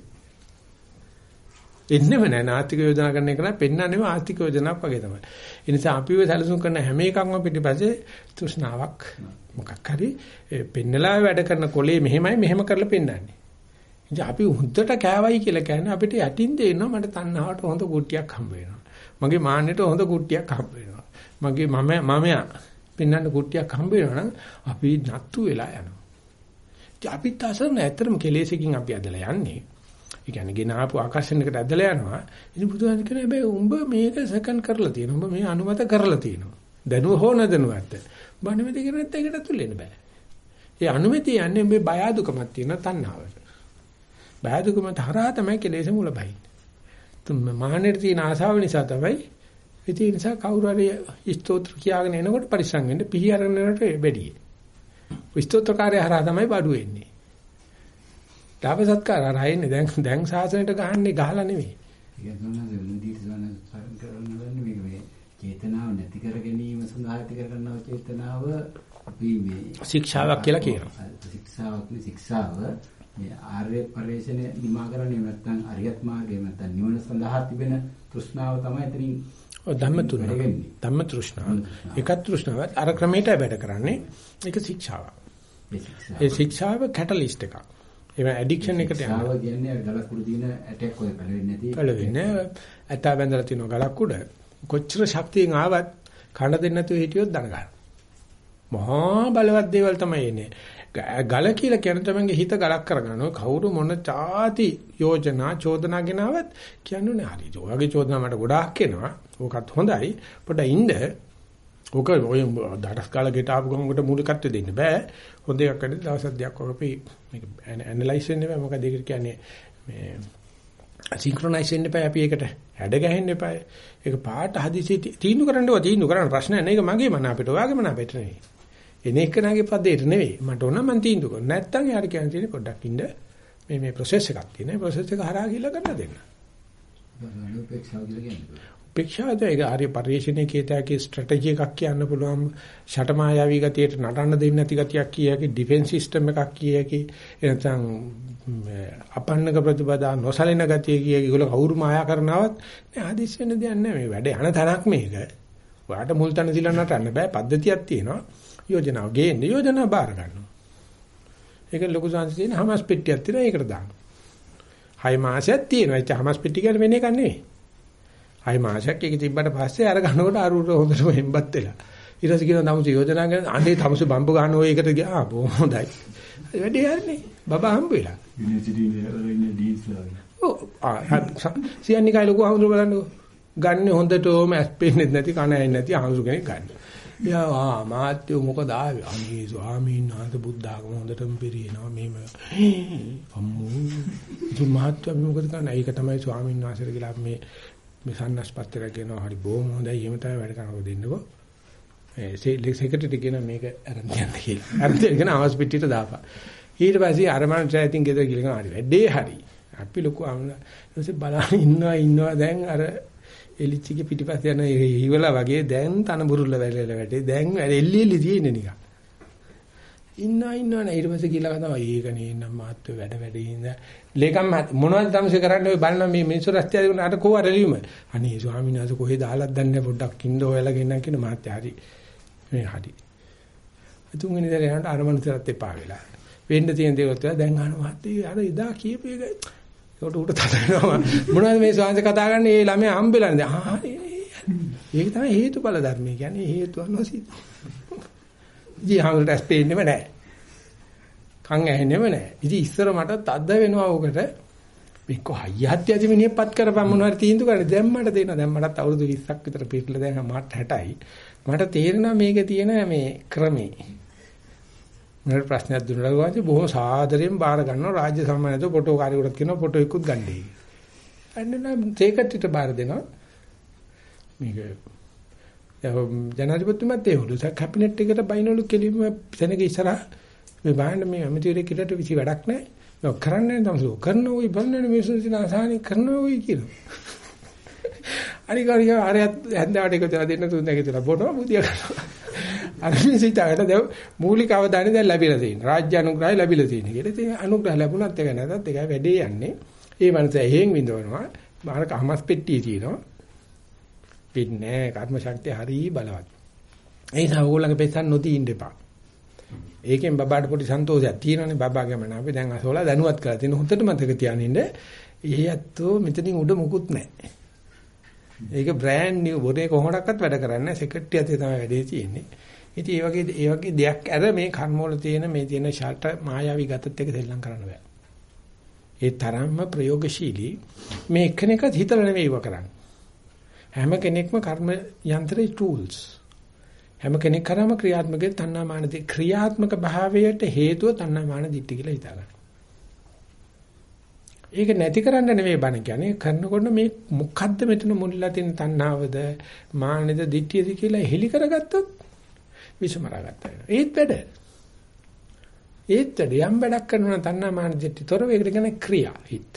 එන්නෙම නෑ නාස්තික යෝජනා කරන එක නෑ පෙන්වන්නේම ආස්තික යෝජනාවක් වගේ තමයි. ඒ නිසා අපිව සැලසුම් කරන හැම එකක්ම පිටිපස්සේ තෘෂ්ණාවක් මොකක් හරි පෙන්නලා වැඩ කරන කොලේ මෙහෙමයි මෙහෙම කරලා පෙන්වන්නේ. ඉතින් අපි හුද්දට කෑවයි කියලා කියන්නේ අපිට යටින් දෙනවා මට තණ්හාවට හොඳ කුට්ටියක් හම්බ වෙනවා. මගේ මාන්නයට හොඳ කුට්ටියක් හම්බ වෙනවා. මගේ මම මමයා පෙන්වන්න කුට්ටියක් හම්බ වෙනවා නම් අපි නත්තු වෙලා යනවා. ඉතින් අපිත් අසරණ ඇත්තටම කෙලෙසකින් අපි ඇදලා යන්නේ. ඒ කියන්නේ ගෙන ආපු ආකර්ෂණයකට ඇදලා යනවා. ඉතින් බුදුහාම කියන හැබැයි උඹ මේක සෙකන්ඩ් කරලා තියෙනවා. උඹ මේ අනුමත කරලා තියෙනවා. දැනුව හෝ නැදනුවත්. බණමෙති කියන නැත්නම් ඒකට ඇතුල් වෙන්න බෑ. ඒ අනුමැතිය යන්නේ මේ බය අදුකමක් තියෙන තණ්හාවට. බය අදුකම තරහා තමයි කෙලෙස මුල බහින්නේ. මහානෙට තියෙන ආසාව නිසා තමයි ඒ නිසා කවුරු හරි ස්තෝත්‍ර කියාගෙන එනකොට පරිස්සම් වෙන්න පිහි අරගෙන යනකොට වැඩි. ස්තෝත්‍රකාරය හරහා තමයි බඩු එන්නේ. ලාභ සත්කාර අරහින්නේ දැන් දැන් සාසනයට ගහන්නේ ගහලා මේ චේතනාව නැති කර ගැනීම සඳහා ඇති කර ගන්නව චේතනාව අපි මේ ශික්ෂාවක් කියලා කියනවා. ශික්ෂාවක් නේ ශික්ෂාව මේ ආර්ය පරිශ්‍රණය නිමා කරන්නේ නැත්නම් අරියත් මාර්ගය නැත්නම් නිවන සඳහා තිබෙන තෘෂ්ණාව තමයි එතනින් ධම්ම තුන. ධම්ම තෘෂ්ණාව. එකත් තෘෂ්ණාවත් අර ක්‍රමයට වැඩ කරන්නේ. ඒක ශික්ෂාවක්. ඒ ශික්ෂාව කැටලිස්ට් එකක්. ඒ ඇඩික්ෂන් එකට යනවා. ශික්ෂාව කියන්නේ ගලක් උඩ තියෙන ඇටැක් ඔය පළවෙන්නේ නැති පළවෙන්නේ ඇතා බැඳලා තියෙන ගලක් උඩ කොච්චර ශක්තියෙන් ආවත් කන දෙන්න නැතුව හිටියොත් දන ගන්න. මහා බලවත් දේවල් තමයි එන්නේ. ගල කියලා කියන තමන්ගේ හිත ගලක් කරගන්නවා. කවුරු මොන චාති යෝජනා චෝදනා ගෙනාවත් කියන්නේ හරි. ඔය වගේ චෝදනා මට ගොඩාක් එනවා. ඕකත් හොඳයි. පොඩ්ඩ ඉන්න. ඕක ඔය දඩස් කාලා ගෙට ආපු ගමකට මූලිකත්වය දෙන්න බෑ. හොඳ එකක් වැඩි දවස් දෙකක් ඔක අපි මේක ඇනලයිස් වෙන්න බෑ. මොකද ඒකට කියන්නේ මේ සින්ක්‍රොනයිස් වෙන්න එපා අපි ඒකට හැඩ ගැහෙන්න එපා. ඒක පාට හදිසි තීන්දුව කරන්න ඕවා තීන්දුව කරන්න ප්‍රශ්නයක් නෑ. ඒක මගේ මන අපිට ඔයාගේ මන අපිට නෙවෙයි. එන එකනාගේ පදේට නෙවෙයි. මට ඕන මං තීන්දුව කරනවා. නැත්තම් යාර කියන්න තියෙන්නේ පොඩ්ඩක් ඉන්න මේ මේ ප්‍රොසෙස් එකක් තියෙනවා. ඒ ප්‍රොසෙස් එක හරහා ගිහලා ගන්න දෙන්න. අනුපේක්ෂාව කියලා කියන්නේ. උපේක්ෂාද ඒක ආර්ය පරිශ්‍රණයේ කේතයගේ ස්ට්‍රැටජි එකක් කියන්න පුළුවන්. ෂටමායාවී ගතියට නටන්න දෙන්නේ නැති ගතියක් කියකි ඩිෆෙන්ස් සිස්ටම් එකක් කියකි එනසම් අපන්නක ප්‍රතිපදා නොසලින ගතිය කියකි ඒගොල්ලෝ කවුරු මායා කරනවත් නෑ ආදිස් වෙන දෙයක් නෑ. මේ වැඩේ අන තරක් මේක. ඔයාට මුල් තැන දිලා නටන්න බෑ. පද්ධතියක් තියෙනවා. යෝජනාව ගේන්න යෝජනාව බාර ගන්නවා. ඒක ලොකු සංසි තියෙන හමස් පෙට්ටියක් තියෙනවා. ඒකට දාන්න හය මාසයක් තියෙනවා. ඒ හමස් පෙට්ටිය කියන්නේ වෙන එකක් නෙවෙයි. හය මාසයක් ඒක තිබ්බට පස්සේ අර ගන්නකොට අරුර හොඳටම හෙම්බත් වෙලා. ඊට පස්සේ කියනවා තමුසු යෝජනා කරන අඬේ තමුසු බම්බ ගන්න ඔය එකට ගියා බොහොම හොඳයි. වැඩි යන්නේ බබා හම්බ වෙලා. යුනිවර්සිටි ඉන්න ඩීන්ස්ලා වගේ. ඔව් සියන්නිකයි ලොකු අහමුදුර බලන්නකෝ. ගන්න හොඳටම ඇස් පේන්නේ නැති කන ඇහෙන්නේ නැති අහමුදුර කෙනෙක් ගන්න. යා ආ මාත්‍යෝ මොකද ආවේ? අනේ ස්වාමීන් වහන්සේ බුද්ධ ආගම හොඳටම පිරිනව මේම. අම්මෝ. ඉතින් මාත්‍ය අපි මොකද කරන්නේ? ඒක තමයි ස්වාමීන් වහන්සේට කියලා අපි මේ මේ සන්නස්පත්තරයක් ගෙනවා හරි බොහොම හොඳයි එහෙම තමයි වැඩ කරනකොට දෙන්නකෝ ඒ සෙක්‍රටරි කියන මේක අරන් යන්න කියලා. අරන් දෙගෙන අවස් පිටියට දාපන්. ඊට පස්සේ අර මනුස්සයා ඉතින් ගෙදර ගිහලා හරි වැඩේ හරි. අපි ලොකු අමුණ ඊටසේ බලන්න ඉන්නවා ඉන්නවා දැන් අර එලිච්චිගේ පිටිපස්ස යන හිවලා වගේ දැන් තන බුරුල්ල වැලල වැටේ. දැන් එල්ලි එල්ලි තියෙන්නේ නිකන්. ඉන්නවා ඉන්නවා නේ. ඊට පස්සේ කියලා කතාව ඒක නේ නම් මාත්‍ය වැඩ වැඩේ ඉඳ ලේකම් මොනවද තමසේ කරන්නේ? ඔය බලන මේ මිනිස්සු රස්තිය දෙන අර කෝ අරලියුම අනේ ස්වාමීන් වහන්සේ කොහෙද ආලක් දන්නේ? පොඩ්ඩක් ඉන්න ඔයාලා ගෙන්නන් කියන මාත්‍ය හරි. මේ හරි. තුන්වෙනි දේ යනට අර මනුස්සයත් එපා වෙලා. වෙන්න තියෙන දේවල් තමයි දැන් අහන මාත්‍ය අර එදා කියපු එක. ඒකට උඩ තදනවා. මොනවද මේ ස්වාමීන් කතා කරන්නේ? මේ ළමයා හම්බෙලා නේද? ආ ඒක තමයි හේතුඵල ධර්මය. කියන්නේ හේතුව නොසී ඉතින් හංගට ඇස් පේන්නෙම නැහැ. කන් ඇහෙන්නෙම නැහැ. ඉතින් ඉස්සර මට තද්ද වෙනවා උකට මේක හයියත් යති මිනිහපත් කරපම් මොනවාරි තීන්දුව කරන්න දැන් මට තේරෙනවා දැන් මටත් අවුරුදු 20ක් විතර පිටලා දැන් මට 60යි. මට තේරෙනවා මේකේ තියෙන මේ ක්‍රමේ. මට ප්‍රශ්නයක් දුන්නා ගානේ බොහොම සාදරයෙන් බාර ගන්නවා රාජ්‍ය සම්මානයට ෆොටෝ කාර්යයකට කියනවා ෆොටෝ එකකුත් ගන්නයි. අන්න තේකට්ටිට බාර දෙනවා. මේක ජනාධිපතිතුමත් ඒ වුණු කැබිනට් එකට බයිනවලු කෙලින්ම සෙනග ඉස්සරහා මේ බාහන්න මේ අමිතිරේ කිලට විසි වැඩක් නැහැ. ඒක කරන්නේ නැහැ තමයි. කරන ওই බලන්නේ මිනිස්සු දින අසහනෙ කරන ওই කියලා. අනික අර ආරයත් හැන්දාවට එක තලා දෙන්න තුන් දෙක තලා බොනවා බුදියා කරනවා. අර මිනිස්සුන්ට දැන් මූලික අවධානය දැන් ලැබිලා තියෙනවා. රාජ්‍ය අනුග්‍රහය ලැබිලා තියෙනවා. ඒකට ඉතින් අනුග්‍රහ ලැබුණත් එක නැතත් ඒකයි වැඩේ යන්නේ. ඒ මනස එහෙන් විඳවනවා. මානක අහමස් පෙට්ටිය තියෙනවා. පින්නේ කර්ම ශක්තිය හරි බලවත්. ඒ නිසා ඕගොල්ලන්ගේ පෙස්සන් නොදී ඉන්න එපා. ඒකෙන් බබාට පොඩි සන්තෝෂයක් තියෙනවානේ බබාගේ මන අපි දැන් අසෝලා දැනුවත් කරලා තියෙන හොඳට මතක තියාගෙන ඉන්න. ඊයත්ෝ මෙතනින් උඩ මුකුත් නැහැ. ඒක බ්‍රෑන්ඩ් නිව් බොරේ කොහොමඩක්වත් වැඩ කරන්නේ නැහැ. සෙක්‍රටරි අතේ තමයි වැඩේ තියෙන්නේ. ඉතින් ඒ වගේ ඒ වගේ දෙයක් අර මේ කර්ම වල තියෙන මේ තියෙන ෂට මායාවී ගතත් එක සෙල්ලම් කරන්න බෑ. ඒ තරම්ම ප්‍රයෝගශීලී මේ එක්කෙනෙක් හිතලා නෙවෙයි ඉව කරන්නේ. හැම කෙනෙක්ම කර්ම යන්ත්‍රේ tools. හැම කෙනෙක් කරාම ක්‍රියාත්මකේ තණ්හා මාන දි ක්‍රියාත්මක භාවයට හේතුව තණ්හා මාන දිට්ඨි කියලා හිතා ගන්න. ඒක නැති කරන්න නෙවෙයි බණ කියන්නේ කරනකොට මේ මොකද්ද මෙතන මුල්ලා තියෙන තණ්හාවද මානෙද දිට්ඨියද කියලා හෙලි කරගත්තොත් විසමරා ගත්තා වෙනවා. ඒත් වැඩ. ඒත් යම් වැඩක් කරනවා තණ්හා මාන දිට්ඨි තොරව ඒකට කියන්නේ ක්‍රියා හිත.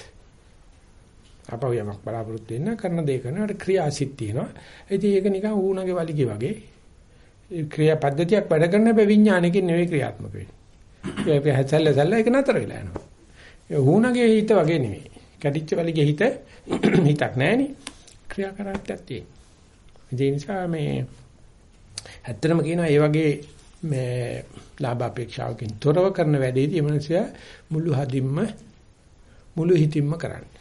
අපව යමක් බලාපොරොත්තු වෙන කරන දේ කරනකොට ක්‍රියාසිට තියෙනවා. ඉතින් ඒක නිකන් ඌණගේ වලිගේ වගේ ක්‍රියා පද්ධතියක් වැඩ කරන බෑ විඥානයකින් නෙවෙයි ක්‍රියාත්මක වෙන්නේ. ඒක හැසල්ල සල්ල ඒක නතර වෙලා යනවා. ඒ ඌණගේ හිත වගේ නෙවෙයි. කැටිච්ච වලිගේ හිත හිතක් නැහෙනි. ක්‍රියා කරත්තක් තියෙන. ඒ නිසා මේ ඇත්තටම කියනවා මේ වගේ මේ ලාභ අපේක්ෂාවකින් තොරව කරන වැඩේදී මනුස්සයා මුළු හදින්ම මුළු හිතින්ම කරන්නේ.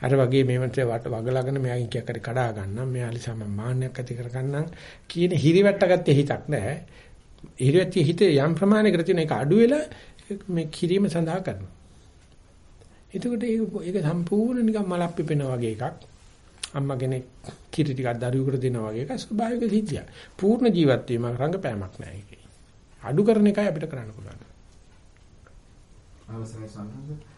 අර වගේ මේ මන්ත්‍රය වට වගලාගෙන මෙයාගෙන් කයක් හරි කඩා ගන්නම් මෙයාලි සම මාන්නයක් ඇති කර ගන්නම් කියන හිරිවැට්ටගත්තේ හිතක් නැහැ. හිරිවැට්ටි හිතේ යම් ප්‍රමාණයකට තියෙන එක අඩු වෙලා මේ කිරීම සඳහා කරනවා. එතකොට ඒක සම්පූර්ණ නිකන් මලක් පිපෙනා වගේ එකක්. අම්මා කෙනෙක් කිරි ටිකක් දරුවෙකුට දෙනවා වගේ එක ස්වභාවික සිද්ධියක්. පූර්ණ ජීවත් වීම රංගපෑමක් නෑ ඒකේ. අඩු කරන එකයි අපිට කරන්න පුළුවන්. අවසරයි සම්බන්ධ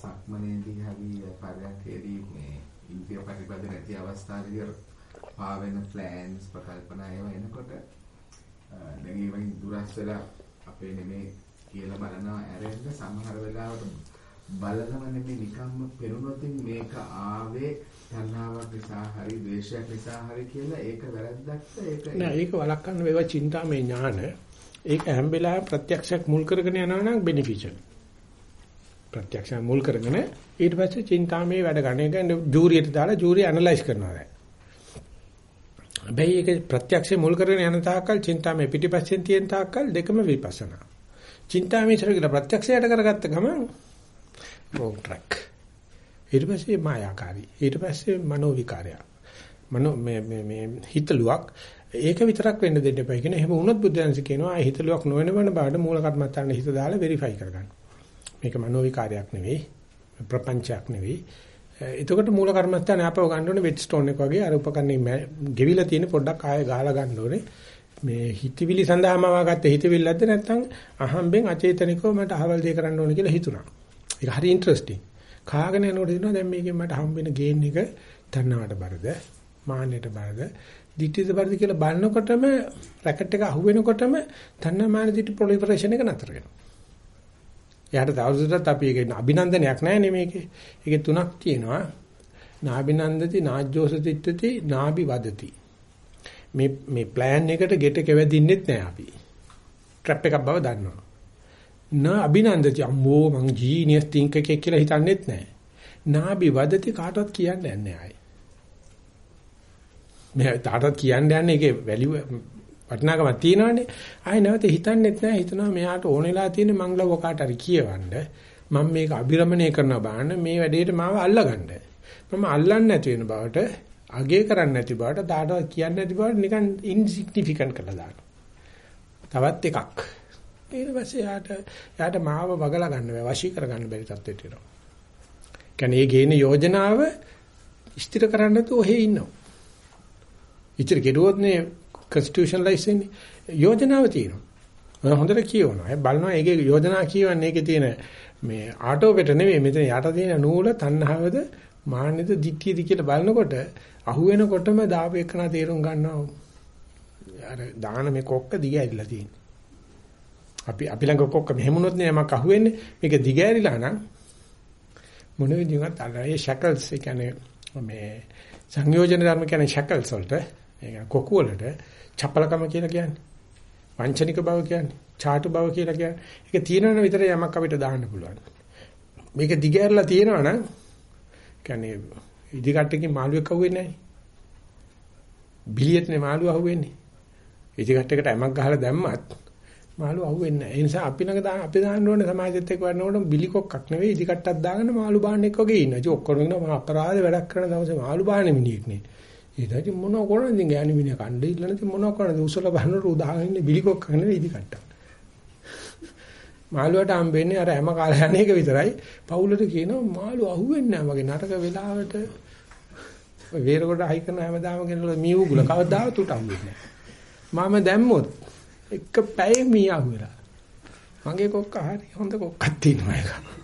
සක්මනේදී හරි පරයන්කේදී මේ ඉන්ද්‍රිය ප්‍රතිපද නැති අවස්ථාවේදී පාවෙන ප්ලෑන්ස් ප්‍රකල්පනා ඒවා එනකොට දැන් ඒවයින් දුරස් වෙලා අපේ නෙමේ කියලා බලනවා. ඇරෙන්න සමහර වෙලාවට බලනව නෙමෙයි නිකම්ම පෙනුනොත් මේක ආවේ තණ්හාවක් නිසා හරි ද්වේෂයක් නිසා හරි කියලා ඒක වැරද්දක්ද? ඒක නෑ ඒක වළක්වන්න වේවා චින්තාමය ඥාන. ඒක හැම වෙලාවෙම ප්‍රත්‍යක්ෂයක් මුල් කරගෙන යනවා නම් බෙනිෆිෂල් ප්‍රත්‍යක්ෂ මුල් කරගෙන ඊට පස්සේ චින්තාමේ වැඩ ගන්න එක ජූරියට දාලා ජූරිය ඇනලයිස් කරනවා දැන්. හැබැයි ඒක ප්‍රත්‍යක්ෂ මුල් කරගෙන යන තාක්කල් චින්තාමේ පිටිපස්සෙන් තියෙන තාක්කල් දෙකම විපස්සනා. චින්තාමේ ඉතර කියලා ප්‍රත්‍යක්ෂයට කරගත්ත ගමන් wrong track. ඊට පස්සේ මායාකාරී. ඊට පස්සේ මනෝ විකාරය. මනෝ මේ මේ මේ හිතලුවක් ඒක විතරක් වෙන්න දෙන්න එපා. කියන එහෙම වුණොත් බුද්ධයන්ස කියනවා ආ හිතලුවක් නොවන බණ බාඩ මූල කර්මත්තාන හිත දාලා වෙරිෆයි කරගන්න. මේක මනෝ විකාරයක් නෙවෙයි ප්‍රපංචයක් නෙවෙයි. එතකොට මූල කර්මස්ථානේ ආපව ගන්න ඕනේ වෙට් ස්ටෝන් එක වගේ. අර උපකරණේ ගෙවිලා තියෙන පොඩ්ඩක් ආයෙ ගහලා ගන්න ඕනේ. මේ හිතවිලි සඳහාම වාගත්ත හිතවිල්ලක්ද නැත්නම් අහම්බෙන් අචේතනිකව මට අහවල් දෙය කරන්න ඕනේ කියලා හිතුණා. ඒක හරි ඉන්ටරෙස්ටිං කාගෙන යනකොට හිතනවා දැන් මේකෙන් මට හම්බ වෙන ගේන් එක තණ්හාවට බරද මාන්නයට බරද දිටිද බරද කියලා බලනකොටම රැකට් එක අහුවෙනකොටම තණ්හා මාන දිටි ප්‍රොලිෆරේෂන් එක නතර වෙනවා. එයාට තවදුරටත් අපි ඒක අභිනන්දනයක් නැහැ නේ මේකේ. ඒකේ තුනක් තියෙනවා. නාබිනන්දති, නාජ්ජෝස තිට්ඨති, නාබි වදති. මේ මේ ප්ලෑන් එකට ගෙට කෙවදින්නෙත් නැහැ අපි. ට්‍රැප් එකක් බව දන්නවා. න අභිනන්දති අම්මෝ මං ජීනියස් තින්ක් එකක් කියලා හිතන්නෙත් නැහැ. නාබි වදති කාටවත් කියන්නේ නැහැ ආයි. මේ තාටත් කියන්න යන්නේ ඒකේ වැලියු වටිනාකමක් තියෙනවනේ. ආයෙ නැවත හිතන්නෙත් නැහැ. හිතනවා මෙයාට ඕනෙලා තියෙන මංගලව කාට හරි කියවන්න. මම මේක අභිරමණය කරනවා බලන්න මේ වැඩේට මාව අල්ලගන්න. මම අල්ලන්නේ නැති වෙන බවට, අගේ කරන්නේ නැති බවට, දාට කියන්නේ නැති බවට නිකන් ඉන්සිග්නිෆිකන්ට් කරලා දානවා. තවත් එකක්. ඊට පස්සේ යාට යාට මාව වගලා ගන්න බෑ, වශී කර ගන්න බැරි තත්ත්වයට එනවා. කියන්නේ ඒ ගේන යෝජනාව ස්ථිර කරන්න තු ඔහෙ ඉන්නවා. ඉතින් කෙරුවොත් නේ කොන්ස්ටිටියුෂනලයිස් වෙන්නේ. යෝජනාව තියෙනවා. මම හොඳට කියවනවා. ඒ බලනවා ඒකේ යෝජනා කියවන්නේ ඒකේ තියෙන මේ ආටෝපෙට නෙවෙයි මෙතන යට තියෙන නූල තණ්හාවද මාන්නද දික්තියද කියලා බලනකොට අහු වෙනකොටම දාපු එකන තේරුම් ගන්නවා. අර දාන මේ කොක්ක දිගහැරිලා තියෙන්නේ. අපි අපි ළඟ කොක්ක මෙහෙමුණොත් නේ යමක් අහුවෙන්නේ. මේක දිගහැරිලා නම් මොන විදිහකට අර ඒ ෂැකල්ස් ඒ කියන්නේ මේ සංයෝජන ධර්ම කියන්නේ ෂැකල්ස් වලට ඒ කොකු වලට චපලකම කියලා කියන්නේ. වංචනික බව කියන්නේ. ചാටු බව කියලා කියන්නේ. ඒක තියෙනවනේ විතර යමක් අපිට දාන්න පුළුවන්. මේක දිගහැරලා තියෙනවා නම් කියන්නේ ඉදිකට්ටකින් මාළුවෙක් අහුවෙන්නේ නැහැ. බිලියට්නේ මාළුව අහුවෙන්නේ. ඉදිකට්ටකට ඇමක් ගහලා දැම්මත් මාළු අහුවෙන්නේ නැහැ. ඒ නිසා අපි ළඟ දාන අපි දාන්න ඕනේ සමාජෙත් එක්ක වඩනකොට බිලි කොක්කක් නෙවෙයි ඉදිකට්ටක් දාගෙන මාළු බාන්න එක්ක වගේ ඉන්නවා. ඉතින් ඔක්කොම කියනවා අපරාධ වැඩක් කරන දවසේ මාළු බාන්නේ මිනිහෙක් නේ. ඊට මොන කරන්නේ? ඉතින් ගෑණි මිනිහ කණ්ඩ ඉල්ලන ඉතින් මොන කරන්නේ? උසල බහනට උදාගෙන ඉන්නේ බිලිකොක් කන්නේ ඉදි කට්ටක් මාළුවට හම්බෙන්නේ අර හැම කාලේ යන එක විතරයි. පවුලට කියනවා මාළු අහුවෙන්නේ නැහැ මගේ නරක වෙලාවට. වේරකොට හයි කරන හැමදාම කෙනල මීවු ගුල කවදාවත් උට හම්බෙන්නේ නැහැ. මම දැම්මොත් එක පැය මී අහුවෙලා. මගේ කොක්ක හරි හොඳ කොක්කක් තියෙනවා ඒක.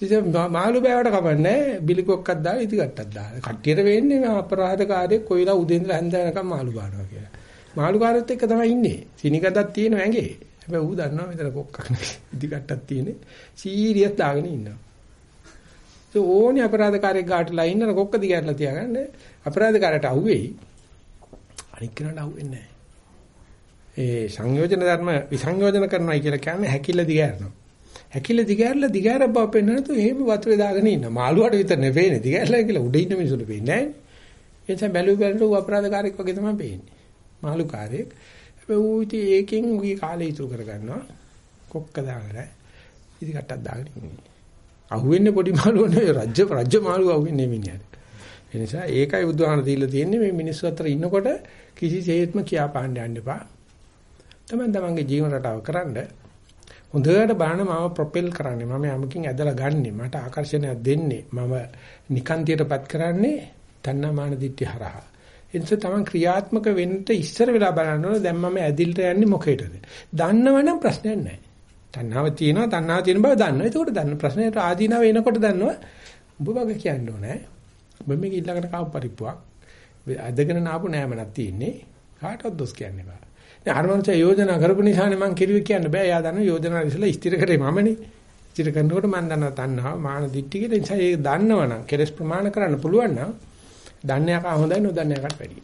ඉතින් මාළු බෑවට කපන්නේ බිලි කොක්කක් දාලා ඉදි කට්ටක් දාලා. කට්ටියට වෙන්නේ අපරාධකාරයෙක් කොයිලා උදේ ඉඳලා හැන්ද වෙනකම් මාළු බානවා කියලා. මාළුකාරයත් එක්ක තමයි ඉන්නේ. සිනිකඩක් තියෙන ඇඟේ. හැබැයි ඌ දන්නවා මෙතන කොක්කක් නෙවෙයි. ඉදිකටක් තියෙන්නේ. සීරියස් දාගෙන ඉන්නවා. ඒ ඕනේ අපරාධකාරයෙක් ගාටලා ඉන්නන කොක්ක දිගටලා තියාගන්න අපරාධකාරයට අහුවෙයි. අනික් කෙනාට අහුවෙන්නේ නැහැ. ඒ සංයෝජන ධර්ම විසංයෝජන කරනවා කියලා කියන්නේ හැකිල්ල දිගෑරනවා. හැකිල්ල දිගෑරලා දිගෑර බව පෙන්වන තු එහෙම වතුරේ දාගෙන ඉන්න. මාළුවාට විතර නෙවෙයිනේ දිගෑරලා කියලා උඩ ඉන්න මිනිසුන්ට පේන්නේ නැහැ. ඒ නිසා බැලු බැලු අපරාධකාරයෙක් වගේ තමයි පේන්නේ. මාළුකාරයෙක්. හැබැයි ඌ ඉතින් ඒකෙන් ඌගේ කාලය ඉතුරු කරගන්නවා. කොක්ක දාගෙන ඉදි කට්ටක් දාගෙන ඉන්නේ. අහුවෙන්නේ පොඩි මාළුව නෙවෙයි රජ්‍ය රජ්‍ය මාළුව අහුවෙන්නේ මිනිහට. ඒ නිසා ඒකයි බුදුහාම දීලා තියෙන්නේ මේ මිනිස්සු අතර ඉන්නකොට කිසිසේත්ම කියා පාන්න යන්න එපා. තමයි තමන්ගේ ජීවන රටාව කරන්න හොඳට බලන්න මම ප්‍රොපෙල් කරන්නේ මම යමකින් ඇදලා ගන්නෙ මට ආකර්ෂණයක් දෙන්නේ මම නිකාන්තියටපත් කරන්නේ තණ්හාමාන දිට්ඨි හරහා. එනිසා තමන් ක්‍රියාත්මක වෙන්න ඉස්සර වෙලා බලන්න ඕනේ දැන් මම ඇදිල්ට යන්නේ මොකේද දන්නවනම් ප්‍රශ්නයක් නැහැ. තණ්හාව තියෙනවා තණ්හාව තියෙන බව දන්නවා. ඒකට දන්න ප්‍රශ්නයට ආදීනව එනකොට දන්නවා ඔබ වගේ කියන්න ඕනේ ඔබ මේක ඊළඟට කාව පරිප්පුවක්. අදගෙන නාපු නෑමනක් තියෙන්නේ. කාටවත් දොස් කියන්න එපා දැන් අරමංශ යෝජනා කරපු නිසානේ මං කිරුවේ කියන්න බෑ. එයා දන්න යෝජනා ඉස්සලා ස්ථිර කරේ මමනේ. ස්ථිර කරනකොට මං දන්නවා තණ්හාව මාන දිට්ඨි කියලා. නිසා ඒක දන්නවනම් කෙලස් ප්‍රමාණ කරන්න පුළුවන් නම් දන්න එක හොඳයි නොදන්න එකට වැඩියි.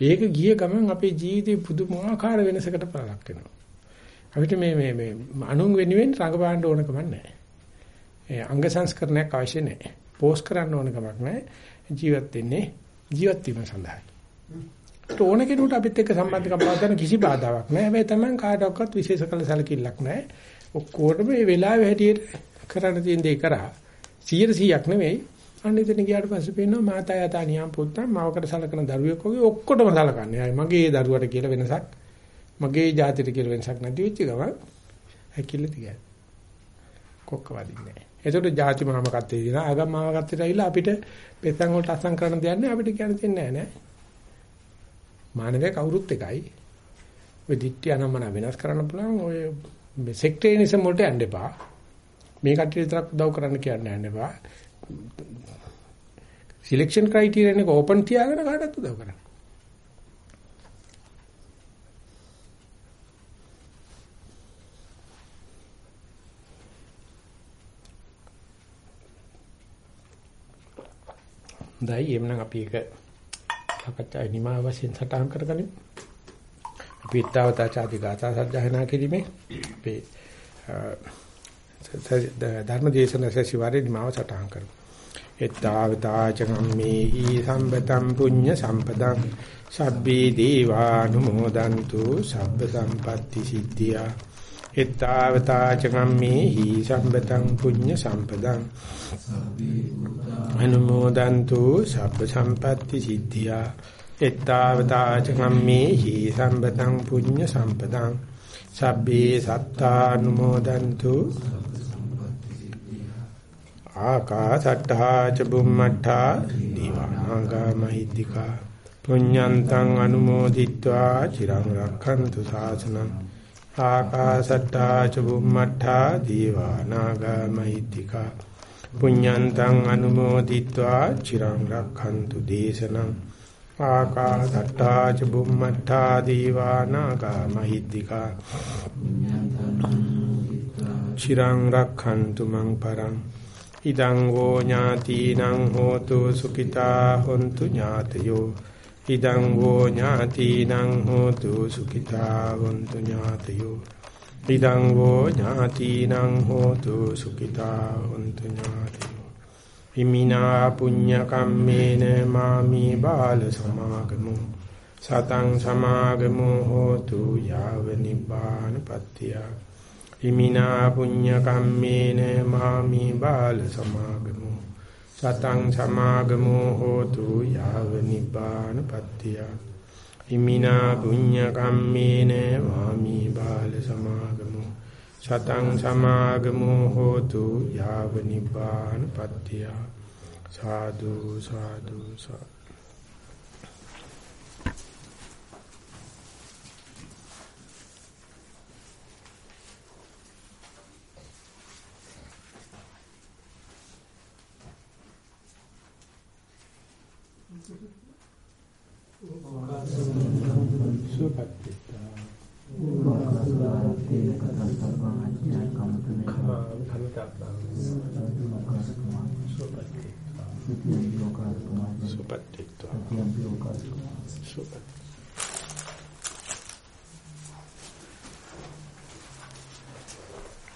ඒක ගිය ගමන් අපේ ජීවිතේ පුදුමාකාර වෙනසකට පලක් වෙනවා. අපිට මේ මේ මේ අනුන් වෙනුවෙන් රඟපාන්න ඕන කමක් නැහැ. ඒ අංග සංස්කරණයක් අවශ්‍ය නැහැ. පෝස්ට් කරන්න ඕන කමක් නැහැ. ජීවත් වෙන්නේ ජීවත් වීම සඳහායි. ඕන කෙනෙකුට අපිත් එක්ක සම්බන්ධකම් පවත්වන්න කිසි බාධාවක් නැහැ. හැබැයි Taman කාටවත් විශේෂ කළ සැලකිල්ලක් නැහැ. ඔක්කොටම මේ වෙලාවේ හැටියට කරන්න තියෙන දේ කරා 100ක් නෙවෙයි. අනිත් ගියාට පස්සේ පේනවා මාතා යතා නියම් පුත්තන් මවකට සලකන දරුවෙක් වගේ ඔක්කොටම සලකන්නේ. අය මගේ දරුවට කියලා වෙනසක් මගේ ජාතියට කියලා වෙනසක් නැති වෙච්ච ගමන් හැකිල්ල තියයි. කොක්ක වදින්නේ නැහැ. ඒකට ජාති මාමකත්වයේ දින ආගම් මාමකත්වයට ඇවිල්ලා අපිට පෙත්තන් වලට අසං කරන දෙයක් නෑ අපිට කියන්න තියෙන්නේ නෑ නෑ. මානවය කවුරුත් එකයි. ඔය දිට්ඨිය අනම්මන වෙනස් කරන්න පුළුවන් ඔය සෙක්ටේනිසම් වලට යන්න එපා. මේ කට්ටිය විතරක් උදව් කරන්න කියන්න යන්න එපා. සිලෙක්ෂන් ක්‍රයිටීරියා එක ඕපන් තියාගෙන කාටවත් උදව් කරන්න. දැයි එම්නම් අපි එක සාකච්ඡාවේ නිමා වශයෙන් සටහන් කරගනිමු. අපි ඊතාවතා ചാති ගාථා සජ්ජහනා කිරීමේ අපේ ධර්ම දේශන සැසිවාරේ නිමාව සටහන් කරමු. ඊතාවතා චගම්මේහි සම්පතම් පුඤ්ඤ සම්පදං සබ්බේ දීවානුමෝදන්තු සබ්බ සම්පatti සිද්ධියා එත්තාවතා චගම්මේහි සම්පතං පුඤ්ඤ සම්පදං අනුමෝදන්තු සබ්බ සම්පatti සිද්ධියා එත්තාවතා චගම්මේහි සම්පතං පුඤ්ඤ සම්පදං සබ්බේ සත්තානුමෝදන්තු ආකාසට්ඨා ච බුම්මට්ඨා දීවානාගා මහිද්దికා පුඤ්ඤන්තං අනුමෝදිත්වා චිරං රක්ඛන්තු ශාසනං ආකාසට්ටා ච බුම්මට්ටා දීවා නාග මහිත්‍තිකා පුඤ්ඤන්තං අනුමෝදිත්වා චිරං රක්ඛන්තු දේශනං ආකාසට්ටා ච බුම්මට්ටා දීවා නාග මහිත්‍තිකා චිරං රක්ඛන්තු මං පරං ඉදං වූ ඥාතිනං හෝතු සුඛිතා හොන්තු ඥාතයෝ ඉදං වෝ ඥාතිනං හෝතු සුඛිතා වന്തു ඥාතයෝ. ඉදං වෝ ඥාතිනං හෝතු සුඛිතා වന്തു ඥාතයෝ. හිමිනා පුඤ්ඤ කම්මේන මාමි බාල සමාගමු. සතං සමාගමු හෝතු යාව නිබ්බානපත්තිය හිමිනා පුඤ්ඤ කම්මේන මාමි බාල සමාගමු. සතං සමාගමෝ හෝතු යාව නිබ්බාන පත්තිය. ඉමිනා පුඤ්ඤ කම්මේන වාමි බාල සමාගමෝ. සතං සමාගමෝ හෝතු යාව නිබ්බාන පත්තිය. සාදු සාදු සාදු. සුපත්තිත්වා සුපත්තිත්වා